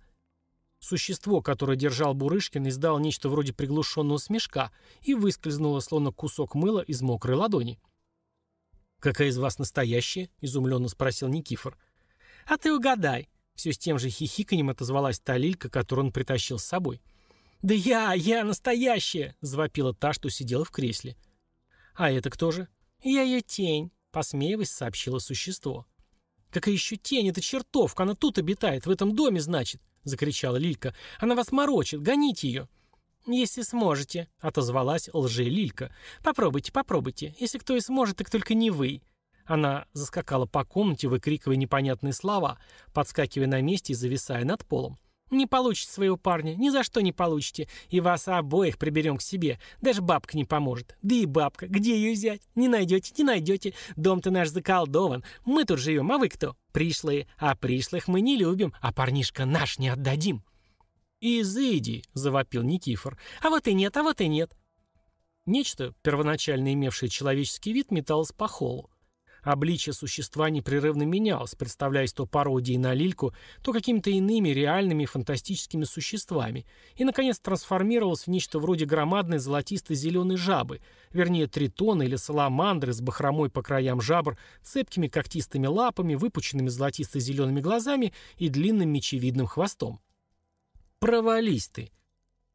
Существо, которое держал Бурышкин, издало нечто вроде приглушенного смешка и выскользнуло, словно кусок мыла из мокрой ладони. «Какая из вас настоящая?» — изумленно спросил Никифор. «А ты угадай», все с тем же хихиканьем отозвалась та лилька, которую он притащил с собой. «Да я, я настоящая!» — завопила та, что сидела в кресле. «А это кто же?» «Я ее тень», — посмеиваясь, сообщило существо. «Какая еще тень? Это чертовка, она тут обитает, в этом доме, значит!» — закричала Лилька. «Она вас морочит, гоните ее!» «Если сможете», — отозвалась лже-лилька. «Попробуйте, попробуйте. Если кто и сможет, так только не вы. Она заскакала по комнате, выкрикивая непонятные слова, подскакивая на месте и зависая над полом. «Не получите своего парня, ни за что не получите, и вас обоих приберем к себе. Даже бабка не поможет. Да и бабка, где ее взять? Не найдете, не найдете. Дом-то наш заколдован. Мы тут живем, а вы кто? Пришлые. А пришлых мы не любим, а парнишка наш не отдадим». «Изыди!» — завопил Никифор. «А вот и нет, а вот и нет». Нечто, первоначально имевшее человеческий вид, металось по холлу. Обличие существа непрерывно менялось, представляясь то пародией на лильку, то какими-то иными реальными фантастическими существами, и, наконец, трансформировалось в нечто вроде громадной золотисто-зеленой жабы, вернее, тритона или саламандры с бахромой по краям жабр, цепкими когтистыми лапами, выпученными золотисто-зелеными глазами и длинным мечевидным хвостом. «Провались ты!»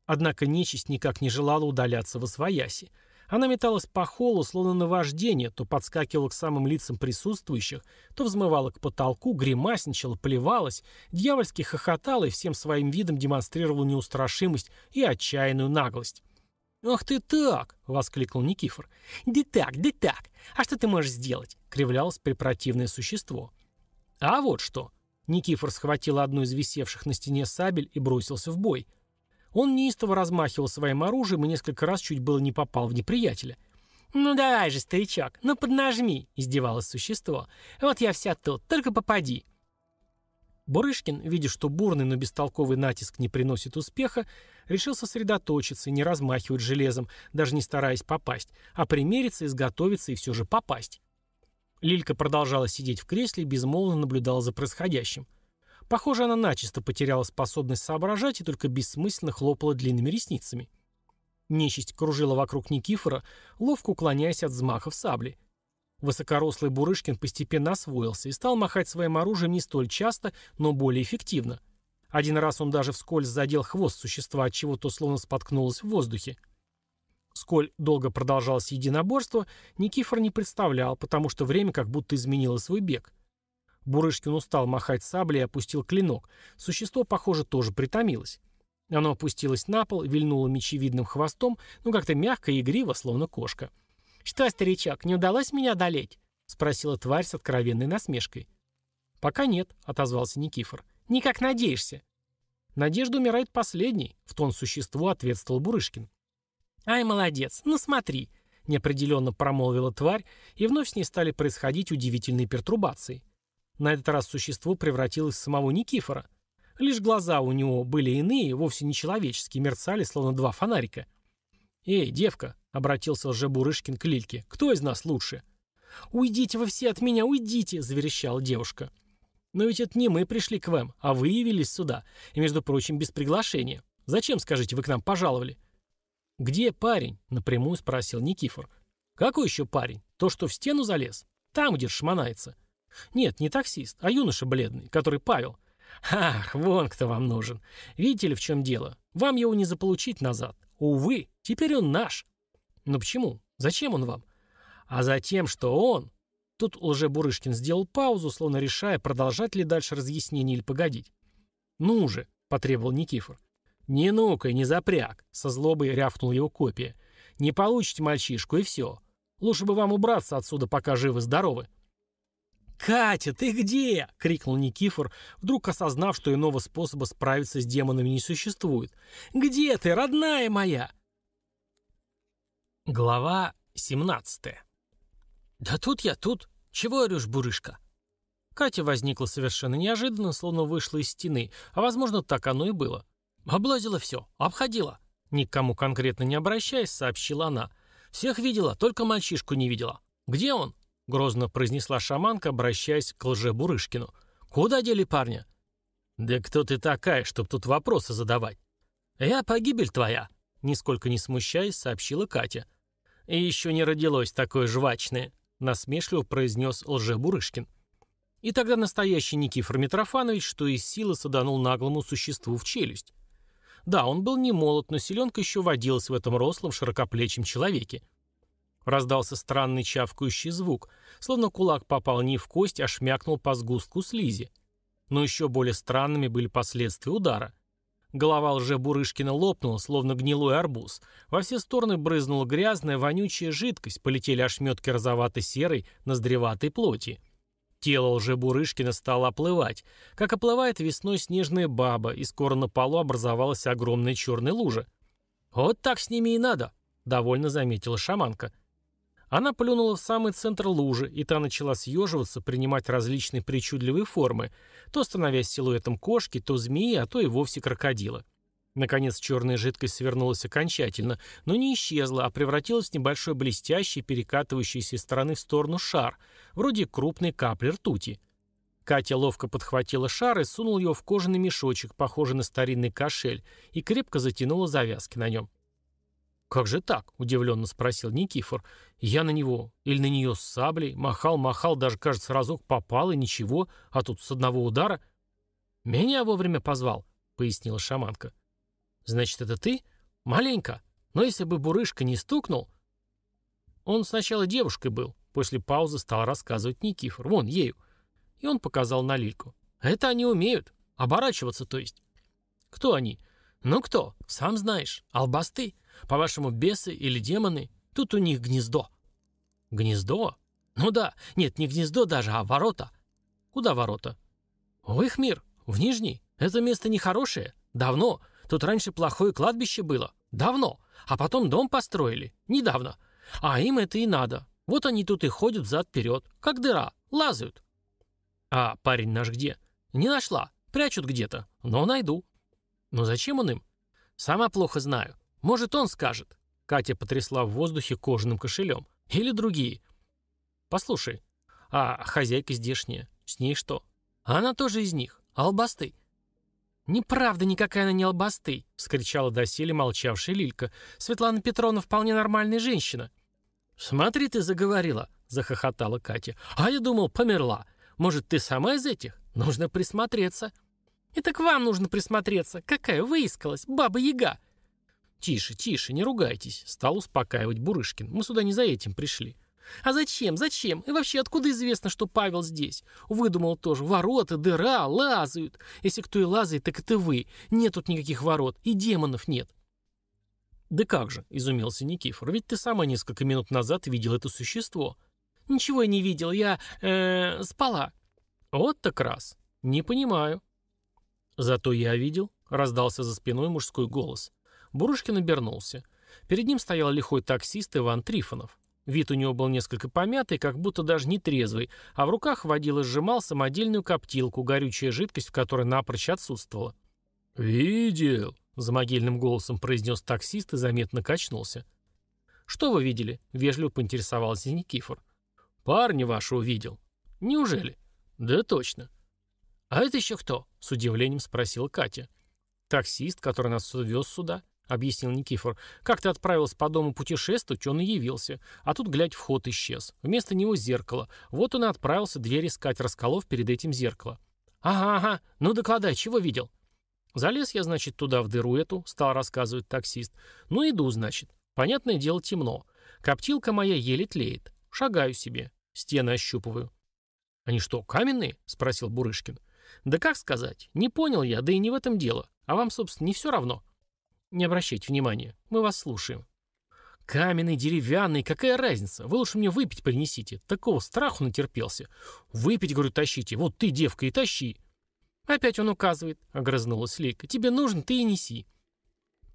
Однако нечисть никак не желала удаляться во свояси. Она металась по холлу, словно на вождение, то подскакивала к самым лицам присутствующих, то взмывала к потолку, гримасничала, плевалась, дьявольски хохотала и всем своим видом демонстрировала неустрашимость и отчаянную наглость. «Ах ты так!» — воскликнул Никифор. «Да так, да так! А что ты можешь сделать?» — кривлялось препротивное существо. «А вот что!» Никифор схватил одну из висевших на стене сабель и бросился в бой — он неистово размахивал своим оружием и несколько раз чуть было не попал в неприятеля. «Ну давай же, старичок, ну поднажми!» — издевалось существо. «Вот я вся тут, только попади!» Бурышкин, видя, что бурный, но бестолковый натиск не приносит успеха, решил сосредоточиться и не размахивать железом, даже не стараясь попасть, а примериться, изготовиться и все же попасть. Лилька продолжала сидеть в кресле и безмолвно наблюдала за происходящим. Похоже, она начисто потеряла способность соображать и только бессмысленно хлопала длинными ресницами. Нечисть кружила вокруг Никифора, ловко уклоняясь от взмахов сабли. Высокорослый Бурышкин постепенно освоился и стал махать своим оружием не столь часто, но более эффективно. Один раз он даже вскользь задел хвост существа, от чего то словно споткнулось в воздухе. Сколь долго продолжалось единоборство, Никифор не представлял, потому что время как будто изменило свой бег. Бурышкин устал махать саблей и опустил клинок. Существо, похоже, тоже притомилось. Оно опустилось на пол, вильнуло мечевидным хвостом, ну как-то мягко и игриво, словно кошка. «Что, старичок, не удалось меня одолеть?» — спросила тварь с откровенной насмешкой. «Пока нет», — отозвался Никифор. «Никак надеешься». «Надежда умирает последней», — в тон существу ответствовал Бурышкин. «Ай, молодец, ну смотри», — неопределенно промолвила тварь, и вновь с ней стали происходить удивительные пертурбации. На этот раз существо превратилось в самого Никифора. Лишь глаза у него были иные, вовсе не человеческие, мерцали, словно два фонарика. «Эй, девка!» — обратился лжебурышкин к Лильке. «Кто из нас лучше?» «Уйдите вы все от меня, уйдите!» — заверещала девушка. «Но ведь это не мы пришли к вам, а вы явились сюда, и, между прочим, без приглашения. Зачем, скажите, вы к нам пожаловали?» «Где парень?» — напрямую спросил Никифор. «Какой еще парень? То, что в стену залез? Там, где шмонается. Нет, не таксист, а юноша бледный, который Павел. Ах, вон кто вам нужен. Видите ли, в чем дело? Вам его не заполучить назад. Увы, теперь он наш. Но почему? Зачем он вам? А за тем, что он... Тут лже-Бурышкин сделал паузу, словно решая, продолжать ли дальше разъяснение или погодить. «Ну же», — потребовал Никифор. «Не ну-ка, не запряг», — со злобой рявкнул его копия. «Не получите мальчишку, и все. Лучше бы вам убраться отсюда, пока живы-здоровы». «Катя, ты где?» — крикнул Никифор, вдруг осознав, что иного способа справиться с демонами не существует. «Где ты, родная моя?» Глава 17 «Да тут я, тут. Чего орешь, бурышка?» Катя возникла совершенно неожиданно, словно вышла из стены, а, возможно, так оно и было. «Облазила все, обходила». Никому конкретно не обращаясь, сообщила она. «Всех видела, только мальчишку не видела. Где он?» — грозно произнесла шаманка, обращаясь к лже-Бурышкину. «Куда дели парня?» «Да кто ты такая, чтоб тут вопросы задавать?» «Я погибель твоя», — нисколько не смущаясь, сообщила Катя. «И еще не родилось такое жвачное», — насмешливо произнес лже-Бурышкин. И тогда настоящий Никифор Митрофанович, что из силы саданул наглому существу в челюсть. Да, он был не молод, но селенка еще водилась в этом рослом широкоплечем человеке. Раздался странный чавкающий звук, словно кулак попал не в кость, а шмякнул по сгустку слизи. Но еще более странными были последствия удара. Голова лже-Бурышкина лопнула, словно гнилой арбуз. Во все стороны брызнула грязная, вонючая жидкость, полетели ошметки розовато-серой, ноздреватой плоти. Тело лже-Бурышкина стало оплывать, как оплывает весной снежная баба, и скоро на полу образовалась огромная черная лужа. «Вот так с ними и надо», — довольно заметила шаманка. Она плюнула в самый центр лужи, и та начала съеживаться, принимать различные причудливые формы, то становясь силуэтом кошки, то змеи, а то и вовсе крокодила. Наконец черная жидкость свернулась окончательно, но не исчезла, а превратилась в небольшой блестящий, перекатывающийся из стороны в сторону шар, вроде крупной капли ртути. Катя ловко подхватила шар и сунула его в кожаный мешочек, похожий на старинный кошель, и крепко затянула завязки на нем. «Как же так?» – удивленно спросил Никифор. «Я на него или на нее с саблей, махал, махал, даже, кажется, разок попал, и ничего, а тут с одного удара...» «Меня вовремя позвал», — пояснила шаманка. «Значит, это ты? Маленько. Но если бы Бурышка не стукнул...» Он сначала девушкой был, после паузы стал рассказывать Никифор. Вон, ею. И он показал на Лильку. «Это они умеют. Оборачиваться, то есть». «Кто они?» «Ну кто? Сам знаешь. Албасты. По-вашему, бесы или демоны? Тут у них гнездо». «Гнездо? Ну да. Нет, не гнездо даже, а ворота». «Куда ворота?» «В их мир. В Нижний. Это место нехорошее. Давно. Тут раньше плохое кладбище было. Давно. А потом дом построили. Недавно. А им это и надо. Вот они тут и ходят взад-вперед. Как дыра. Лазают. А парень наш где? Не нашла. Прячут где-то. Но найду. Но зачем он им? Сама плохо знаю. Может, он скажет. Катя потрясла в воздухе кожаным кошелем. Или другие. Послушай. А хозяйка здешняя? С ней что? Она тоже из них. Албасты. «Неправда никакая она не албасты!» — вскричала доселе молчавшая Лилька. «Светлана Петровна вполне нормальная женщина». «Смотри, ты заговорила!» — захохотала Катя. «А я думал, померла. Может, ты сама из этих? Нужно присмотреться». «Это к вам нужно присмотреться. Какая выискалась, баба-яга!» «Тише, тише, не ругайтесь», — стал успокаивать Бурышкин. «Мы сюда не за этим пришли. А зачем? Зачем? И вообще, откуда известно, что Павел здесь? Выдумал тоже. Ворота, дыра, лазают. Если кто и лазает, так это вы. Нет тут никаких ворот. И демонов нет. Да как же, изумился Никифор. Ведь ты сама несколько минут назад видел это существо. Ничего я не видел. Я, э, спала. Вот так раз. Не понимаю. Зато я видел. Раздался за спиной мужской голос. Бурушкин обернулся. Перед ним стоял лихой таксист Иван Трифонов. Вид у него был несколько помятый, как будто даже не трезвый, а в руках водил и сжимал самодельную коптилку, горючая жидкость, в которой напрочь отсутствовала. «Видел», — за могильным голосом произнес таксист и заметно качнулся. «Что вы видели?» — вежливо поинтересовался Никифор. «Парня вашего видел». «Неужели?» «Да точно». «А это еще кто?» — с удивлением спросила Катя. «Таксист, который нас вез сюда». — объяснил Никифор. «Как ты отправился по дому путешествовать, он и явился. А тут, глядь, вход исчез. Вместо него зеркало. Вот он и отправился дверь искать, расколов перед этим зеркало». «Ага, ага. Ну докладай, чего видел?» «Залез я, значит, туда, в дыру эту», — стал рассказывать таксист. «Ну иду, значит. Понятное дело, темно. Коптилка моя еле тлеет. Шагаю себе. Стены ощупываю». «Они что, каменные?» — спросил Бурышкин. «Да как сказать? Не понял я, да и не в этом дело. А вам, собственно, не все равно?» Не обращайте внимания. Мы вас слушаем. Каменный, деревянный, какая разница? Вы лучше мне выпить принесите. Такого страху натерпелся. Выпить, говорю, тащите. Вот ты, девка, и тащи. Опять он указывает, огрызнулась Лейка. Тебе нужно, ты и неси.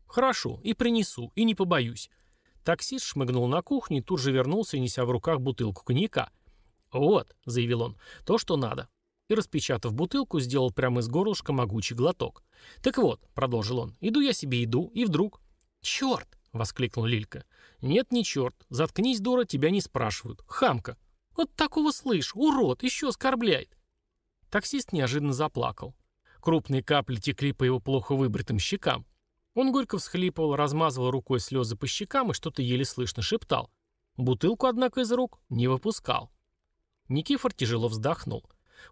Хорошо, и принесу, и не побоюсь. Таксист шмыгнул на кухню и тут же вернулся, неся в руках бутылку коньяка. «Вот», — заявил он, — «то, что надо и, распечатав бутылку, сделал прямо из горлышка могучий глоток. «Так вот», — продолжил он, — «иду я себе иду, и вдруг...» «Черт!» — воскликнул Лилька. «Нет, не черт. Заткнись, дура, тебя не спрашивают. Хамка. Вот такого слышь, урод, еще оскорбляет». Таксист неожиданно заплакал. Крупные капли текли по его плохо выбритым щекам. Он горько всхлипывал, размазывал рукой слезы по щекам и что-то еле слышно шептал. Бутылку, однако, из рук не выпускал. Никифор тяжело вздохнул.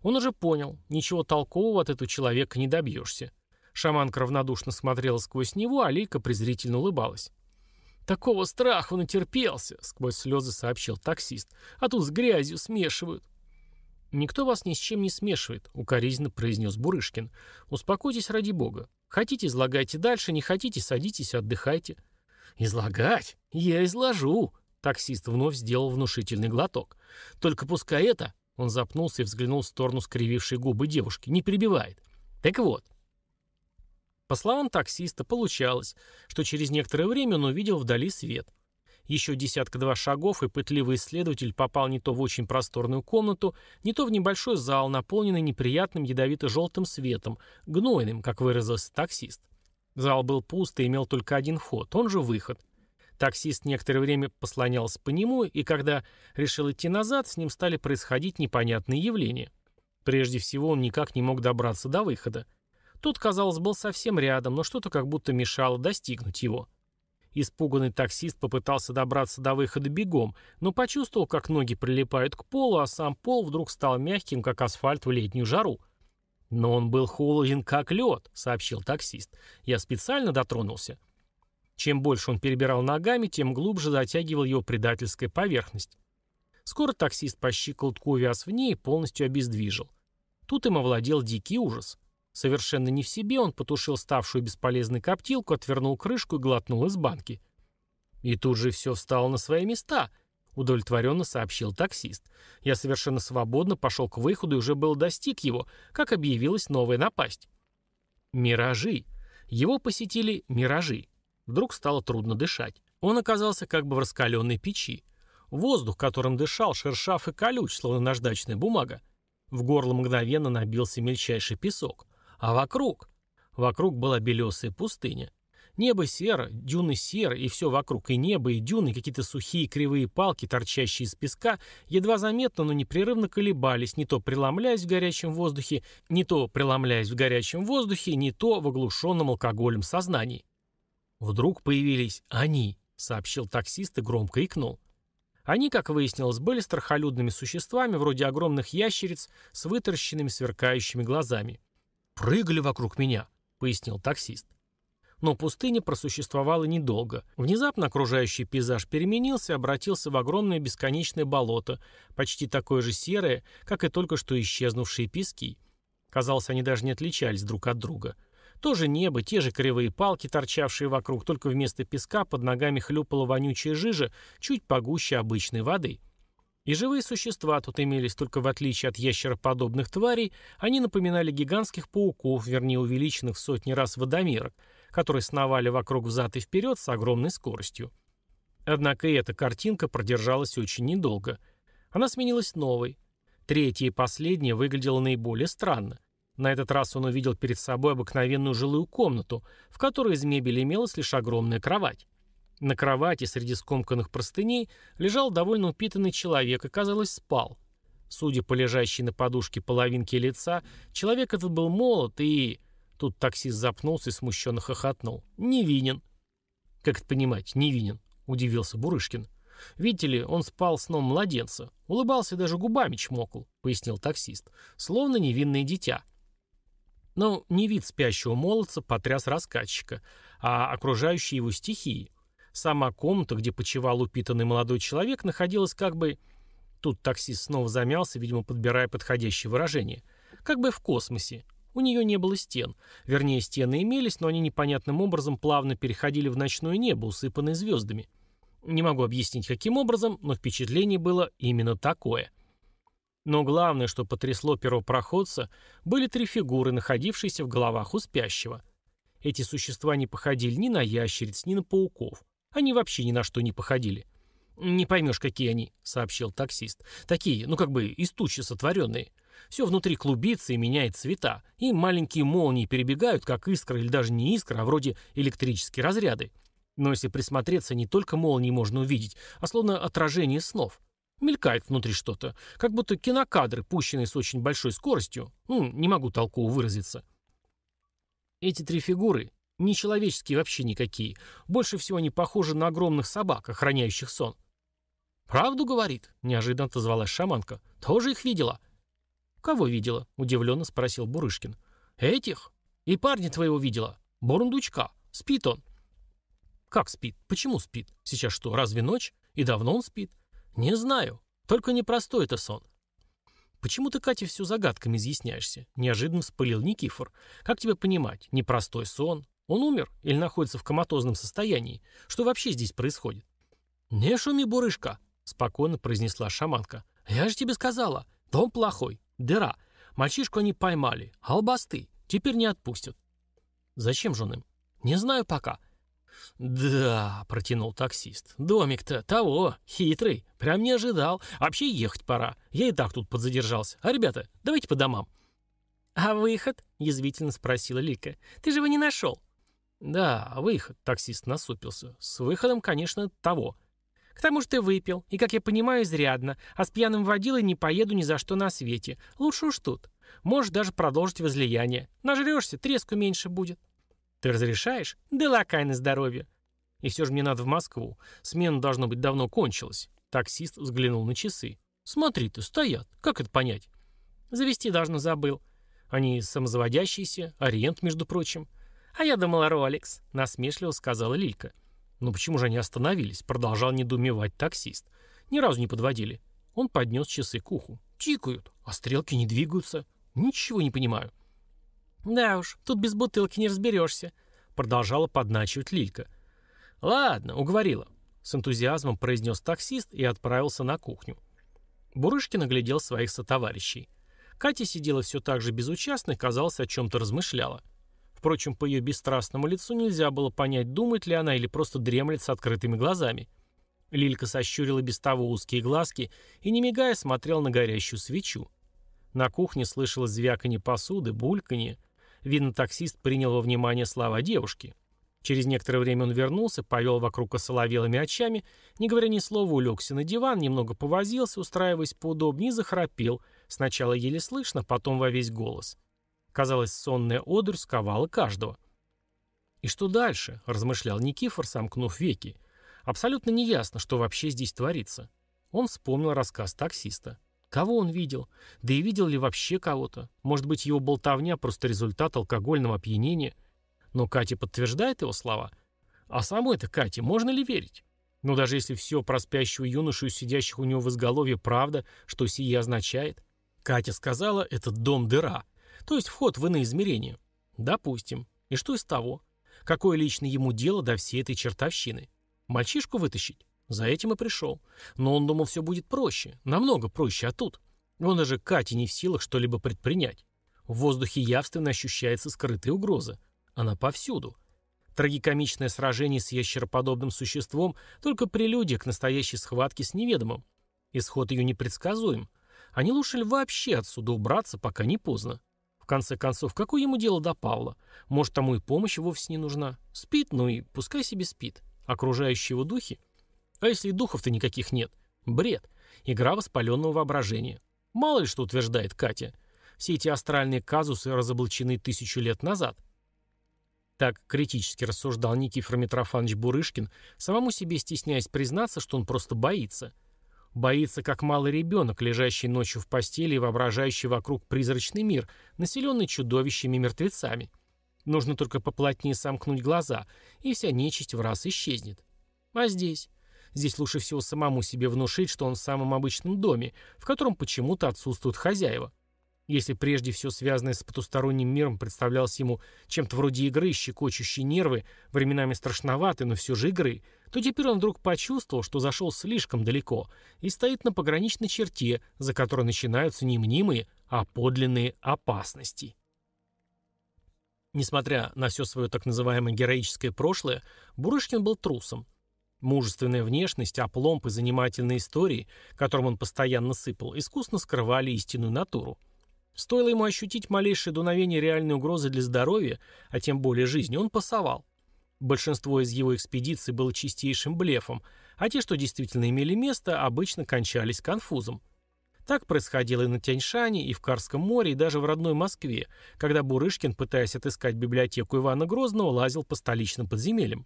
Он уже понял, ничего толкового от этого человека не добьешься. Шаманка равнодушно смотрела сквозь него, а Лейка презрительно улыбалась. «Такого страха натерпелся», — сквозь слезы сообщил таксист. «А тут с грязью смешивают». «Никто вас ни с чем не смешивает», — укоризненно произнес Бурышкин. «Успокойтесь ради бога. Хотите, излагайте дальше, не хотите, садитесь, отдыхайте». «Излагать? Я изложу», — таксист вновь сделал внушительный глоток. «Только пускай это он запнулся и взглянул в сторону скривившей губы девушки. «Не перебивает. Так вот». По словам таксиста, получалось, что через некоторое время он увидел вдали свет. Еще десятка-два шагов, и пытливый исследователь попал не то в очень просторную комнату, не то в небольшой зал, наполненный неприятным ядовито-желтым светом, гнойным, как выразился таксист. Зал был пуст и имел только один вход, он же выход. Таксист некоторое время послонялся по нему, и когда решил идти назад, с ним стали происходить непонятные явления. Прежде всего, он никак не мог добраться до выхода. Тот, казалось, был совсем рядом, но что-то как будто мешало достигнуть его. Испуганный таксист попытался добраться до выхода бегом, но почувствовал, как ноги прилипают к полу, а сам пол вдруг стал мягким, как асфальт в летнюю жару. «Но он был холоден, как лед», — сообщил таксист. «Я специально дотронулся». Чем больше он перебирал ногами, тем глубже затягивал его предательская поверхность. Скоро таксист по щиколотку увяз в ней и полностью обездвижил. Тут им овладел дикий ужас. Совершенно не в себе он потушил ставшую бесполезной коптилку, отвернул крышку и глотнул из банки. И тут же все встало на свои места, удовлетворенно сообщил таксист. Я совершенно свободно пошел к выходу и уже был достиг его, как объявилась новая напасть. Миражи. Его посетили миражи. Вдруг стало трудно дышать. Он оказался как бы в раскаленной печи. Воздух, которым дышал, шершав и колюч, словно наждачная бумага. В горло мгновенно набился мельчайший песок. А вокруг? Вокруг была белесая пустыня. Небо серо, дюны серы, и все вокруг, и небо, и дюны, какие-то сухие кривые палки, торчащие из песка, едва заметно, но непрерывно колебались, не то преломляясь в горячем воздухе, не то преломляясь в горячем воздухе, не то в оглушенном алкоголем сознании. Вдруг появились они, сообщил таксист и громко икнул. Они, как выяснилось, были страхолюдными существами, вроде огромных ящериц с вытаращенными сверкающими глазами. «Прыгали вокруг меня», — пояснил таксист. Но пустыня просуществовала недолго. Внезапно окружающий пейзаж переменился и обратился в огромное бесконечное болото, почти такое же серое, как и только что исчезнувшие пески. Казалось, они даже не отличались друг от друга. То же небо, те же кривые палки, торчавшие вокруг, только вместо песка под ногами хлюпала вонючая жижа, чуть погуще обычной воды. И живые существа тут имелись, только в отличие от ящероподобных тварей, они напоминали гигантских пауков, вернее увеличенных в сотни раз водомерок, которые сновали вокруг взад и вперед с огромной скоростью. Однако и эта картинка продержалась очень недолго. Она сменилась новой. Третья и последняя выглядела наиболее странно. На этот раз он увидел перед собой обыкновенную жилую комнату, в которой из мебели имелась лишь огромная кровать. На кровати среди скомканных простыней лежал довольно упитанный человек и, казалось, спал. Судя по лежащей на подушке половинке лица, человек этот был молод и... Тут таксист запнулся и смущенно хохотнул. «Невинен». «Как это понимать, невинен?» — удивился Бурышкин. «Видите ли, он спал сном младенца. Улыбался даже губами чмокал», — пояснил таксист. «Словно невинное дитя». Но не вид спящего молодца потряс рассказчика, а окружающие его стихии. Сама комната, где почивал упитанный молодой человек, находилась как бы... Тут таксист снова замялся, видимо, подбирая подходящее выражение. Как бы в космосе. У нее не было стен. Вернее, стены имелись, но они непонятным образом плавно переходили в ночное небо, усыпанное звездами. Не могу объяснить, каким образом, но впечатление было именно такое. Но главное, что потрясло первопроходца, были три фигуры, находившиеся в головах у спящего. Эти существа не походили ни на ящериц, ни на пауков. Они вообще ни на что не походили. «Не поймешь, какие они», — сообщил таксист. «Такие, ну как бы из тучи сотворенные. Все внутри клубится и меняет цвета. И маленькие молнии перебегают, как искра или даже не искра, а вроде электрические разряды. Но если присмотреться, не только молнии можно увидеть, а словно отражение снов. Мелькает внутри что-то, как будто кинокадры, пущенные с очень большой скоростью. Ну, не могу толково выразиться. Эти три фигуры Нечеловеческие вообще никакие. Больше всего они похожи на огромных собак, охраняющих сон. «Правду говорит?» — неожиданно отозвалась шаманка. «Тоже их видела?» «Кого видела?» — удивленно спросил Бурышкин. «Этих? И парня твоего видела. Бурундучка. Спит он». «Как спит? Почему спит? Сейчас что, разве ночь? И давно он спит?» «Не знаю. Только непростой это сон. «Почему ты, Катя, все загадками изъясняешься?» — неожиданно вспылил Никифор. «Как тебе понимать? Непростой сон? Он умер или находится в коматозном состоянии? Что вообще здесь происходит? «Не шуми, бурышка», — спокойно произнесла шаманка. «Я же тебе сказала, дом плохой, дыра. Мальчишку они поймали, албасты, теперь не отпустят». «Зачем же он им?» «Не знаю пока». «Да», — протянул таксист, — «домик-то того, хитрый, прям не ожидал. Вообще ехать пора, я и так тут подзадержался. А, ребята, давайте по домам». «А выход?» — язвительно спросила Лика. «Ты же его не нашел». Да, выход, таксист насупился. С выходом, конечно, того. К тому же ты выпил, и, как я понимаю, изрядно, а с пьяным водилой не поеду ни за что на свете. Лучше уж тут. Можешь даже продолжить возлияние. Нажрешься, треску меньше будет. Ты разрешаешь? Да лакай на здоровье. И все же мне надо в Москву. Смена, должно быть, давно кончилась. Таксист взглянул на часы. Смотри ты, стоят. Как это понять? Завести должно забыл. Они самозаводящиеся, ориент, между прочим. А я думала, Ролекс, насмешливо сказала Лилька. Но «Ну почему же они остановились? Продолжал недоумевать таксист. Ни разу не подводили. Он поднес часы к уху. Тикают, а стрелки не двигаются. Ничего не понимаю. Да уж, тут без бутылки не разберешься, продолжала подначивать Лилька. Ладно, уговорила. С энтузиазмом произнес таксист и отправился на кухню. Бурышкин оглядел своих сотоварищей. Катя сидела все так же безучастно и, казалось, о чем-то размышляла. Впрочем, по ее бесстрастному лицу нельзя было понять, думает ли она или просто дремлет с открытыми глазами. Лилька сощурила без того узкие глазки и, не мигая, смотрел на горящую свечу. На кухне слышалось звяканье посуды, бульканье. Видно, таксист принял во внимание слова девушки. Через некоторое время он вернулся, повел вокруг осоловелыми очами, не говоря ни слова, улегся на диван, немного повозился, устраиваясь поудобнее, захрапел, сначала еле слышно, потом во весь голос. Казалось, сонная одурь сковала каждого. «И что дальше?» – размышлял Никифор, сомкнув веки. «Абсолютно неясно, что вообще здесь творится». Он вспомнил рассказ таксиста. Кого он видел? Да и видел ли вообще кого-то? Может быть, его болтовня – просто результат алкогольного опьянения – но Катя подтверждает его слова. А самой-то Кате можно ли верить? Но даже если все про спящего юношу и сидящих у него в изголовье правда, что сие означает? Катя сказала, этот дом дыра, то есть вход в иные измерения. Допустим. И что из того? Какое лично ему дело до всей этой чертовщины? Мальчишку вытащить? За этим и пришел. Но он думал, все будет проще. Намного проще, а тут? Он даже Кате не в силах что-либо предпринять. В воздухе явственно ощущается скрытая угроза. Она повсюду. Трагикомичное сражение с ящероподобным существом – только прелюдия к настоящей схватке с неведомым. Исход ее непредсказуем. А не лучше ли вообще отсюда убраться, пока не поздно? В конце концов, какое ему дело до Павла? Может, тому и помощь вовсе не нужна? Спит, ну и пускай себе спит. Окружающие его духи? А если духов-то никаких нет? Бред. Игра воспаленного воображения. Мало ли что утверждает Катя. Все эти астральные казусы разоблачены тысячу лет назад. Так критически рассуждал Никифор Митрофанович Бурышкин, самому себе стесняясь признаться, что он просто боится. Боится, как малый ребенок, лежащий ночью в постели и воображающий вокруг призрачный мир, населенный чудовищами и мертвецами. Нужно только поплотнее сомкнуть глаза, и вся нечисть в раз исчезнет. А здесь? Здесь лучше всего самому себе внушить, что он в самом обычном доме, в котором почему-то отсутствуют хозяева. Если прежде все связанное с потусторонним миром представлялось ему чем-то вроде игры, щекочущей нервы, временами страшноватой, но все же игры, то теперь он вдруг почувствовал, что зашел слишком далеко и стоит на пограничной черте, за которой начинаются не мнимые, а подлинные опасности. Несмотря на все свое так называемое героическое прошлое, Бурышкин был трусом. Мужественная внешность, опломб и занимательные истории, которым он постоянно сыпал, искусно скрывали истинную натуру. Стоило ему ощутить малейшее дуновение реальной угрозы для здоровья, а тем более жизни, он пасовал. Большинство из его экспедиций было чистейшим блефом, а те, что действительно имели место, обычно кончались конфузом. Так происходило и на Тяньшане, и в Карском море, и даже в родной Москве, когда Бурышкин, пытаясь отыскать библиотеку Ивана Грозного, лазил по столичным подземельям.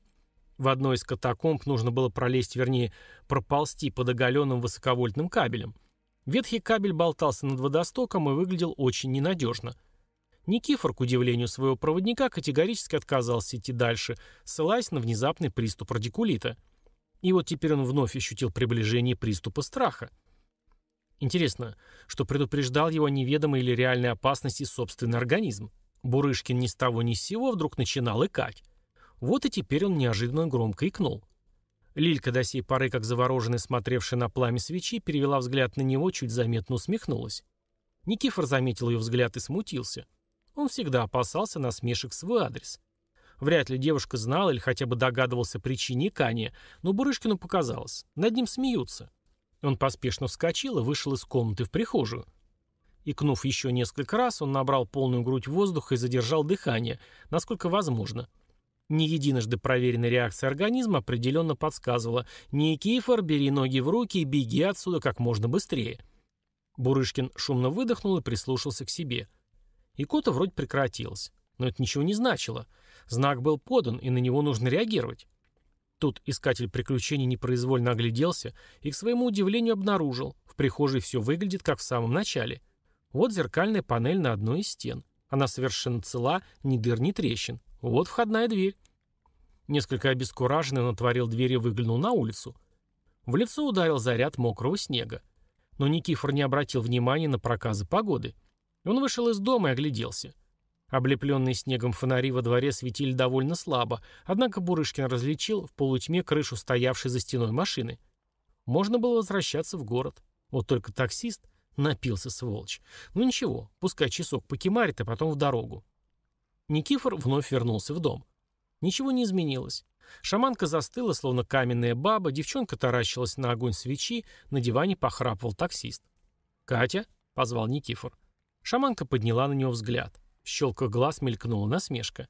В одной из катакомб нужно было пролезть, вернее, проползти под оголенным высоковольтным кабелем – Ветхий кабель болтался над водостоком и выглядел очень ненадежно. Никифор, к удивлению своего проводника, категорически отказался идти дальше, ссылаясь на внезапный приступ радикулита. И вот теперь он вновь ощутил приближение приступа страха. Интересно, что предупреждал его неведомой или реальной опасности собственный организм. Бурышкин ни с того ни с сего вдруг начинал икать. Вот и теперь он неожиданно громко икнул. Лилька, до сей поры, как завороженная, смотревшая на пламя свечи, перевела взгляд на него, чуть заметно усмехнулась. Никифор заметил ее взгляд и смутился. Он всегда опасался насмешек в свой адрес. Вряд ли девушка знала или хотя бы догадывался причине икания, но Бурышкину показалось. Над ним смеются. Он поспешно вскочил и вышел из комнаты в прихожую. Икнув еще несколько раз, он набрал полную грудь воздуха и задержал дыхание, насколько возможно. Не единожды проверенная реакция организма определенно подсказывала «Никифор, бери ноги в руки и беги отсюда как можно быстрее». Бурышкин шумно выдохнул и прислушался к себе. Икота вроде прекратилась. Но это ничего не значило. Знак был подан, и на него нужно реагировать. Тут искатель приключений непроизвольно огляделся и, к своему удивлению, обнаружил. В прихожей все выглядит, как в самом начале. Вот зеркальная панель на одной из стен. Она совершенно цела, ни дыр, ни трещин. Вот входная дверь. Несколько обескураженный он отворил дверь и выглянул на улицу. В лицо ударил заряд мокрого снега. Но Никифор не обратил внимания на проказы погоды. Он вышел из дома и огляделся. Облепленные снегом фонари во дворе светили довольно слабо, однако Бурышкин различил в полутьме крышу стоявшей за стеной машины. Можно было возвращаться в город. Вот только таксист напился, сволочь. Ну ничего, пускай часок покемарит, а потом в дорогу. Никифор вновь вернулся в дом. Ничего не изменилось. Шаманка застыла, словно каменная баба, девчонка таращилась на огонь свечи, на диване похрапывал таксист. «Катя?» — позвал Никифор. Шаманка подняла на него взгляд. В щелках глаз мелькнула насмешка.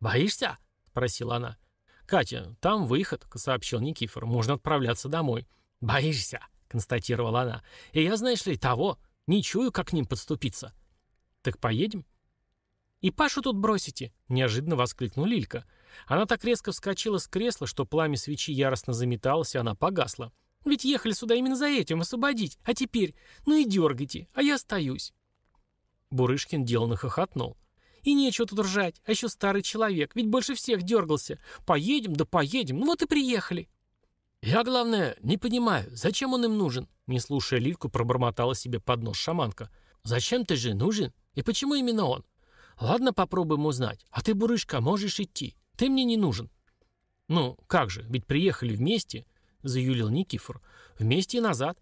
«Боишься?» — спросила она. «Катя, там выход», — сообщил Никифор. «Можно отправляться домой». «Боишься?» — констатировала она. «И я, знаешь ли, того, не чую, как к ним подступиться». «Так поедем?» «И Пашу тут бросите!» — неожиданно воскликнул Лилька. Она так резко вскочила с кресла, что пламя свечи яростно заметалось, и она погасла. «Ведь ехали сюда именно за этим, освободить. А теперь, ну и дергайте, а я остаюсь». Бурышкин деланно хохотнул. «И нечего тут ржать, а еще старый человек, ведь больше всех дергался. Поедем, да поедем, ну вот и приехали». «Я, главное, не понимаю, зачем он им нужен?» Не слушая Лильку, пробормотала себе под нос шаманка. «Зачем ты же нужен? И почему именно он? Ладно, попробуем узнать. А ты, Бурышка, можешь идти. Ты мне не нужен». «Ну, как же, ведь приехали вместе», — заюлил Никифор. «Вместе и назад».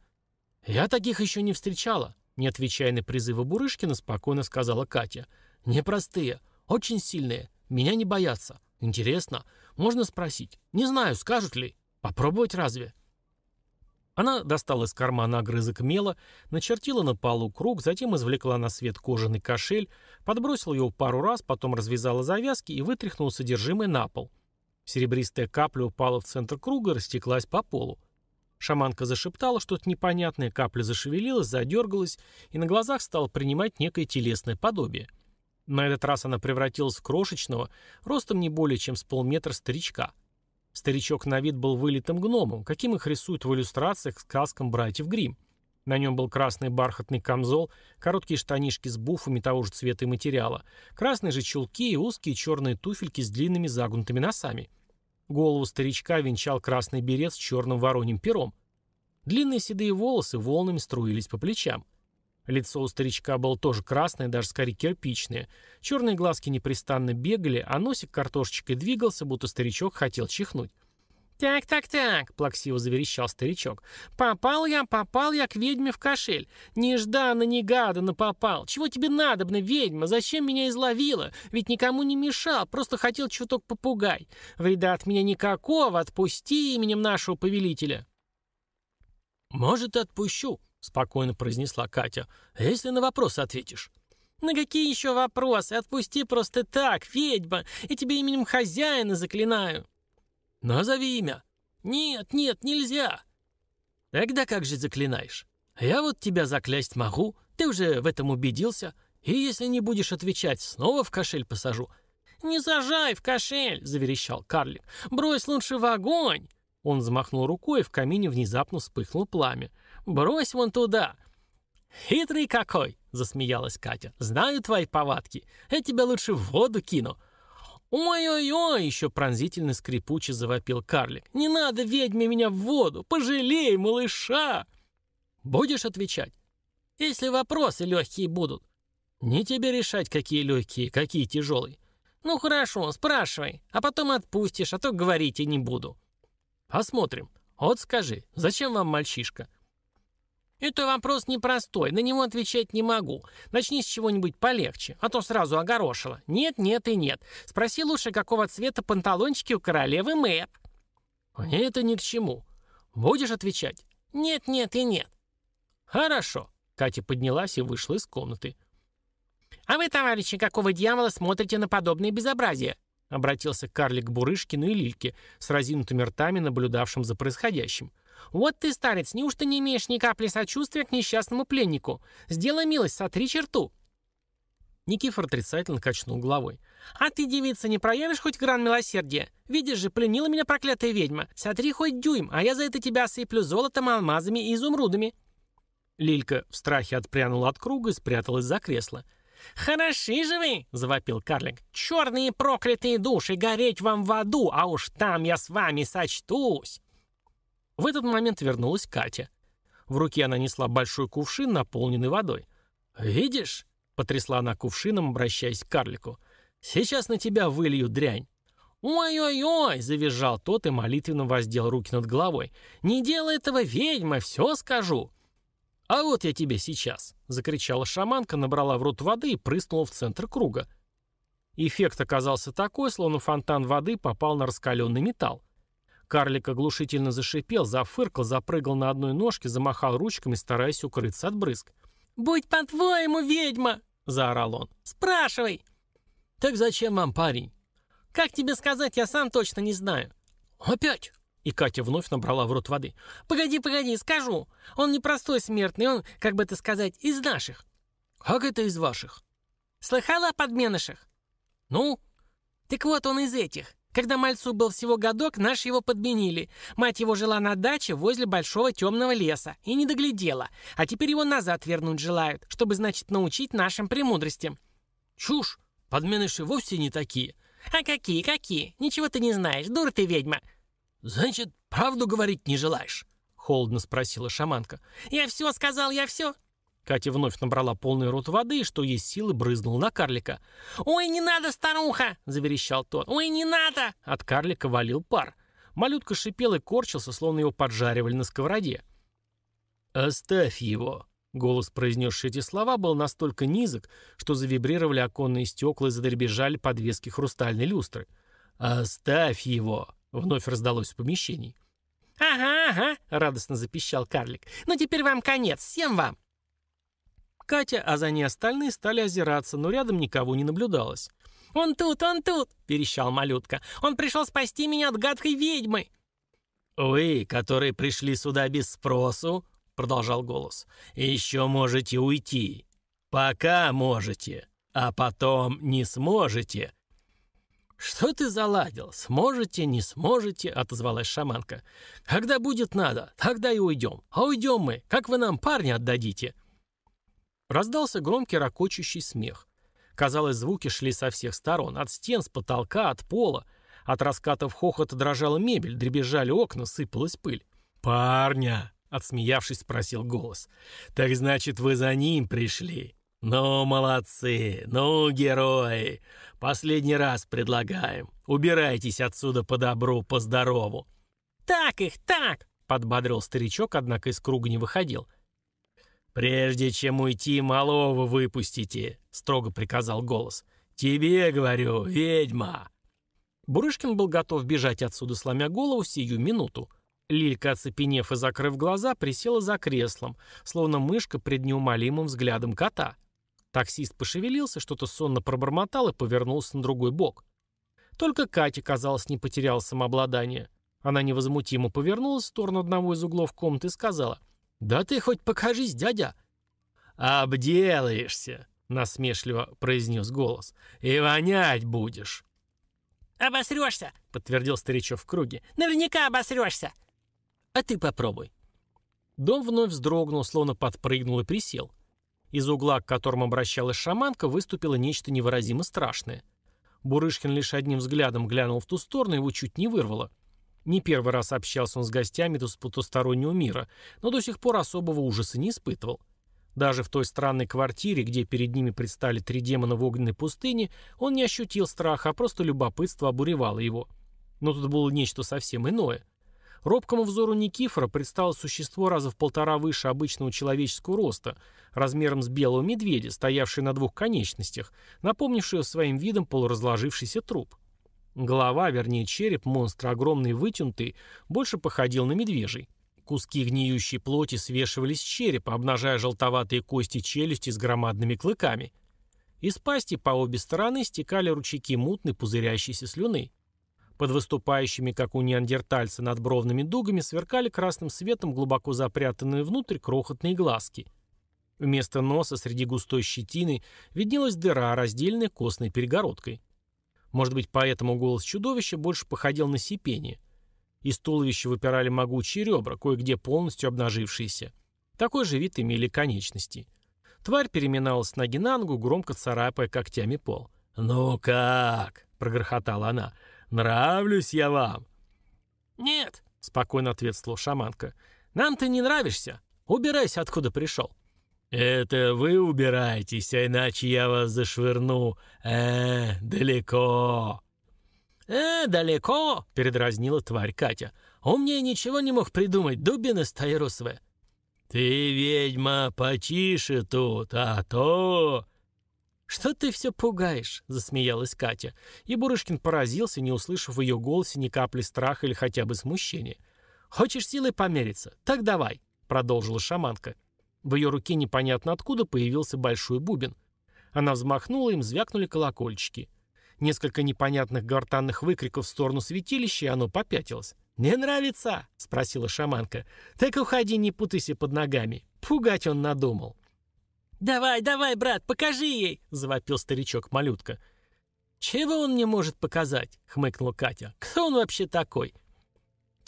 «Я таких еще не встречала», не отвечая на призывы Бурышкина, спокойно сказала Катя. «Непростые, очень сильные, меня не боятся. Интересно, можно спросить. Не знаю, скажут ли. Попробовать разве?» Она достала из кармана огрызок мела, начертила на полу круг, затем извлекла на свет кожаный кошель, подбросила его пару раз, потом развязала завязки и вытряхнула содержимое на пол. Серебристая капля упала в центр круга и растеклась по полу. Шаманка зашептала что-то непонятное, капля зашевелилась, задергалась и на глазах стала принимать некое телесное подобие. На этот раз она превратилась в крошечного, ростом не более чем с полметра старичка. Старичок на вид был вылитым гномом, каким их рисуют в иллюстрациях к сказкам братьев Гримм. На нем был красный бархатный камзол, короткие штанишки с буфами того же цвета и материала, красные же чулки и узкие черные туфельки с длинными загнутыми носами. Голову старичка венчал красный берет с черным вороньим пером. Длинные седые волосы волнами струились по плечам. Лицо у старичка было тоже красное, даже скорее кирпичное. Черные глазки непрестанно бегали, а носик картошечкой двигался, будто старичок хотел чихнуть. «Так, так, так», — плаксиво заверещал старичок. «Попал я, попал я к ведьме в кошель. Нежданно, негаданно попал. Чего тебе надобно, ведьма? Зачем меня изловила? Ведь никому не мешал, просто хотел чуток попугай. Вреда от меня никакого, отпусти именем нашего повелителя». «Может, отпущу», — спокойно произнесла Катя, — «если на вопрос ответишь». «На какие еще вопросы? Отпусти просто так, ведьма, и тебе именем хозяина заклинаю». «Назови имя». «Нет, нет, нельзя». «Тогда как же заклинаешь?» «Я вот тебя заклясть могу, ты уже в этом убедился, и если не будешь отвечать, снова в кошель посажу». «Не сажай в кошель!» — заверещал карлик. «Брось лучше в огонь!» Он взмахнул рукой, и в камине внезапно вспыхнуло пламя. «Брось вон туда!» «Хитрый какой!» — засмеялась Катя. «Знаю твои повадки. Я тебя лучше в воду кину. «Ой-ой-ой!» — еще пронзительно скрипуче завопил карлик. «Не надо, ведьме, меня в воду! Пожалей, малыша!» «Будешь отвечать?» «Если вопросы легкие будут». «Не тебе решать, какие легкие, какие тяжелые». «Ну хорошо, спрашивай, а потом отпустишь, а то говорить и не буду». «Посмотрим. Вот скажи, зачем вам мальчишка?» «Это вопрос непростой, на него отвечать не могу. Начни с чего-нибудь полегче, а то сразу огорошило. Нет, нет и нет. Спроси лучше, какого цвета панталончики у королевы Мэп». «Мне это ни к чему. Будешь отвечать?» «Нет, нет и нет». «Хорошо». Катя поднялась и вышла из комнаты. «А вы, товарищи, какого дьявола смотрите на подобные безобразия?» — обратился карлик к Бурышкину и Лильке, с разинутыми ртами, наблюдавшим за происходящим. «Вот ты, старец, неужто не имеешь ни капли сочувствия к несчастному пленнику? Сделай милость, сотри черту!» Никифор отрицательно качнул головой. «А ты, девица, не проявишь хоть гран милосердия? Видишь же, пленила меня проклятая ведьма. Сотри хоть дюйм, а я за это тебя осыплю золотом, алмазами и изумрудами». Лилька в страхе отпрянула от круга и спряталась за кресло. «Хороши же вы!» — завопил карлик. «Черные проклятые души, гореть вам в аду, а уж там я с вами сочтусь!» В этот момент вернулась Катя. В руке она несла большой кувшин, наполненный водой. «Видишь?» — потрясла она кувшином, обращаясь к карлику. «Сейчас на тебя вылью дрянь». «Ой-ой-ой!» — завизжал тот и молитвенно воздел руки над головой. «Не делай этого, ведьма, все скажу!» «А вот я тебе сейчас!» — закричала шаманка, набрала в рот воды и прыснула в центр круга. Эффект оказался такой, словно фонтан воды попал на раскаленный металл. Карлик оглушительно зашипел, зафыркал, запрыгал на одной ножке, замахал ручками, стараясь укрыться от брызг. «Будь по-твоему, ведьма!» — заорал он. «Спрашивай!» «Так зачем вам парень?» «Как тебе сказать, я сам точно не знаю». «Опять?» И Катя вновь набрала в рот воды. «Погоди, погоди, скажу. Он не простой смертный, он, как бы это сказать, из наших». «Как это из ваших?» «Слыхала о подменышах?» «Ну?» «Так вот он из этих. Когда мальцу был всего годок, наши его подменили. Мать его жила на даче возле большого темного леса и не доглядела. А теперь его назад вернуть желают, чтобы, значит, научить нашим премудростям». «Чушь! Подменыши вовсе не такие». «А какие, какие? Ничего ты не знаешь, дура ты ведьма». «Значит, правду говорить не желаешь?» — холодно спросила шаманка. «Я все сказал, я все». Катя вновь набрала полный рот воды и, что есть силы, брызнула на карлика. «Ой, не надо, старуха!» — заверещал тот. «Ой, не надо!» От карлика валил пар. Малютка шипел и корчился, словно его поджаривали на сковороде. «Оставь его!» Голос, произнесший эти слова, был настолько низок, что завибрировали оконные стекла и задребежали подвески хрустальной люстры. «Оставь его!» Вновь раздалось в помещении. «Ага, ага», — радостно запищал карлик. «Ну теперь вам конец, всем вам!» Катя, а за ней остальные стали озираться, но рядом никого не наблюдалось. «Он тут, он тут!» — перещал малютка. «Он пришел спасти меня от гадкой ведьмы!» «Вы, которые пришли сюда без спросу, — продолжал голос, — еще можете уйти. Пока можете, а потом не сможете. «Что ты заладил? Сможете, не сможете?» — отозвалась шаманка. «Когда будет надо, тогда и уйдем. А уйдем мы, как вы нам парня отдадите?» Раздался громкий ракочущий смех. Казалось, звуки шли со всех сторон. От стен, с потолка, от пола. От раскатов хохота дрожала мебель, дребезжали окна, сыпалась пыль. «Парня!» — отсмеявшись, спросил голос. «Так значит, вы за ним пришли?» «Ну, молодцы! Ну, герои! Последний раз предлагаем. Убирайтесь отсюда по добру, по здорову!» «Так их, так!» — подбодрил старичок, однако из круга не выходил. «Прежде чем уйти, малого выпустите!» — строго приказал голос. «Тебе, говорю, ведьма!» Бурышкин был готов бежать отсюда, сломя голову, сию минуту. Лилька, оцепенев и закрыв глаза, присела за креслом, словно мышка пред неумолимым взглядом кота. Таксист пошевелился, что-то сонно пробормотал и повернулся на другой бок. Только Катя, казалось, не потеряла самообладание. Она невозмутимо повернулась в сторону одного из углов комнаты и сказала, «Да ты хоть покажись, дядя!» «Обделаешься!» — насмешливо произнес голос. «И вонять будешь!» «Обосрешься!» — подтвердил старичок в круге. «Наверняка обосрешься!» «А ты попробуй!» Дом вновь вздрогнул, словно подпрыгнул и присел. Из угла, к которому обращалась шаманка, выступило нечто невыразимо страшное. Бурышкин лишь одним взглядом глянул в ту сторону, его чуть не вырвало. Не первый раз общался он с гостями из потустороннего мира, но до сих пор особого ужаса не испытывал. Даже в той странной квартире, где перед ними предстали три демона в огненной пустыне, он не ощутил страха, а просто любопытство обуревало его. Но тут было нечто совсем иное. Робкому взору Никифора предстало существо раза в полтора выше обычного человеческого роста, размером с белого медведя, стоявшее на двух конечностях, напомнившее своим видом полуразложившийся труп. Голова, вернее череп монстра, огромный вытянутый, больше походил на медвежий. Куски гниющей плоти свешивались с черепа, обнажая желтоватые кости челюсти с громадными клыками. Из пасти по обе стороны стекали ручейки мутной пузырящейся слюны. Под выступающими, как у неандертальца, надбровными дугами сверкали красным светом глубоко запрятанные внутрь крохотные глазки. Вместо носа среди густой щетины виднелась дыра, раздельная костной перегородкой. Может быть, поэтому голос чудовища больше походил на сипение. Из туловища выпирали могучие ребра, кое-где полностью обнажившиеся. Такой же вид имели конечности. Тварь переминалась ноги на ногу, громко царапая когтями пол. «Ну как?» — прогрохотала она. «Нравлюсь я вам?» «Нет», — спокойно ответствовала шаманка. «Нам ты не нравишься. Убирайся, откуда пришел». «Это вы убираетесь, а иначе я вас зашвырну. Э, далеко». «Э, далеко?» — передразнила тварь Катя. «Умнее ничего не мог придумать, дубина стаирусовая». «Ты, ведьма, потише тут, а то...» «Что ты все пугаешь?» — засмеялась Катя. И Бурышкин поразился, не услышав в ее голосе ни капли страха или хотя бы смущения. «Хочешь силой помериться? Так давай», — продолжила шаманка. В ее руке непонятно откуда появился большой бубен. Она взмахнула, им звякнули колокольчики. Несколько непонятных гортанных выкриков в сторону святилища, и оно попятилось. «Не нравится?» — спросила шаманка. «Так уходи, не путайся под ногами. Пугать он надумал». «Давай, давай, брат, покажи ей!» — завопил старичок-малютка. «Чего он не может показать?» — хмыкнула Катя. «Кто он вообще такой?»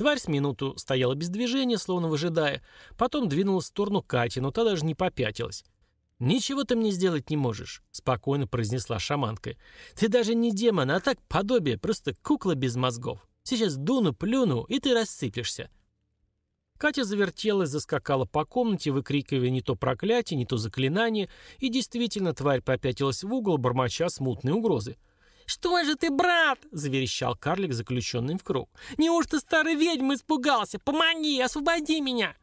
Тварь с минуту стояла без движения, словно выжидая, потом двинулась в сторону Кати, но та даже не попятилась. «Ничего ты мне сделать не можешь», — спокойно произнесла шаманка. «Ты даже не демон, а так подобие, просто кукла без мозгов. Сейчас дуну, плюну, и ты рассыпешься». Катя завертелась, заскакала по комнате, выкрикивая не то проклятие, не то заклинание, и действительно тварь попятилась в угол, бормоча смутные угрозы. «Что же ты, брат?» — заверещал карлик, заключенный в круг. «Неужто старый ведьм испугался? Помоги, освободи меня!»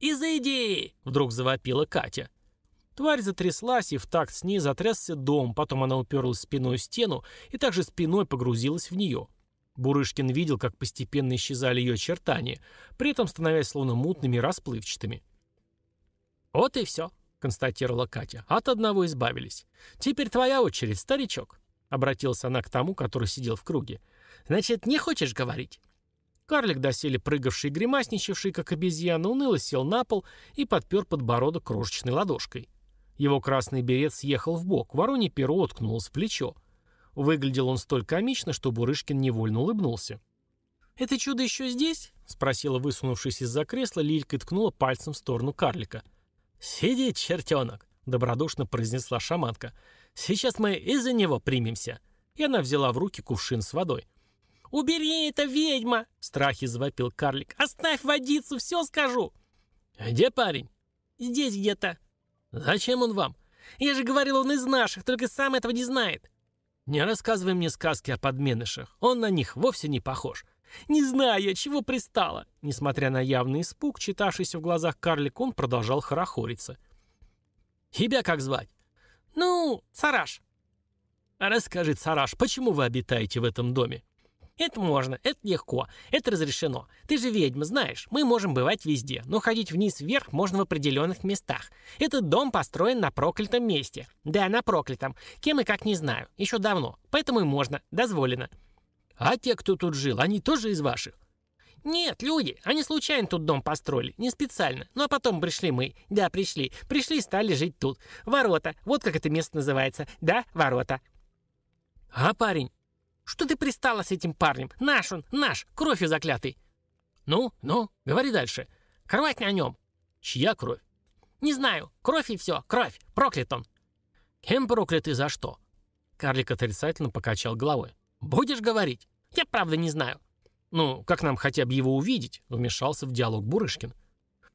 «Изыди!» — вдруг завопила Катя. Тварь затряслась, и в такт с ней затрясся дом, потом она уперлась спиной в стену и также спиной погрузилась в нее. Бурышкин видел, как постепенно исчезали ее очертания, при этом становясь словно мутными и расплывчатыми. «Вот и все», — констатировала Катя. «От одного избавились. Теперь твоя очередь, старичок», — обратилась она к тому, который сидел в круге. «Значит, не хочешь говорить?» Карлик, доселе прыгавший и гримасничавший, как обезьяна, уныло сел на пол и подпер подбородок крошечной ладошкой. Его красный берет съехал в бок, воронье перо уткнулось в плечо. Выглядел он столь комично, что Бурышкин невольно улыбнулся. «Это чудо еще здесь?» — спросила, высунувшись из-за кресла, Лилька и ткнула пальцем в сторону карлика. «Сиди, чертенок!» — добродушно произнесла шаманка. «Сейчас мы из-за него примемся». И она взяла в руки кувшин с водой. «Убери это, ведьма!» — в страхе завопил карлик. «Оставь водицу, все скажу!» «Где парень?» «Здесь где-то». «Зачем он вам?» «Я же говорил, он из наших, только сам этого не знает». «Не рассказывай мне сказки о подменышах. Он на них вовсе не похож». «Не знаю я, чего пристало». Несмотря на явный испуг, читавшийся в глазах карлик, он продолжал хорохориться. «Тебя как звать?» «Ну, Цараш». «Расскажи, Цараш, почему вы обитаете в этом доме?» «Это можно, это легко, это разрешено. Ты же ведьма, знаешь, мы можем бывать везде, но ходить вниз-вверх можно в определенных местах. Этот дом построен на проклятом месте. Да, на проклятом. Кем и как не знаю, еще давно. Поэтому и можно, дозволено». «А те, кто тут жил, они тоже из ваших?» «Нет, люди, они случайно тут дом построили, не специально. Ну а потом пришли мы. Да, пришли. Пришли и стали жить тут. Ворота. Вот как это место называется. Да, ворота». «А парень?» «Что ты пристала с этим парнем? Наш он, наш, кровью заклятый!» «Ну, ну, говори дальше. Кровать на нем». «Чья кровь?» «Не знаю. Кровь и все. Кровь. Проклят он». «Кем проклят и за что?» Карлик отрицательно покачал головой. «Будешь говорить?» «Я правда не знаю». «Ну, как нам хотя бы его увидеть?» Вмешался в диалог Бурышкин.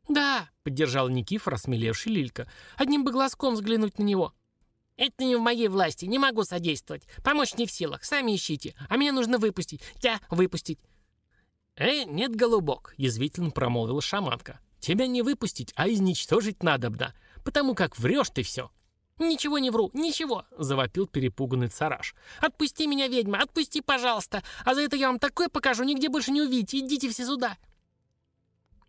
«Да», — поддержал Никифор, осмелевший Лилька. «Одним бы глазком взглянуть на него». «Это не в моей власти, не могу содействовать. Помочь не в силах, сами ищите. А меня нужно выпустить. Тебя выпустить». «Э, нет, голубок», — язвительно промолвила шаманка. «Тебя не выпустить, а изничтожить надобно, потому как врешь ты все». «Ничего не вру, ничего!» — завопил перепуганный цараш. «Отпусти меня, ведьма, отпусти, пожалуйста! А за это я вам такое покажу, нигде больше не увидите, идите все сюда!»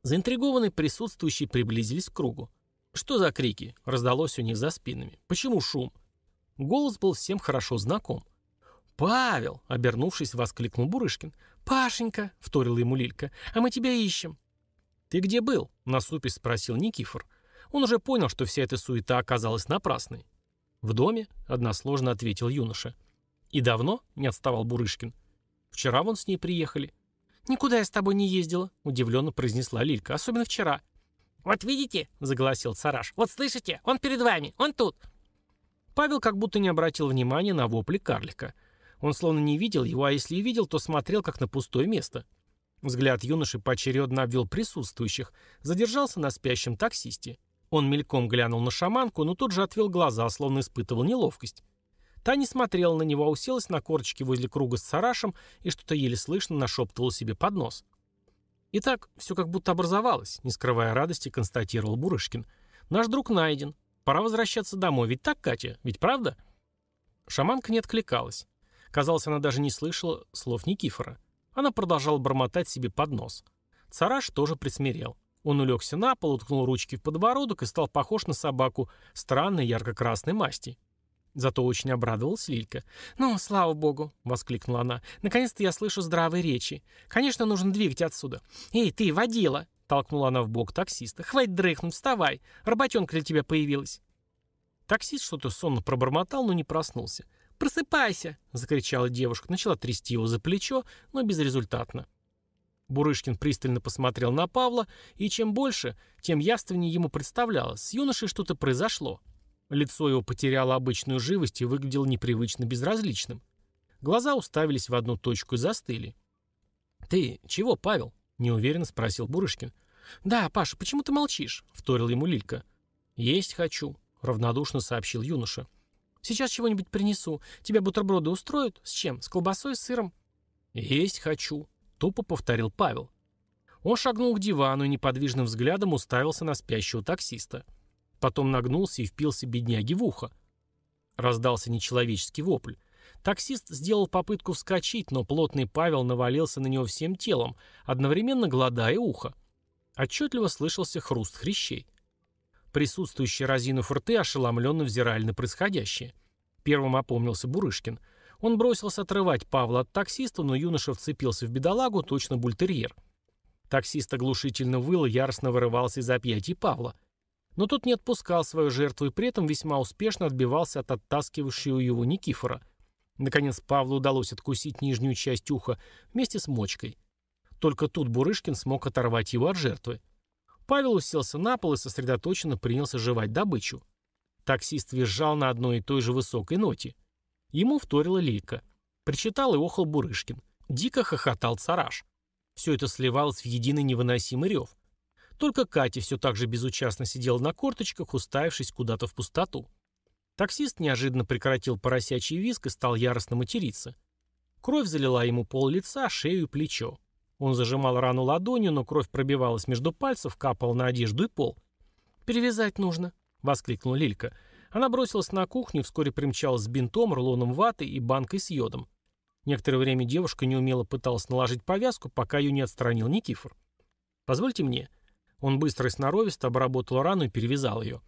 Заинтригованные присутствующие приблизились к кругу. «Что за крики?» — раздалось у них за спинами. «Почему шум?» Голос был всем хорошо знаком. «Павел!» — обернувшись, воскликнул Бурышкин. «Пашенька!» — вторила ему Лилька. «А мы тебя ищем!» «Ты где был?» — насупись спросил Никифор. Он уже понял, что вся эта суета оказалась напрасной. «В доме?» — односложно ответил юноша. «И давно?» — не отставал Бурышкин. «Вчера вон с ней приехали». «Никуда я с тобой не ездила», — удивленно произнесла Лилька. «Особенно вчера». «Вот видите?» — заголосил Сараш. «Вот слышите? Он перед вами! Он тут!» Павел как будто не обратил внимания на вопли карлика. Он словно не видел его, а если и видел, то смотрел как на пустое место. Взгляд юноши поочередно обвел присутствующих, задержался на спящем таксисте. Он мельком глянул на шаманку, но тут же отвел глаза, словно испытывал неловкость. Та не смотрела на него, а уселась на корточке возле круга с Сарашем и что-то еле слышно нашептывала себе под нос. «Итак, все как будто образовалось», — не скрывая радости, констатировал Бурышкин. «Наш друг найден. Пора возвращаться домой. Ведь так, Катя? Ведь правда?» Шаманка не откликалась. Казалось, она даже не слышала слов Никифора. Она продолжала бормотать себе под нос. Цараш тоже присмирел. Он улегся на пол, уткнул ручки в подбородок и стал похож на собаку странной ярко-красной масти. Зато очень обрадовалась Лилька. «Ну, слава богу!» — воскликнула она. «Наконец-то я слышу здравые речи. Конечно, нужно двигать отсюда. Эй, ты, водила!» — толкнула она в бок таксиста. «Хватит дрыхнуть, вставай! Работенка для тебя появилась!» Таксист что-то сонно пробормотал, но не проснулся. «Просыпайся!» — закричала девушка. Начала трясти его за плечо, но безрезультатно. Бурышкин пристально посмотрел на Павла, и чем больше, тем явственнее ему представлялось. С юношей что-то произошло. Лицо его потеряло обычную живость и выглядело непривычно безразличным. Глаза уставились в одну точку и застыли. «Ты чего, Павел?» — неуверенно спросил Бурышкин. «Да, Паша, почему ты молчишь?» — вторил ему Лилька. «Есть хочу», — равнодушно сообщил юноша. «Сейчас чего-нибудь принесу. Тебя бутерброды устроят? С чем? С колбасой, с сыром?» «Есть хочу», — тупо повторил Павел. Он шагнул к дивану и неподвижным взглядом уставился на спящего таксиста. Потом нагнулся и впился бедняги в ухо. Раздался нечеловеческий вопль. Таксист сделал попытку вскочить, но плотный Павел навалился на него всем телом, одновременно гладая ухо. Отчетливо слышался хруст хрящей. Присутствующие разинув рты ошеломленно взирали на происходящее. Первым опомнился Бурышкин. Он бросился отрывать Павла от таксиста, но юноша вцепился в бедолагу, точно бультерьер. Таксист оглушительно выл яростно вырывался из объятий Павла. Но тот не отпускал свою жертву и при этом весьма успешно отбивался от оттаскивающего его Никифора. Наконец Павлу удалось откусить нижнюю часть уха вместе с мочкой. Только тут Бурышкин смог оторвать его от жертвы. Павел уселся на пол и сосредоточенно принялся жевать добычу. Таксист визжал на одной и той же высокой ноте. Ему вторила Лилька. Причитал и охал Бурышкин. Дико хохотал Цараш. Все это сливалось в единый невыносимый рев. Только Катя все так же безучастно сидела на корточках, уставившись куда-то в пустоту. Таксист неожиданно прекратил поросячий виск и стал яростно материться. Кровь залила ему пол лица, шею и плечо. Он зажимал рану ладонью, но кровь пробивалась между пальцев, капала на одежду и пол. «Перевязать нужно», — воскликнула Лилька. Она бросилась на кухню, вскоре примчалась с бинтом, рулоном ваты и банкой с йодом. Некоторое время девушка неумело пыталась наложить повязку, пока ее не отстранил Никифор. «Позвольте мне», он быстро и сноровисто обработал рану и перевязал ее.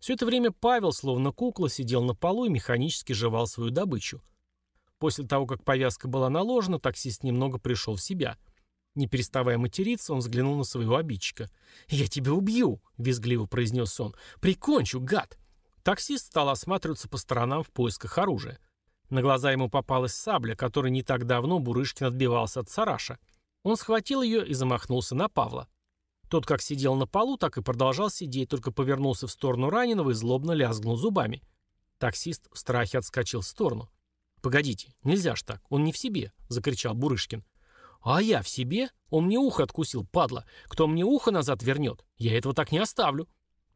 Все это время Павел, словно кукла, сидел на полу и механически жевал свою добычу. После того, как повязка была наложена, таксист немного пришел в себя. Не переставая материться, он взглянул на своего обидчика. «Я тебя убью!» — визгливо произнес он. «Прикончу, гад!» Таксист стал осматриваться по сторонам в поисках оружия. На глаза ему попалась сабля, которой не так давно Бурышкин отбивался от Сараша. Он схватил ее и замахнулся на Павла. Тот как сидел на полу, так и продолжал сидеть, только повернулся в сторону раненого и злобно лязгнул зубами. Таксист в страхе отскочил в сторону. «Погодите, нельзя ж так, он не в себе», — закричал Бурышкин. «А я в себе? Он мне ухо откусил, падла. Кто мне ухо назад вернет? Я этого так не оставлю».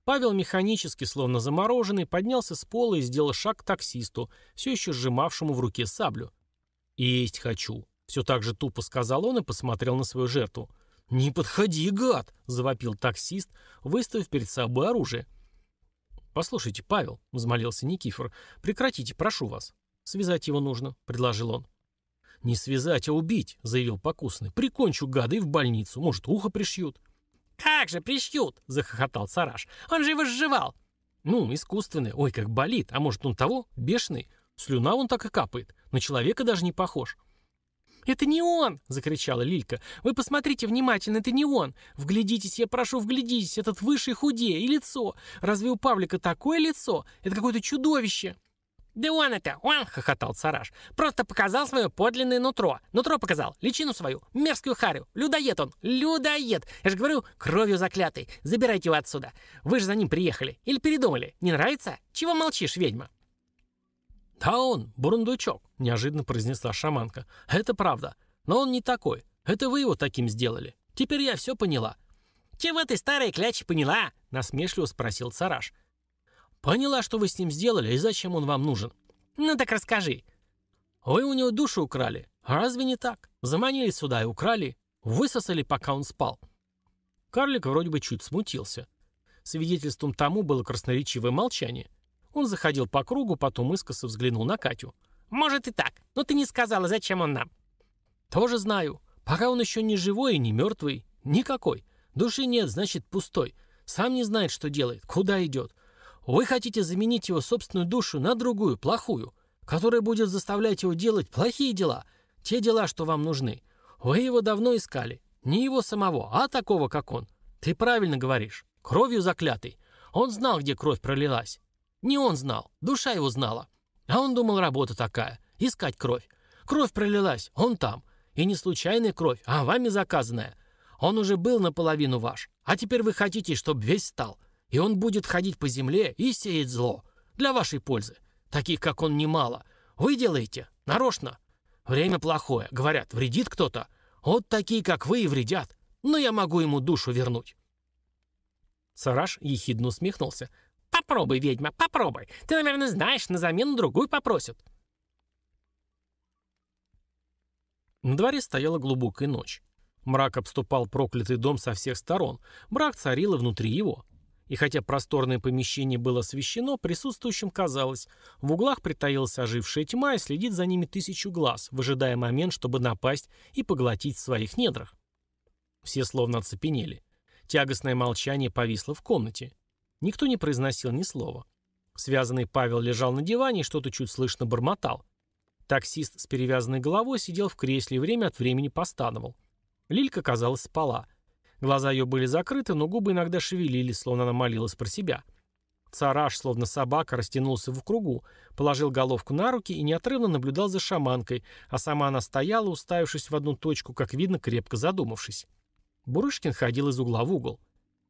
Павел механически, словно замороженный, поднялся с пола и сделал шаг к таксисту, все еще сжимавшему в руке саблю. «Есть хочу», — все так же тупо сказал он и посмотрел на свою жертву. «Не подходи, гад!» — завопил таксист, выставив перед собой оружие. «Послушайте, Павел», — взмолился Никифор, — «прекратите, прошу вас. Связать его нужно», — предложил он. «Не связать, а убить», — заявил покусный. «Прикончу гада и в больницу. Может, ухо пришьют». «Как же пришьют?» — захохотал Сараш. «Он же его сживал». Ну, искусственный. Ой, как болит. А может, он того? Бешеный? Слюна он так и капает. На человека даже не похож. «Это не он!» — закричала Лилька. «Вы посмотрите внимательно, это не он! Вглядитесь, я прошу, вглядитесь, этот выше и худее, и лицо! Разве у Павлика такое лицо? Это какое-то чудовище!» «Да он это, он!» — хохотал Цараш. «Просто показал свое подлинное нутро. Нутро показал, личину свою, мерзкую харю. Людоед он, людоед! Я же говорю, кровью заклятый. Забирайте его отсюда. Вы же за ним приехали. Или передумали? Не нравится? Чего молчишь, ведьма?» «Да он, бурундучок», — неожиданно произнесла шаманка. «Это правда. Но он не такой. Это вы его таким сделали. Теперь я все поняла». «Чего ты, старая кляча, поняла?» — насмешливо спросил Цараш. «Поняла, что вы с ним сделали и зачем он вам нужен». «Ну так расскажи». «Вы у него душу украли. Разве не так? Заманили сюда и украли. Высосали, пока он спал». Карлик вроде бы чуть смутился. Свидетельством тому было красноречивое молчание. Он заходил по кругу, потом искоса взглянул на Катю. «Может и так, но ты не сказала, зачем он нам». «Тоже знаю. Пока он еще не живой и не мертвый. Никакой. Души нет, значит пустой. Сам не знает, что делает, куда идет. Вы хотите заменить его собственную душу на другую, плохую, которая будет заставлять его делать плохие дела, те дела, что вам нужны. Вы его давно искали. Не его самого, а такого, как он. Ты правильно говоришь. Кровью заклятый. Он знал, где кровь пролилась. Не он знал, душа его знала. А он думал, работа такая — искать кровь. Кровь пролилась, он там. И не случайная кровь, а вами заказанная. Он уже был наполовину ваш, а теперь вы хотите, чтобы весь стал. И он будет ходить по земле и сеять зло. Для вашей пользы. Таких, как он, немало. Вы делаете. Нарочно. Время плохое. Говорят, вредит кто-то. Вот такие, как вы, и вредят. Но я могу ему душу вернуть. Сараш ехидно усмехнулся. Попробуй, ведьма, попробуй. Ты, наверное, знаешь, на замену другую попросят. На дворе стояла глубокая ночь. Мрак обступал проклятый дом со всех сторон. Мрак царил и внутри его. И хотя просторное помещение было освещено, присутствующим казалось, в углах притаилась ожившая тьма и следит за ними тысячу глаз, выжидая момент, чтобы напасть и поглотить в своих недрах. Все словно оцепенели. Тягостное молчание повисло в комнате. Никто не произносил ни слова. Связанный Павел лежал на диване и что-то чуть слышно бормотал. Таксист с перевязанной головой сидел в кресле и время от времени постановал. Лилька, казалось, спала. Глаза ее были закрыты, но губы иногда шевелились, словно она молилась про себя. Цараш, словно собака, растянулся в кругу, положил головку на руки и неотрывно наблюдал за шаманкой, а сама она стояла, уставившись в одну точку, как видно, крепко задумавшись. Бурышкин ходил из угла в угол.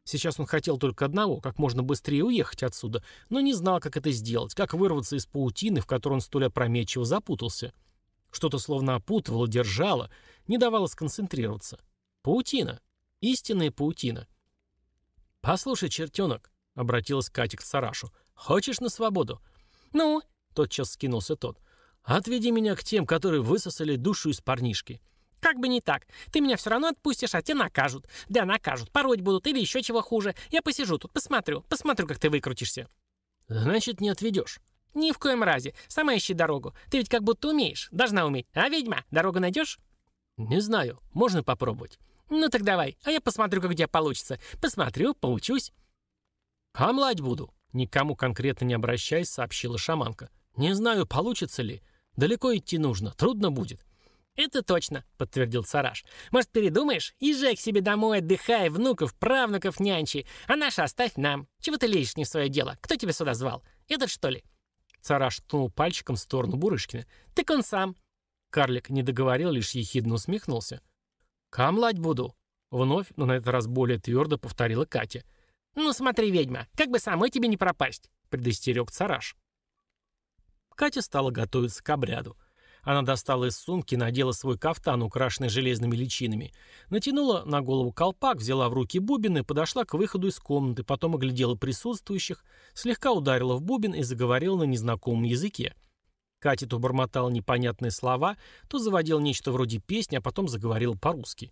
Сейчас он хотел только одного, как можно быстрее уехать отсюда, но не знал, как это сделать, как вырваться из паутины, в которой он столь опрометчиво запутался. Что-то словно опутывало, держало, не давало сконцентрироваться. Паутина. Истинная паутина. «Послушай, чертенок», — обратилась Катя к Сарашу, — «хочешь на свободу?» «Ну?» — тотчас скинулся тот. «Отведи меня к тем, которые высосали душу из парнишки». «Как бы не так. Ты меня все равно отпустишь, а тебя накажут. Да, накажут. Пороть будут или еще чего хуже. Я посижу тут, посмотрю. Посмотрю, как ты выкрутишься». «Значит, не отведешь». «Ни в коем разе. Сама ищи дорогу. Ты ведь как будто умеешь. Должна уметь. А, ведьма, дорогу найдешь?» «Не знаю. Можно попробовать». «Ну так давай. А я посмотрю, как у тебя получится. Посмотрю, поучусь». «Камлать буду», — никому конкретно не обращаясь, сообщила шаманка. «Не знаю, получится ли. Далеко идти нужно. Трудно будет». «Это точно», — подтвердил Сараш. «Может, передумаешь? Езжай к себе домой, отдыхай, внуков, правнуков нянчи, а наши оставь нам. Чего ты лезешь не в свое дело? Кто тебя сюда звал? Этот, что ли?» Сараш ткнул пальчиком в сторону Бурышкина. «Так он сам». Карлик не договорил, лишь ехидно усмехнулся. «Камлать буду», — вновь, но на этот раз более твердо повторила Катя. «Ну смотри, ведьма, как бы самой тебе не пропасть», — предостерег Сараш. Катя стала готовиться к обряду. Она достала из сумки, надела свой кафтан, украшенный железными личинами, натянула на голову колпак, взяла в руки бубен и подошла к выходу из комнаты, потом оглядела присутствующих, слегка ударила в бубен и заговорила на незнакомом языке. Катя то бормотала непонятные слова, то заводила нечто вроде песни, а потом заговорила по-русски.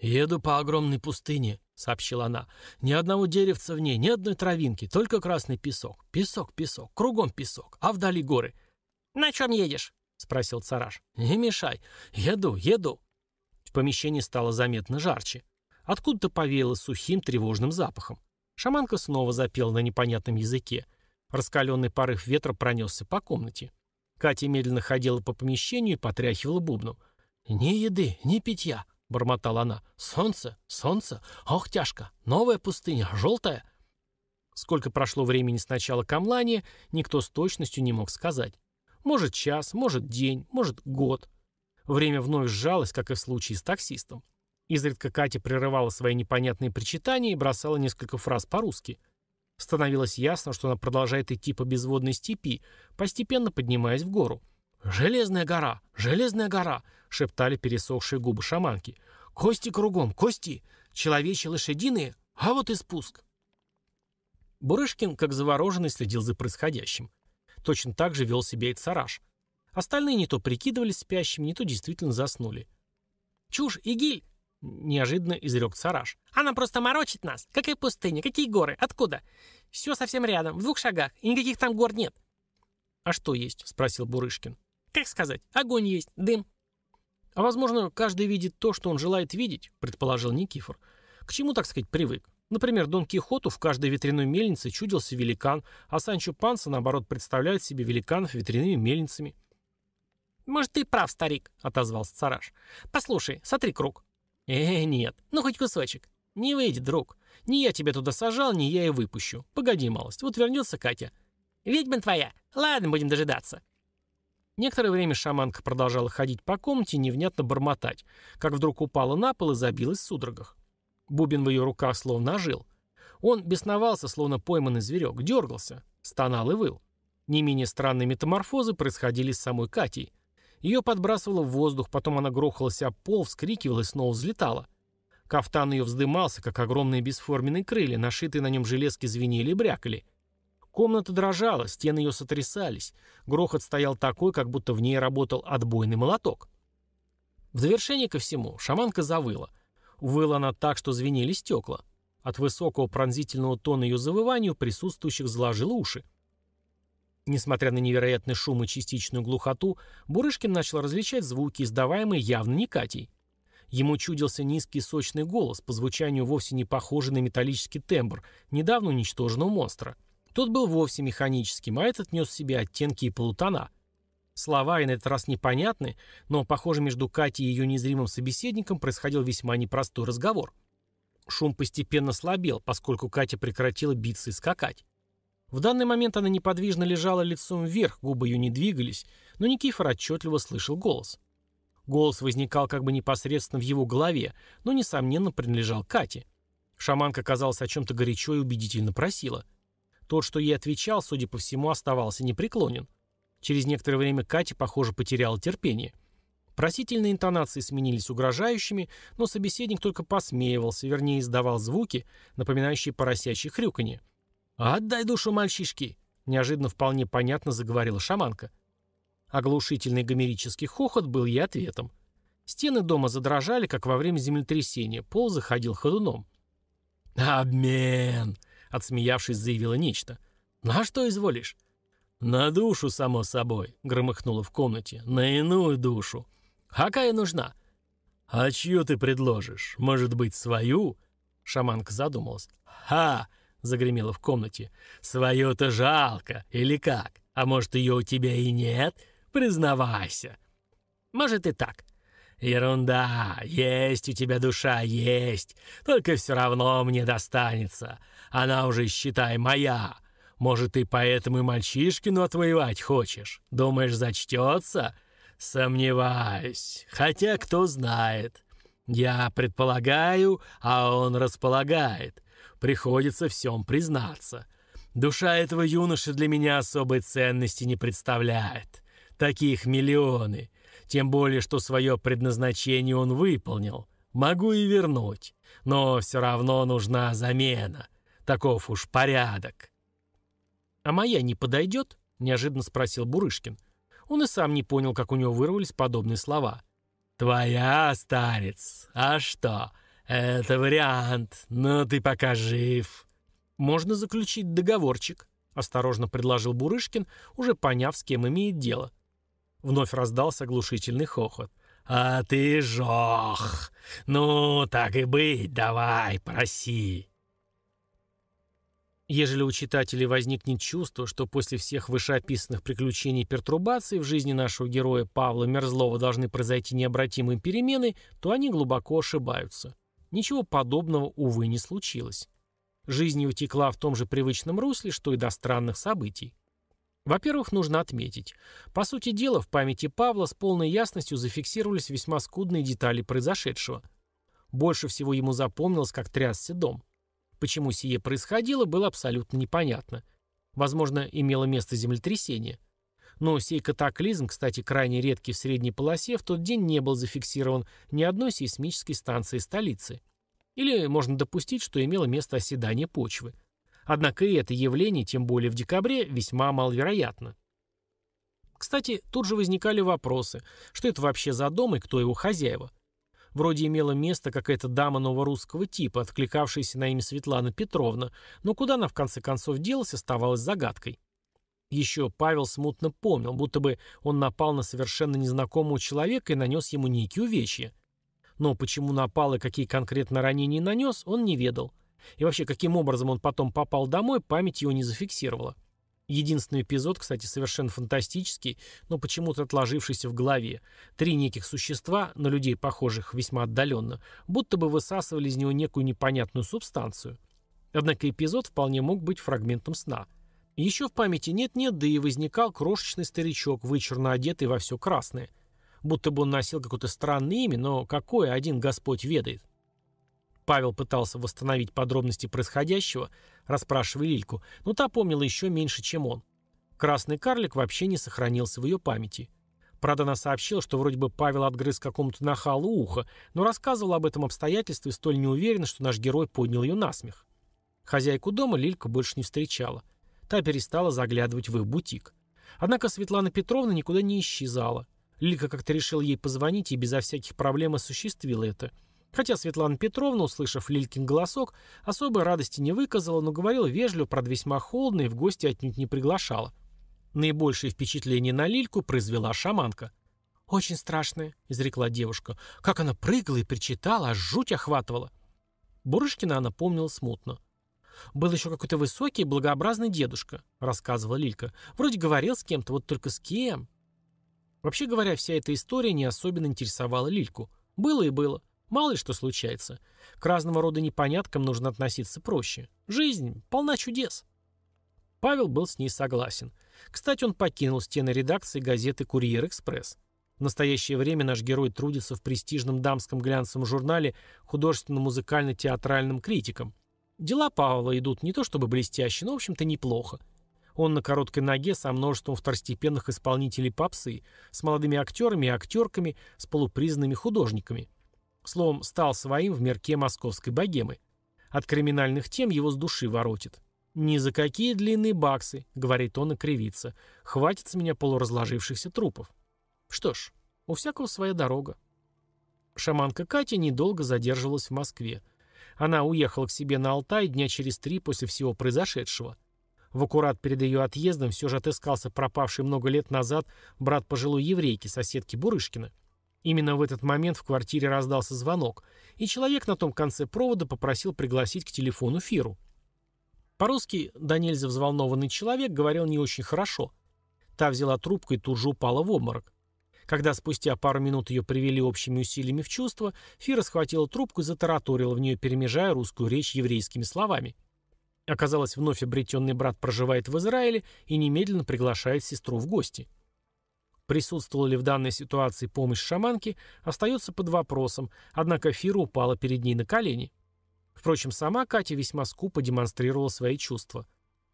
«Еду по огромной пустыне», — сообщила она. «Ни одного деревца в ней, ни одной травинки, только красный песок. Песок, песок, кругом песок, а вдали горы». «На чем едешь?» — спросил Цараш. «Не мешай. Еду, еду». В помещении стало заметно жарче. Откуда-то повеяло сухим тревожным запахом. Шаманка снова запела на непонятном языке. Раскаленный порыв ветра пронесся по комнате. Катя медленно ходила по помещению и потряхивала бубном. «Ни еды, ни питья», — бормотала она. «Солнце, солнце, ох, тяжко, новая пустыня, желтая». Сколько прошло времени с начала камлания, никто с точностью не мог сказать. Может час, может день, может год. Время вновь сжалось, как и в случае с таксистом. Изредка Катя прерывала свои непонятные причитания и бросала несколько фраз по-русски. Становилось ясно, что она продолжает идти по безводной степи, постепенно поднимаясь в гору. «Железная гора! Железная гора!» — шептали пересохшие губы шаманки. «Кости кругом! Кости! Человечьи лошадиные! А вот и спуск!» Бурышкин, как завороженный, следил за происходящим. Точно так же вел себя и цараш. Остальные не то прикидывались спящими, не то действительно заснули. «Чушь, Игиль!» — неожиданно изрек цараш. «Она просто морочит нас. Какая пустыня? Какие горы? Откуда? Все совсем рядом, в двух шагах, и никаких там гор нет». «А что есть?» — спросил Бурышкин. «Как сказать? Огонь есть, дым». «А возможно, каждый видит то, что он желает видеть», — предположил Никифор. «К чему, так сказать, привык? Например, Дон Кихоту в каждой ветряной мельнице чудился великан, а Санчо Панса, наоборот, представляет себе великанов ветряными мельницами». «Может, ты прав, старик», — отозвался цараш. «Послушай, сотри круг». «Э, нет, ну хоть кусочек». «Не выйдет, друг. Не я тебя туда сажал, не я и выпущу. Погоди малость, вот вернется Катя». «Ведьма твоя. Ладно, будем дожидаться». Некоторое время шаманка продолжала ходить по комнате и невнятно бормотать, как вдруг упала на пол и забилась в судорогах. Бубен в ее руках словно ожил. Он бесновался, словно пойманный зверек, дергался, стонал и выл. Не менее странные метаморфозы происходили с самой Катей. Ее подбрасывало в воздух, потом она грохалась об пол, вскрикивала и снова взлетала. Кафтан ее вздымался, как огромные бесформенные крылья, нашитые на нем железки звенели и брякали. Комната дрожала, стены ее сотрясались. Грохот стоял такой, как будто в ней работал отбойный молоток. В завершение ко всему шаманка завыла. Выла она так, что звенели стекла. От высокого пронзительного тона ее завывания у присутствующих заложило уши. Несмотря на невероятный шум и частичную глухоту, Бурышкин начал различать звуки, издаваемые явно не Катей. Ему чудился низкий сочный голос, по звучанию вовсе не похожий на металлический тембр, недавно уничтоженного монстра. Тот был вовсе механическим, а этот нес в себе оттенки и полутона. Слова и на этот раз непонятны, но, похоже, между Катей и ее незримым собеседником происходил весьма непростой разговор. Шум постепенно слабел, поскольку Катя прекратила биться и скакать. В данный момент она неподвижно лежала лицом вверх, губы ее не двигались, но Никифор отчетливо слышал голос. Голос возникал как бы непосредственно в его голове, но, несомненно, принадлежал Кате. Шаманка, казалось, о чем-то горячо и убедительно просила. Тот, что ей отвечал, судя по всему, оставался непреклонен. Через некоторое время Катя, похоже, потеряла терпение. Просительные интонации сменились угрожающими, но собеседник только посмеивался, вернее, издавал звуки, напоминающие поросячье хрюканье. «Отдай душу мальчишки!» — неожиданно вполне понятно заговорила шаманка. Оглушительный гомерический хохот был ей ответом. Стены дома задрожали, как во время землетрясения, пол заходил ходуном. «Обмен!» — отсмеявшись, заявила нечто. «На что изволишь?» «На душу, само собой», — громыхнуло в комнате. «На иную душу. Какая нужна?» «А чью ты предложишь? Может быть, свою?» Шаманка задумалась. «Ха!» — загремело в комнате. «Свою-то жалко, или как? А может, ее у тебя и нет? Признавайся». «Может и так». «Ерунда! Есть у тебя душа, есть. Только все равно мне достанется. Она уже, считай, моя. Может, ты поэтому и мальчишкину отвоевать хочешь? Думаешь, зачтется?» «Сомневаюсь. Хотя кто знает. Я предполагаю, а он располагает. Приходится всем признаться. Душа этого юноши для меня особой ценности не представляет. Таких миллионы. Тем более, что свое предназначение он выполнил. Могу и вернуть. Но все равно нужна замена. Таков уж порядок. «А моя не подойдет?» — неожиданно спросил Бурышкин. Он и сам не понял, как у него вырвались подобные слова. «Твоя, старец? А что? Это вариант, но ты пока жив». «Можно заключить договорчик», — осторожно предложил Бурышкин, уже поняв, с кем имеет дело. Вновь раздался оглушительный хохот. «А ты жох! Ну, так и быть, давай, проси!» Ежели у читателей возникнет чувство, что после всех вышеописанных приключений и пертурбаций в жизни нашего героя Павла Мерзлова должны произойти необратимые перемены, то они глубоко ошибаются. Ничего подобного, увы, не случилось. Жизнь его текла в том же привычном русле, что и до странных событий. Во-первых, нужно отметить. По сути дела, в памяти Павла с полной ясностью зафиксировались весьма скудные детали произошедшего. Больше всего ему запомнилось, как трясся дом. Почему сие происходило, было абсолютно непонятно. Возможно, имело место землетрясение. Но сей катаклизм, кстати, крайне редкий в средней полосе, в тот день не был зафиксирован ни одной сейсмической станции столицы. Или можно допустить, что имело место оседание почвы. Однако и это явление, тем более в декабре, весьма маловероятно. Кстати, тут же возникали вопросы, что это вообще за дом и кто его хозяева. Вроде имела место какая-то дама новорусского типа, откликавшаяся на имя Светлана Петровна, но куда она в конце концов делась, оставалась загадкой. Еще Павел смутно помнил, будто бы он напал на совершенно незнакомого человека и нанес ему некие увечья. Но почему напал и какие конкретно ранения нанес, он не ведал. И вообще, каким образом он потом попал домой, память его не зафиксировала. Единственный эпизод, кстати, совершенно фантастический, но почему-то отложившийся в голове. Три неких существа, на людей похожих весьма отдаленно, будто бы высасывали из него некую непонятную субстанцию. Однако эпизод вполне мог быть фрагментом сна. Еще в памяти нет-нет, да и возникал крошечный старичок, вычурно одетый во все красное. Будто бы он носил какое-то странное имя, но какое один Господь ведает. Павел пытался восстановить подробности происходящего, расспрашивая Лильку, но та помнила еще меньше, чем он. Красный карлик вообще не сохранился в ее памяти. Правда, она сообщила, что вроде бы Павел отгрыз какому-то нахалу ухо, но рассказывала об этом обстоятельстве столь неуверенно, что наш герой поднял ее на смех. Хозяйку дома Лилька больше не встречала. Та перестала заглядывать в их бутик. Однако Светлана Петровна никуда не исчезала. Лилька как-то решила ей позвонить и безо всяких проблем осуществила это – Хотя Светлана Петровна, услышав Лилькин голосок, особой радости не выказала, но говорила вежливо, правда весьма холодно и в гости отнюдь не приглашала. Наибольшее впечатление на Лильку произвела шаманка. «Очень страшная», — изрекла девушка. «Как она прыгала и причитала, аж жуть охватывала». Бурышкина она помнила смутно. «Был еще какой-то высокий благообразный дедушка», — рассказывала Лилька. «Вроде говорил с кем-то, вот только с кем». Вообще говоря, вся эта история не особенно интересовала Лильку. Было и было. Мало ли что случается. К разного рода непоняткам нужно относиться проще. Жизнь полна чудес. Павел был с ней согласен. Кстати, он покинул стены редакции газеты «Курьер-экспресс». В настоящее время наш герой трудится в престижном дамском глянцевом журнале художественно-музыкально-театральным критиком. Дела Павла идут не то чтобы блестяще, но, в общем-то, неплохо. Он на короткой ноге со множеством второстепенных исполнителей попсы, с молодыми актерами и актерками, с полупризнанными художниками. Словом, стал своим в мерке московской богемы. От криминальных тем его с души воротит. «Ни за какие длинные баксы», — говорит он и кривится. «Хватит с меня полуразложившихся трупов». Что ж, у всякого своя дорога. Шаманка Катя недолго задерживалась в Москве. Она уехала к себе на Алтай дня через три после всего произошедшего. В аккурат перед ее отъездом все же отыскался пропавший много лет назад брат пожилой еврейки, соседки Бурышкина. Именно в этот момент в квартире раздался звонок, и человек на том конце провода попросил пригласить к телефону Фиру. По-русски да нельзя взволнованный человек говорил не очень хорошо. Та взяла трубку и тут же упала в обморок. Когда спустя пару минут ее привели общими усилиями в чувство, Фира схватила трубку и затараторила в нее, перемежая русскую речь еврейскими словами. Оказалось, вновь обретенный брат проживает в Израиле и немедленно приглашает сестру в гости. Присутствовала ли в данной ситуации помощь шаманки, остается под вопросом, однако Фира упала перед ней на колени. Впрочем, сама Катя весьма скупо демонстрировала свои чувства.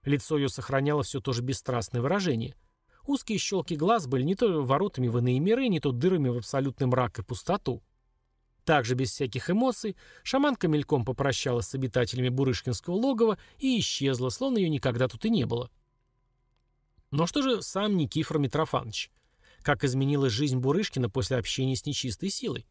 Лицо ее сохраняло все то же бесстрастное выражение. Узкие щелки глаз были не то воротами в иные миры, не то дырами в абсолютный мрак и пустоту. Также без всяких эмоций шаманка мельком попрощалась с обитателями Бурышкинского логова и исчезла, словно ее никогда тут и не было. Но что же сам Никифор Митрофанович? Как изменилась жизнь Бурышкина после общения с нечистой силой?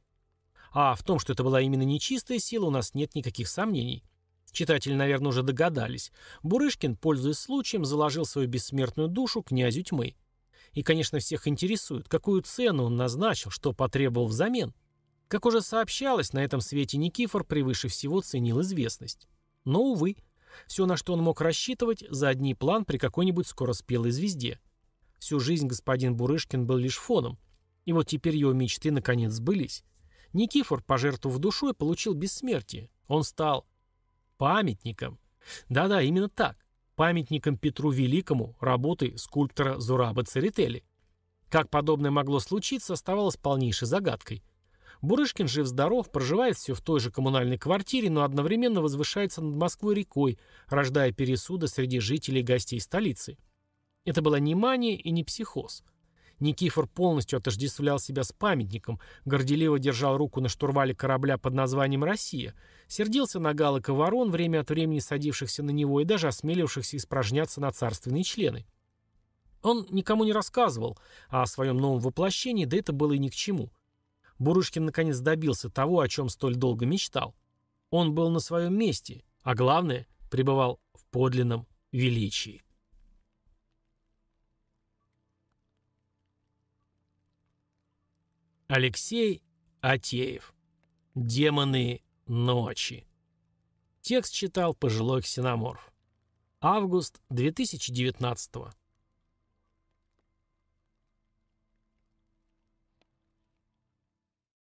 А в том, что это была именно нечистая сила, у нас нет никаких сомнений. Читатели, наверное, уже догадались. Бурышкин, пользуясь случаем, заложил свою бессмертную душу князю тьмы. И, конечно, всех интересует, какую цену он назначил, что потребовал взамен. Как уже сообщалось, на этом свете Никифор превыше всего ценил известность. Но, увы, Все, на что он мог рассчитывать, задний план при какой-нибудь скороспелой звезде. Всю жизнь господин Бурышкин был лишь фоном. И вот теперь его мечты наконец сбылись. Никифор, пожертвовав душой, получил бессмертие. Он стал памятником. Да-да, именно так. Памятником Петру Великому, работы скульптора Зураба Церетели. Как подобное могло случиться, оставалось полнейшей загадкой. Бурышкин жив-здоров, проживает все в той же коммунальной квартире, но одновременно возвышается над Москвой рекой, рождая пересуды среди жителей и гостей столицы. Это была не мания и не психоз. Никифор полностью отождествлял себя с памятником, горделиво держал руку на штурвале корабля под названием «Россия», сердился на галок и ворон, время от времени садившихся на него и даже осмелившихся испражняться на царственные члены. Он никому не рассказывал о своем новом воплощении, да это было и ни к чему – Бурышкин наконец добился того, о чем столь долго мечтал. Он был на своем месте, а главное, пребывал в подлинном величии. Алексей Атеев. Демоны ночи. Текст читал пожилой ксеноморф. Август 2019 года.